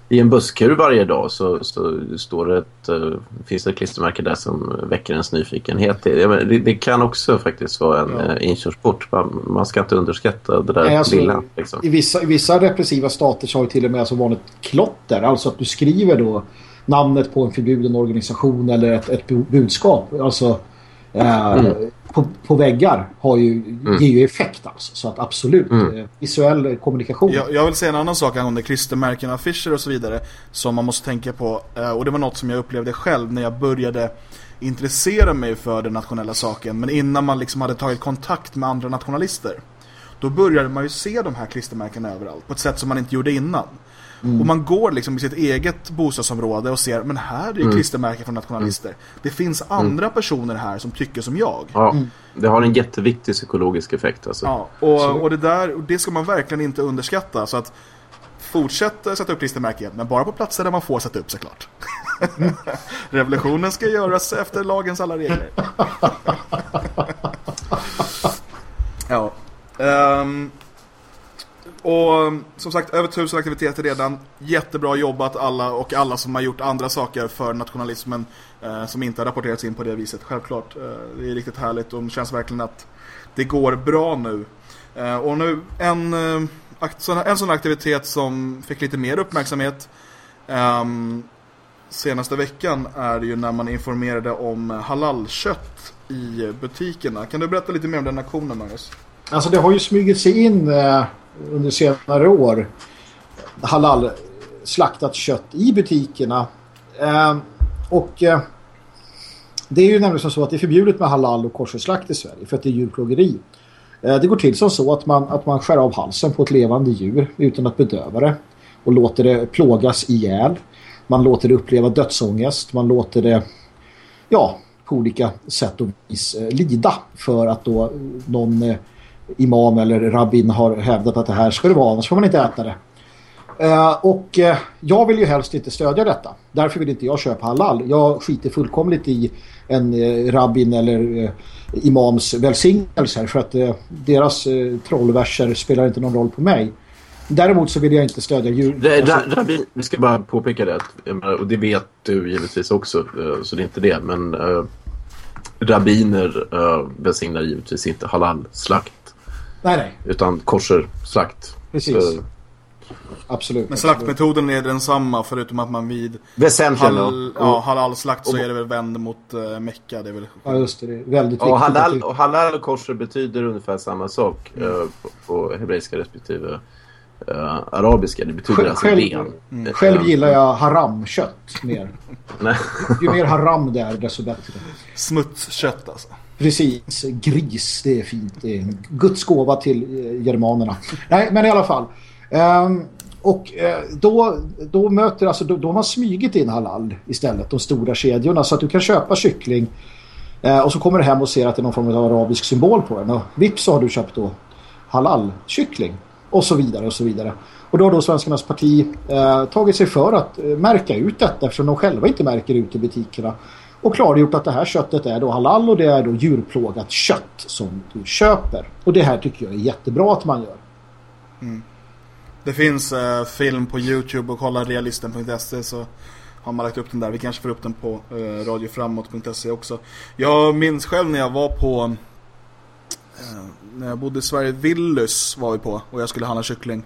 Speaker 2: i en busskur varje dag så, så står det ett, uh, finns det ett klistermärke där som väcker ens nyfikenhet. Det, det, kan också faktiskt vara en ja. uh, inkörsport. Man, man, ska inte underskatta det där Nej, alltså, lilla. Liksom.
Speaker 3: I, vissa, I vissa repressiva stater så har det till och med alltså vanligt klotter. Alltså att du skriver då namnet på en förbjuden organisation eller ett, ett budskap. Alltså uh, mm på, på väggar har ju, mm. ger ju effekt alltså. Så att absolut, mm. Eh, visuell kommunikation.
Speaker 1: Jag, jag, vill säga en annan sak angående klistermärken, affischer och så vidare som man måste tänka på. Eh, och det var något som jag upplevde själv när jag började intressera mig för den nationella saken. Men innan man liksom hade tagit kontakt med andra nationalister. Då började man ju se de här klistermärkena överallt på ett sätt som man inte gjorde innan. Mm. Och man går liksom i sitt eget bostadsområde och ser, men här är mm. klistermärken från nationalister. Mm. Det finns andra personer här som tycker som jag.
Speaker 2: Ja, mm. det har en jätteviktig psykologisk effekt. Alltså.
Speaker 1: Ja, och, och det där, och det ska man verkligen inte underskatta. Så att fortsätt sätta upp klistermärken, men bara på platser där man får sätta upp såklart. Revolutionen ska göras efter lagens alla regler. ja. Um, och um, som sagt, över tusen aktiviteter redan. Jättebra jobbat alla och alla som har gjort andra saker för nationalismen eh, som inte har rapporterats in på det viset. Självklart, eh, det är riktigt härligt och det känns verkligen att det går bra nu. Eh, och nu en, eh, en sån aktivitet som fick lite mer uppmärksamhet ehm, senaste veckan är ju när man informerade om halalkött i butikerna. Kan du berätta lite mer om den aktionen, Magnus?
Speaker 3: Alltså det har ju smugit sig in eh, under senare år halal slaktat kött i butikerna. Eh, och eh, det är ju nämligen så att det är förbjudet med halal och koscherslakt i Sverige för att det är djurplågeri. Eh, det går till som så att man, att man skär av halsen på ett levande djur utan att bedöva det och låter det plågas ihjäl. Man låter det uppleva dödsångest. Man låter det ja, på olika sätt och vis eh, lida för att då någon eh, imam eller rabbin har hävdat att det här ska det vara, annars får man inte äta det. Uh, och uh, jag vill ju helst inte stödja detta. Därför vill inte jag köpa halal. Jag skiter fullkomligt i en uh, rabbin eller imams välsignelser för att deras trollverser spelar inte någon roll på mig. Däremot så vill jag inte stödja djur.
Speaker 2: Alltså... Rabbin, vi ska bara påpeka det. Och det vet du givetvis också. Så det är inte det. Men rabbiner välsignar givetvis inte halal slakt.
Speaker 3: Nej, nej.
Speaker 2: Utan korser, slakt.
Speaker 3: Precis. Så, Absolut.
Speaker 1: Men slaktmetoden är densamma förutom att man vid
Speaker 2: Väsentligen
Speaker 1: hal, ja, halal-slakt så är det väl vänd mot uh, Mecka. Det är väl...
Speaker 3: Ja, just det. det är väldigt
Speaker 2: ja,
Speaker 3: viktigt.
Speaker 2: Halal, och halal och kosher betyder ungefär samma sak mm. uh, på, på hebreiska respektive uh, arabiska. Det betyder själv, alltså ren.
Speaker 3: Mm. Själv gillar jag haramkött mer. Ju mer haram det är, desto bättre.
Speaker 1: Smutskött alltså.
Speaker 3: Precis, gris, det är fint. Det är en Guds gåva till eh, germanerna. Nej, men i alla fall. Um, och eh, då, då möter alltså, då, då har man smygit in halal istället, de stora kedjorna. Så att du kan köpa kyckling eh, och så kommer du hem och ser att det är någon form av arabisk symbol på den. Och vips så har du köpt då halal-kyckling. Och så vidare och så vidare. Och då har då Svenskarnas parti eh, tagit sig för att eh, märka ut detta eftersom de själva inte märker ut i butikerna och klargjort att det här köttet är då halal och det är då djurplågat kött som du köper. Och det här tycker jag är jättebra att man gör.
Speaker 1: Mm. Det finns eh, film på Youtube och kolla realisten.se så har man lagt upp den där. Vi kanske får upp den på eh, radioframåt.se också. Jag minns själv när jag var på eh, när jag bodde i Sverige, Willys var vi på och jag skulle handla kyckling.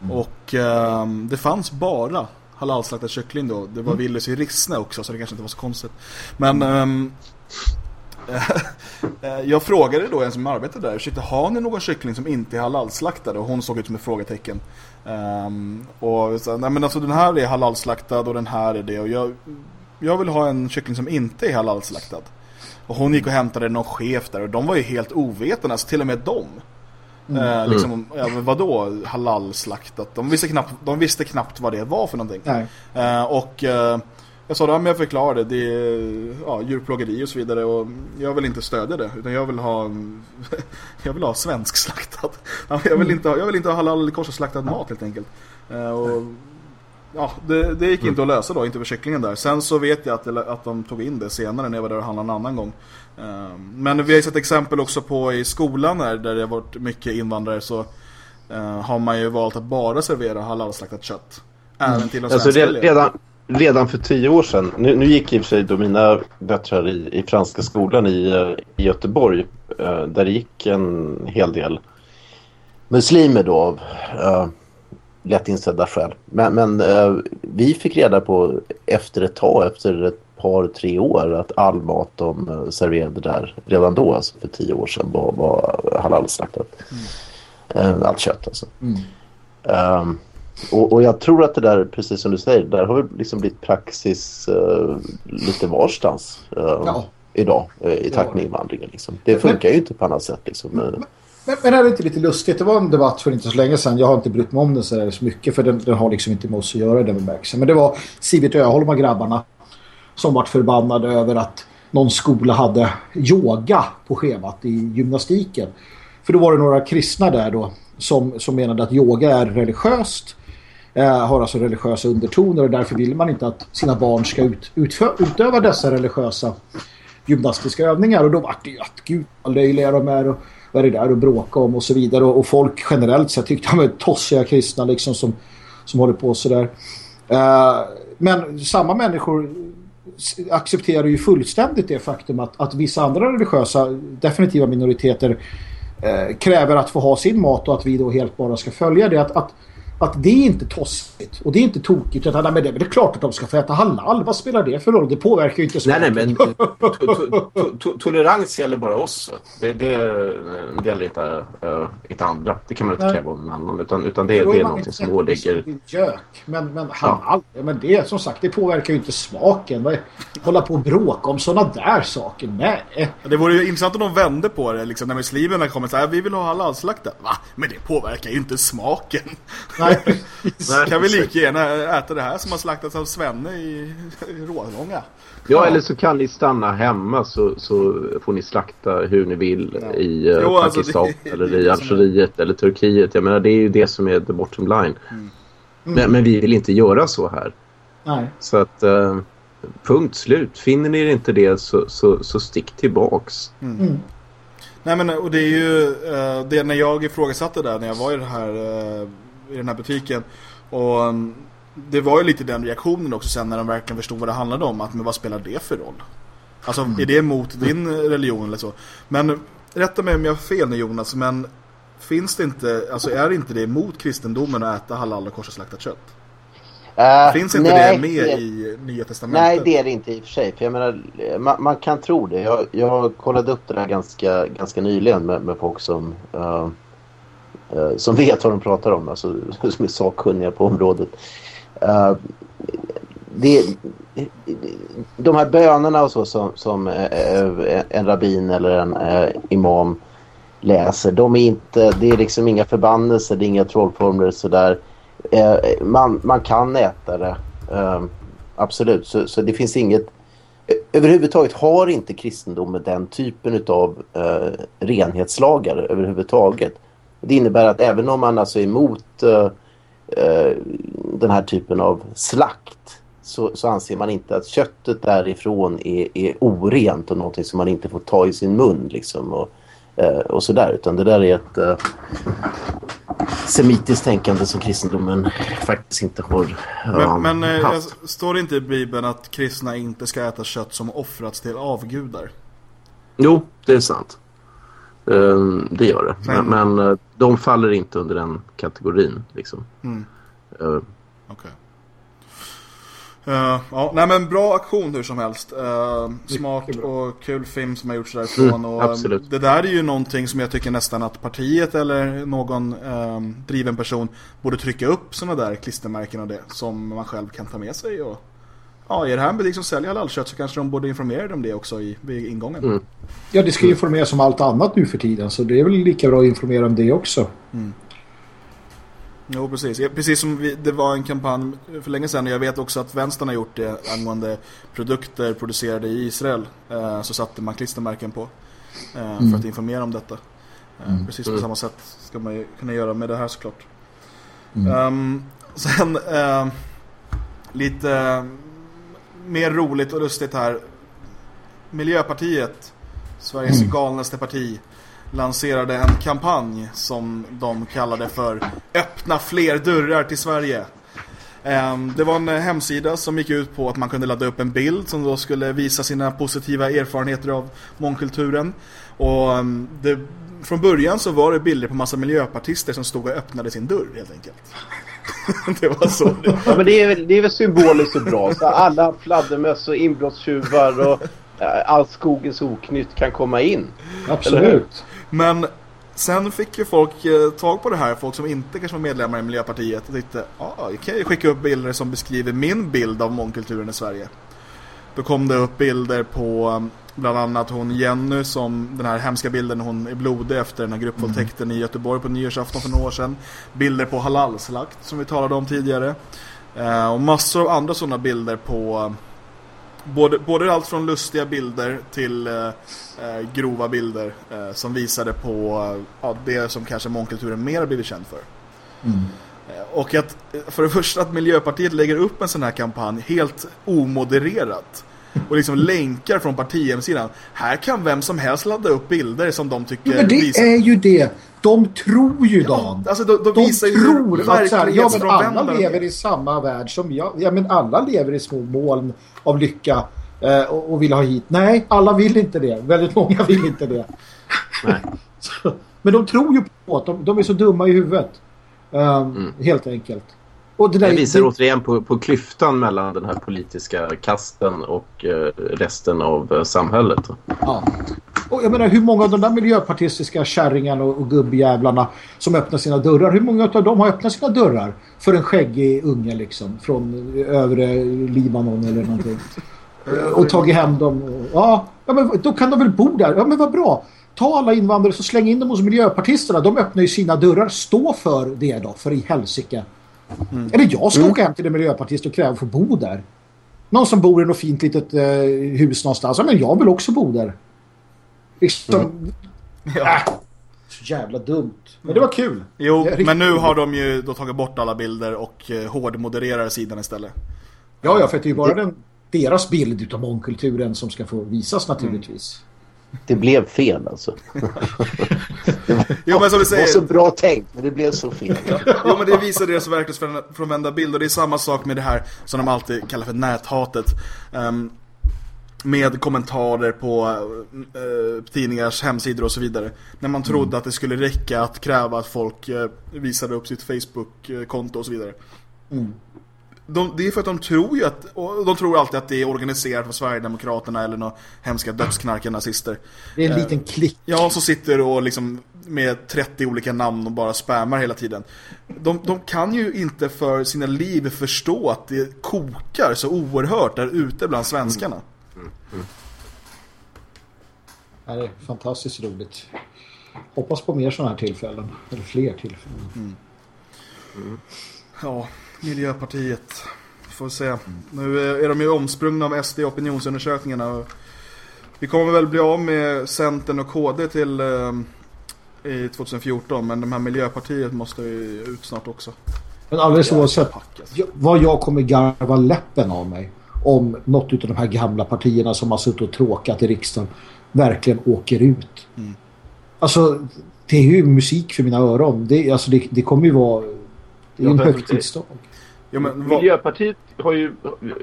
Speaker 1: Mm. Och eh, det fanns bara halalslaktad kyckling då. Det var mm. Willys i Rissne också så det kanske inte var så konstigt. Men um, jag frågade då en som arbetade där, Shit, har ni någon kyckling som inte är halalslaktad? Och hon såg ut som ett frågetecken. Um, och så, nej men alltså den här är halalslaktad och den här är det. Och jag, jag vill ha en kyckling som inte är halalslaktad. Och hon gick och hämtade någon chef där och de var ju helt ovetande, alltså till och med dem. Mm. Eh, liksom, ja, men vadå halal-slaktat? De visste, knappt, de visste knappt vad det var för någonting. Eh, och eh, jag sa att jag förklarade det är ja, djurplågeri och så vidare och jag vill inte stödja det utan jag vill ha jag vill ha svensk slaktad. Jag vill inte ha, jag vill inte ha halal slaktad mat helt enkelt. Eh, och ja, det, det gick inte att lösa då, inte för kycklingen där. Sen så vet jag att, att de tog in det senare när jag var där och handlade en annan gång. Ehm, men vi har ju sett exempel också på i skolan här, där det har varit mycket invandrare så uh, har man ju valt att bara servera halalslaktat kött. Även mm. till de
Speaker 2: alltså redan, redan för tio år sedan, nu, nu gick i och för sig då mina döttrar i, i franska skolan i, eh, i Göteborg, uh, där det gick en hel del muslimer då av lätt insedda skäl. Men, men uh, vi fick reda på efter ett tag, efter ett par, tre år att all mat de eh, serverade där redan då, alltså för tio år sedan, var, var halalslaktat. Mm. Allt kött alltså. Mm. Um, och, och, jag tror att det där, precis som du säger, där har det liksom blivit praxis uh, lite varstans uh, ja. idag i takt med invandringen. Liksom. Det funkar men, ju inte på annat sätt. Liksom. Men,
Speaker 3: men, men är det inte lite lustigt? Det var en debatt för inte så länge sedan. Jag har inte brytt mig om den så, så mycket för den, den, har liksom inte med oss att göra den bemärkelsen. Men det var Sivit Öholm och grabbarna som vart förbannade över att någon skola hade yoga på schemat i gymnastiken. För då var det några kristna där då som, som menade att yoga är religiöst. Eh, har alltså religiösa undertoner och därför vill man inte att sina barn ska ut, utfö, utöva dessa religiösa gymnastiska övningar. Och då var det ju att gud vad löjliga de är och vad är det där att bråka om och så vidare. Och, och folk generellt så tyckte de var tossiga kristna liksom som, som håller på sådär. Eh, men samma människor accepterar ju fullständigt det faktum att, att vissa andra religiösa definitiva minoriteter eh, kräver att få ha sin mat och att vi då helt bara ska följa det. Att, att att det är inte tossigt och det är inte tokigt utan men det, men det är klart att de ska få äta halal. Vad spelar det för roll? Det påverkar ju inte
Speaker 2: så Nej, nej, men to tolerans gäller bara oss. Det, det, det gäller inte, uh, inte andra. Det kan man inte kräva av någon annan. Utan, utan det, det är någonting som åligger...
Speaker 3: Gök. Men, men halal, ja. men det som sagt, det påverkar ju inte smaken. Hålla på och bråka om sådana där saker. Nej.
Speaker 1: Det vore ju intressant om de vände på det. Liksom, när muslimerna kommer så här, vi vill ha halalslaktat. Va? Men det påverkar ju inte smaken. Nej. Nej, kan vi lika gärna äta det här som har slaktats av Svenne i, i Rålånga.
Speaker 2: Ja, eller så kan ni stanna hemma så, så får ni slakta hur ni vill ja. i uh, jo, Pakistan alltså det, eller i Algeriet eller Turkiet. Jag menar, det är ju det som är the bottom line. Mm. Mm. Men, men, vi vill inte göra så här.
Speaker 3: Nej.
Speaker 2: Så att... Uh, punkt slut. Finner ni inte det så, så, så stick tillbaks.
Speaker 1: Mm. Mm. Nej men och det är ju uh, det när jag ifrågasatte där när jag var i det här i den här butiken. Och um, det var ju lite den reaktionen också sen när de verkligen förstod vad det handlade om. Att men vad spelar det för roll? Alltså är det emot din religion eller så? Men rätta mig om jag har fel nu Jonas, men finns det inte, alltså är det inte det emot kristendomen att äta halal och korsaslaktat kött? Uh, Finns inte nej, det med det, i Nya Testamentet?
Speaker 2: Nej, det är det inte i och för sig. För jag menar, man, man kan tro det. Jag, jag kollade upp det där ganska, ganska nyligen med, med folk som, uh, Eh, som vet vad de pratar om. Alltså, som är sakkunniga på området. Eh, det, de här bönerna och så som, som eh, en rabbin eller en imam läser. De är inte, det är liksom inga förbannelser, det är inga trollformler sådär eh, man, man kan äta det. Eh, absolut. Så, så det finns inget... Överhuvudtaget har inte kristendomen den typen av eh, renhetslagar överhuvudtaget. Det innebär att även om man alltså är emot eh, eh, den här typen av slakt så, så, anser man inte att köttet därifrån är, är orent och någonting som man inte får ta i sin mun liksom och, eh, och sådär utan det där är ett eh, semitiskt tänkande som kristendomen faktiskt inte har
Speaker 1: Men, men eh, haft. står det inte i Bibeln att kristna inte ska äta kött som offrats till avgudar?
Speaker 5: Jo, det är sant. Um, det gör det. Men, men, men, eh, de faller inte under den kategorin. Liksom. Mm.
Speaker 1: Uh, Okej. Okay. Uh, ja, nej men bra aktion hur som helst. Uh, smart och kul film som har gjorts därifrån. Mm, och, absolut. Det där är ju någonting som jag tycker nästan att partiet eller någon um, driven person borde trycka upp sådana där klistermärken och det som man själv kan ta med sig. Och, ja, är det här en butik som säljer halalkött så kanske de borde informera om det också i, vid ingången. Mm.
Speaker 3: Ja, det ska informeras om allt annat nu för tiden så det är väl lika bra att informera om det också. Mm.
Speaker 1: Jo, precis. Precis som vi, det var en kampanj för länge sedan. Jag vet också att vänstern har gjort det angående produkter producerade i Israel. Eh, så satte man klistermärken på eh, mm. för att informera om detta. Eh, mm. Precis på samma sätt ska man ju kunna göra med det här såklart. Mm. Um, sen eh, lite mer roligt och lustigt här. Miljöpartiet, Sveriges mm. galnaste parti lanserade en kampanj som de kallade för Öppna fler dörrar till Sverige. Ehm, det var en hemsida som gick ut på att man kunde ladda upp en bild som då skulle visa sina positiva erfarenheter av mångkulturen. Och ehm, det, från början så var det bilder på massa miljöpartister som stod och öppnade sin dörr helt enkelt.
Speaker 2: det var så. Ja, men det är, det är väl symboliskt och bra. Så alla fladdermöss och inbrottstjuvar och äh, all skogens oknytt kan komma in.
Speaker 3: Absolut.
Speaker 1: Men sen fick ju folk eh, tag på det här, folk som inte kanske var medlemmar i Miljöpartiet och tyckte, ja, ah, kan jag skicka upp bilder som beskriver min bild av mångkulturen i Sverige. Då kom det upp bilder på um, bland annat hon Jenny som den här hemska bilden hon är blodig efter den här gruppvåldtäkten mm. i Göteborg på nyårsafton för några år sedan. Bilder på halalslakt som vi talade om tidigare. Eh, och massor av andra sådana bilder på både, både allt från lustiga bilder till eh, eh, grova bilder eh, som visade på ja, det som kanske mångkulturen mer har blivit känd för. Mm. Eh, och att för det första att Miljöpartiet lägger upp en sån här kampanj helt omodererat och liksom länkar från partihemsidan. Här kan vem som helst ladda upp bilder som de tycker
Speaker 3: Men det visar. är ju det. De tror ju ja, Dan.
Speaker 1: Alltså de, de,
Speaker 3: de visar tror ju att så här, ja, men alla lever i samma värld som jag. Ja, men alla lever i små moln av lycka eh, och, och, vill ha hit. Nej, alla vill inte det. Väldigt många vill inte det. Nej. Så, men de tror ju på att de, de är så dumma i huvudet. Um, mm. Helt enkelt.
Speaker 5: Det, där, det visar det... återigen på, på klyftan mellan den här politiska kasten och eh, resten av eh, samhället.
Speaker 3: Ja. Och jag menar, hur många av de där miljöpartistiska kärringarna och, och gubbjävlarna som öppnar sina dörrar, hur många av dem har öppnat sina dörrar för en skäggig unge liksom, från övre Libanon eller någonting? och tagit hem dem. Och, ja, ja, men då kan de väl bo där. Ja, men vad bra. Ta alla invandrare så släng in dem hos miljöpartisterna. De öppnar ju sina dörrar. Stå för det då, för i helsike. Mm. Eller jag ska mm. åka hem till en miljöpartist och kräva att få bo där. Någon som bor i något fint litet eh, hus någonstans. Ja, men jag vill också bo där. Liksom... Mm. Ja. Äh, så jävla dumt. Men det var kul.
Speaker 1: Jo, men nu har de ju då tagit bort alla bilder och eh, hårdmodererar sidan istället.
Speaker 3: Ja, ja, för det är ju bara den, deras bild av mångkulturen som ska få visas naturligtvis.
Speaker 2: Det blev fel alltså. det var, jo, men som du säger, var så bra tänkt, men det blev så fel.
Speaker 1: jo, men det visar deras verklighetsfrånvända bild. Och det är samma sak med det här som de alltid kallar för näthatet. Um, med kommentarer på eh, tidningars hemsidor och så vidare. När man trodde mm. att det skulle räcka att kräva att folk eh, visade upp sitt Facebook-konto och så vidare. Mm. De, det är för att de tror ju att de tror alltid att det är organiserat för Sverigedemokraterna eller några hemska dödsknarkar nazister.
Speaker 3: Det är en liten klick.
Speaker 1: Ja, som sitter och liksom med 30 olika namn och bara spammar hela tiden. De, de kan ju inte för sina liv förstå att det kokar så oerhört där ute bland svenskarna. Mm. Mm.
Speaker 3: Det är fantastiskt roligt. Hoppas på mer sådana här tillfällen. Eller fler tillfällen. Mm.
Speaker 1: mm. Ja, Miljöpartiet. Får se. Mm. Nu är de ju omsprungna av SD opinionsundersökningarna. Vi kommer väl bli av med Centern och KD till eh, i 2014. Men de här Miljöpartiet måste ju ut snart också.
Speaker 3: Men alldeles oavsett vad jag kommer garva läppen av mig om något av de här gamla partierna som har suttit och tråkat i riksdagen verkligen åker ut. Mm. Alltså, det är ju musik för mina öron. Det, alltså, det, det kommer ju vara det är en högtidsdag.
Speaker 2: Ja, men, Miljöpartiet har ju,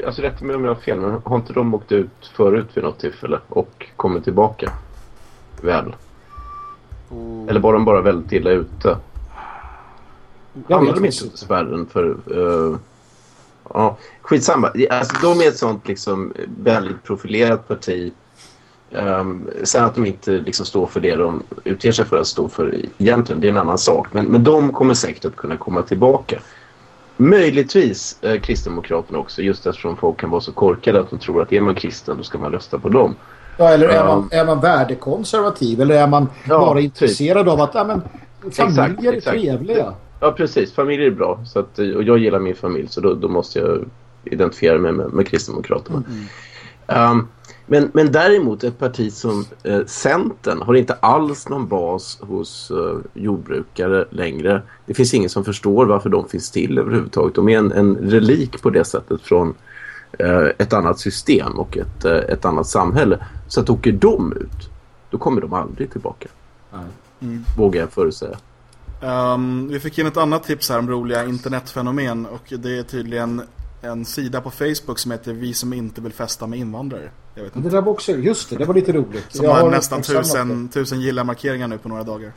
Speaker 2: alltså rätt med om jag har fel, men har inte de åkt ut förut vid något tillfälle och kommit tillbaka? Väl? Oh. Eller var de bara väldigt illa ute? Jag vet inte spärren för... Uh, ja, skitsamma. Alltså, de är ett sånt liksom väldigt profilerat parti. Um, sen att de inte liksom står för det de utger sig för att stå för egentligen, det är en annan sak. Men, men de kommer säkert att kunna komma tillbaka. Möjligtvis eh, Kristdemokraterna också, just eftersom folk kan vara så korkade att de tror att är man kristen då ska man rösta på dem.
Speaker 3: Ja, eller är, man, är man värdekonservativ eller är man ja, bara intresserad typ. av att ja, men, familjer exakt, är trevliga?
Speaker 2: Ja, precis. Familjer är bra. Så att, och jag gillar min familj så då, då måste jag identifiera mig med, med Kristdemokraterna. Mm. Um, men, men däremot ett parti som eh, Centern har inte alls någon bas hos eh, jordbrukare längre. Det finns ingen som förstår varför de finns till överhuvudtaget. De är en, en relik på det sättet från eh, ett annat system och ett, eh, ett annat samhälle. Så att åker de ut, då kommer de aldrig tillbaka. Mm. Vågar jag förutsäga.
Speaker 1: Um, vi fick in ett annat tips här om roliga internetfenomen och det är tydligen en sida på Facebook som heter Vi som inte vill festa med invandrare.
Speaker 3: Jag vet inte. Det där var också, just det, det var lite roligt.
Speaker 1: Som jag har, nästan tusen, tusen gilla-markeringar nu på några dagar.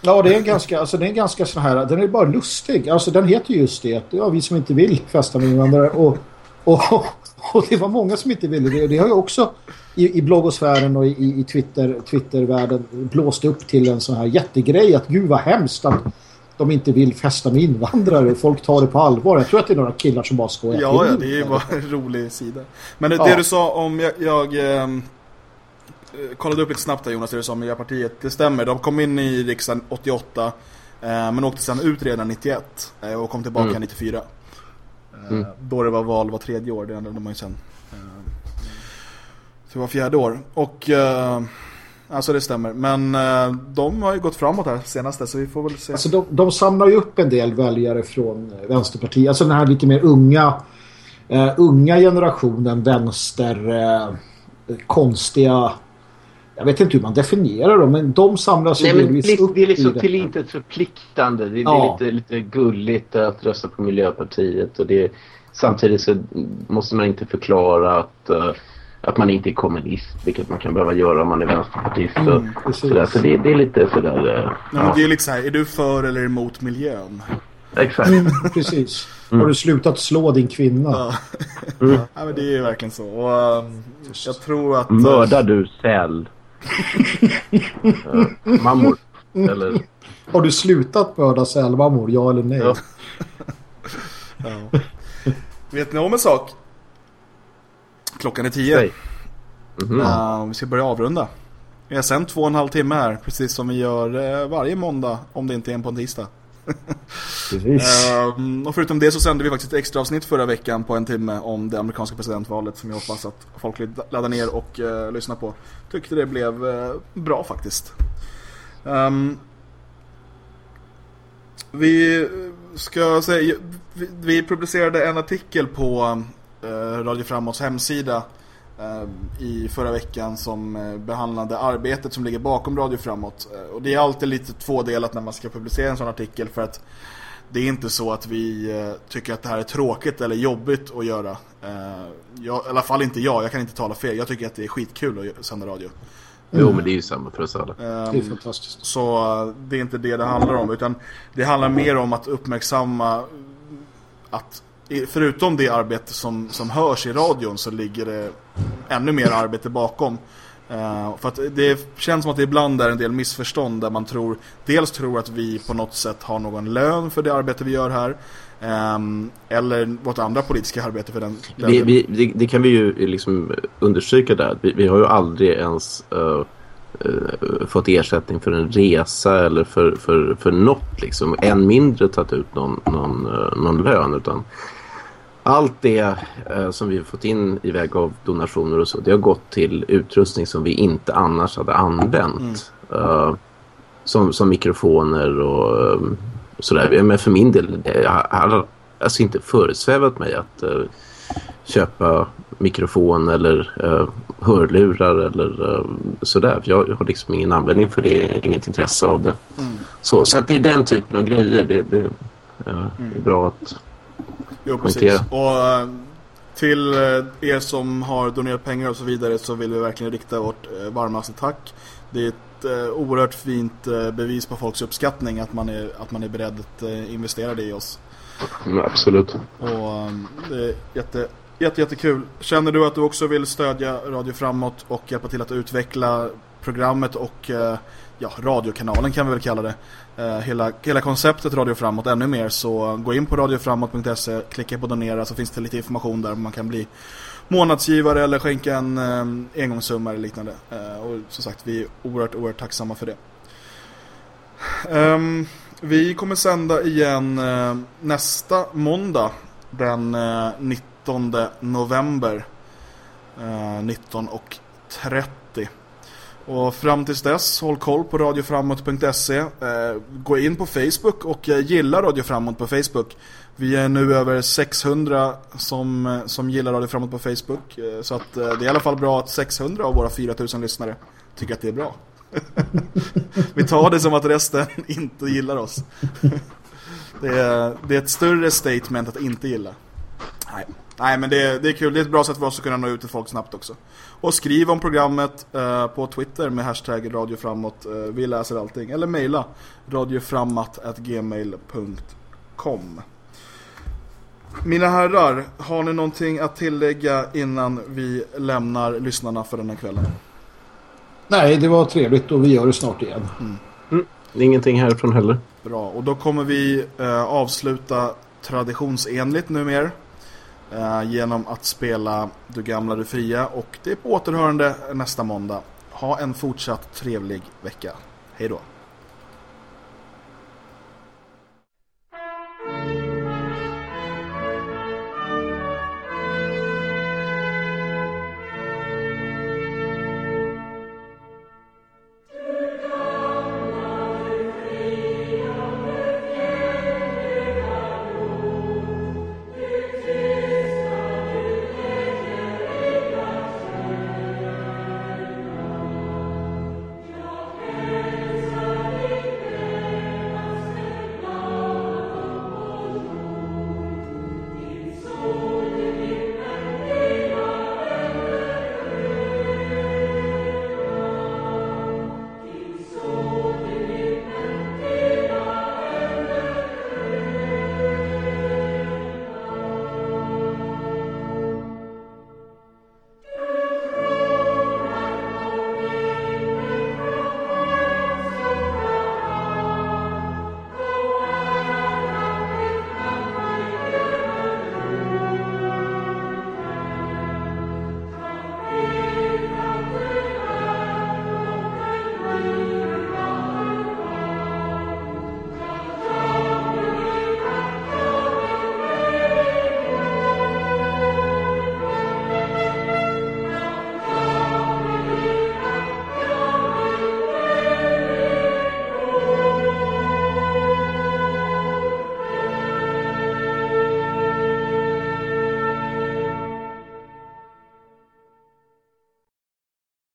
Speaker 3: Ja, det är ganska, alltså det är ganska sån här, den är bara lustig. Alltså den heter just det, ja, vi som inte vill festa med invandrare. Och, och, och det var många som inte ville det. Det har ju också i, i bloggosfären och i, i Twitter, Twittervärlden blåst upp till en sån här jättegrej att gud vad hemskt att de inte vill festa med invandrare. Folk tar det på allvar. Jag tror att det är några killar som bara skojar
Speaker 1: Ja, ja det är ju bara en rolig sida. Men det, ja. det du sa om jag... jag eh, kollade upp lite snabbt där Jonas, det du sa om Miljöpartiet. Det stämmer, de kom in i riksdagen 88 eh, men åkte sedan ut redan 91 eh, och kom tillbaka mm. 94. Eh, mm. Då det var val var tredje år, det ändrade man ju sen. Eh, det var fjärde år. Och eh, Alltså det stämmer. Men eh, de har ju gått framåt här senaste så vi får väl se.
Speaker 3: Alltså de, de samlar ju upp en del väljare från eh, Vänsterpartiet. Alltså den här lite mer unga uh, unga generationen vänster uh, konstiga jag vet inte hur man definierar dem men de samlas
Speaker 2: ju delvis upp Det är liksom till inte förpliktande. Det, ja. det är lite, lite gulligt att rösta på Miljöpartiet och det samtidigt så måste man inte förklara att uh, att man inte är kommunist, vilket man kan behöva göra om man är vänsterpartist. Mm, sådär. Så det, det, är lite sådär...
Speaker 1: Ja, ja. Det är lite så här, är du för eller emot miljön?
Speaker 2: Exakt. Mm,
Speaker 3: precis. Mm. Har du slutat slå din kvinna?
Speaker 1: Ja, mm. ja men det är ju verkligen så. Och, um, jag tror att...
Speaker 2: Mördar du säl? uh, mammor? Eller...
Speaker 3: Har du slutat mörda sälmammor, ja eller nej? Ja.
Speaker 1: ja. Vet ni om en sak? Klockan är tio. Mm -hmm. uh, vi ska börja avrunda. Vi har sänt två och en halv timme här, precis som vi gör uh, varje måndag, om det inte är på en tisdag. uh, och förutom det så sände vi faktiskt ett extra avsnitt förra veckan på en timme om det amerikanska presidentvalet som jag hoppas att folk laddar ner och uh, lyssnar på. Tyckte det blev uh, bra faktiskt. Um, vi ska säga, vi, vi publicerade en artikel på eh, Radio Framåts hemsida eh, i förra veckan som eh, behandlade arbetet som ligger bakom Radio Framåt. Eh, och det är alltid lite tvådelat när man ska publicera en sån artikel för att det är inte så att vi eh, tycker att det här är tråkigt eller jobbigt att göra. Eh, jag, I alla fall inte jag, jag kan inte tala fel. Jag tycker att det är skitkul att sända radio.
Speaker 2: Mm. Jo, men det är ju samma för oss alla.
Speaker 3: det är fantastiskt.
Speaker 1: Så det är inte det det handlar om. Utan det handlar mer om att uppmärksamma att förutom det arbete som, som hörs i radion så ligger det ännu mer arbete bakom. Uh, för att det känns som att det ibland är en del missförstånd där man tror dels tror att vi på något sätt har någon lön för det arbete vi gör här um, eller vårt andra politiska arbete för den.
Speaker 2: den vi, vi, det, det, kan vi ju liksom understryka där. Vi, vi har ju aldrig ens uh, uh, fått ersättning för en resa eller för, för, för något liksom. Än mindre tagit ut någon, någon, någon lön utan allt det eh, som vi har fått in i väg av donationer och så, det har gått till utrustning som vi inte annars hade använt. Mm. Uh, som, som mikrofoner och um, sådär. Men för min del, jag har alltså inte föresvävat mig att uh, köpa mikrofon eller uh, hörlurar eller uh, sådär. Jag har liksom ingen användning för det, inget intresse av det. Mm. Så, så att det är den typen av grejer. Det, det, mm. det är bra att
Speaker 1: Jo, precis. Och eh, till eh, er som har donerat pengar och så vidare så vill vi verkligen rikta vårt eh, varmaste tack. Det är ett oerhört fint bevis på folks uppskattning att man är, att man är beredd att investera det i oss.
Speaker 2: Mm, absolut.
Speaker 1: Och det är jätte, jätte, jättekul. Känner du att du också vill stödja Radio Framåt och hjälpa till att utveckla programmet och ja, radiokanalen kan vi väl kalla det. Eh, hela, hela konceptet Radio Framåt ännu mer så gå in på radioframåt.se, klicka på donera så finns det lite information där man kan bli månadsgivare eller skänka en eh, engångssumma eller liknande. Eh, och som sagt, vi är oerhört, oerhört tacksamma för det. Um, vi kommer sända igen uh, nästa måndag den eh, uh, 19 november eh, uh, 19.30 och fram tills dess, håll koll på radioframåt.se. Eh, gå in på Facebook och eh, gilla Radio Framåt på Facebook. Vi är nu över 600 som, eh, som gillar Radio Framåt på Facebook. Eh, så att, eh, det är i alla fall bra att 600 av våra 4000 lyssnare tycker att det är bra. Vi tar det som att resten inte gillar oss. det, är, det är ett större statement att inte gilla. Nej. Nej, men det är, det är kul. Det är ett bra sätt för oss att kunna nå ut till folk snabbt också. Och skriv om programmet eh, på Twitter med hashtag radioframåt. Eh, vi läser allting. Eller mejla radioframåt.gmail.com Mina herrar, har ni någonting att tillägga innan vi lämnar lyssnarna för den här kvällen?
Speaker 3: Nej, det var trevligt och vi gör det snart igen. Mm.
Speaker 2: Mm. Ingenting härifrån heller.
Speaker 1: Bra, och då kommer vi eh, avsluta traditionsenligt numera Eh, genom att spela Du gamla, du fria och det är på återhörande nästa måndag. Ha en fortsatt trevlig vecka. Hej då!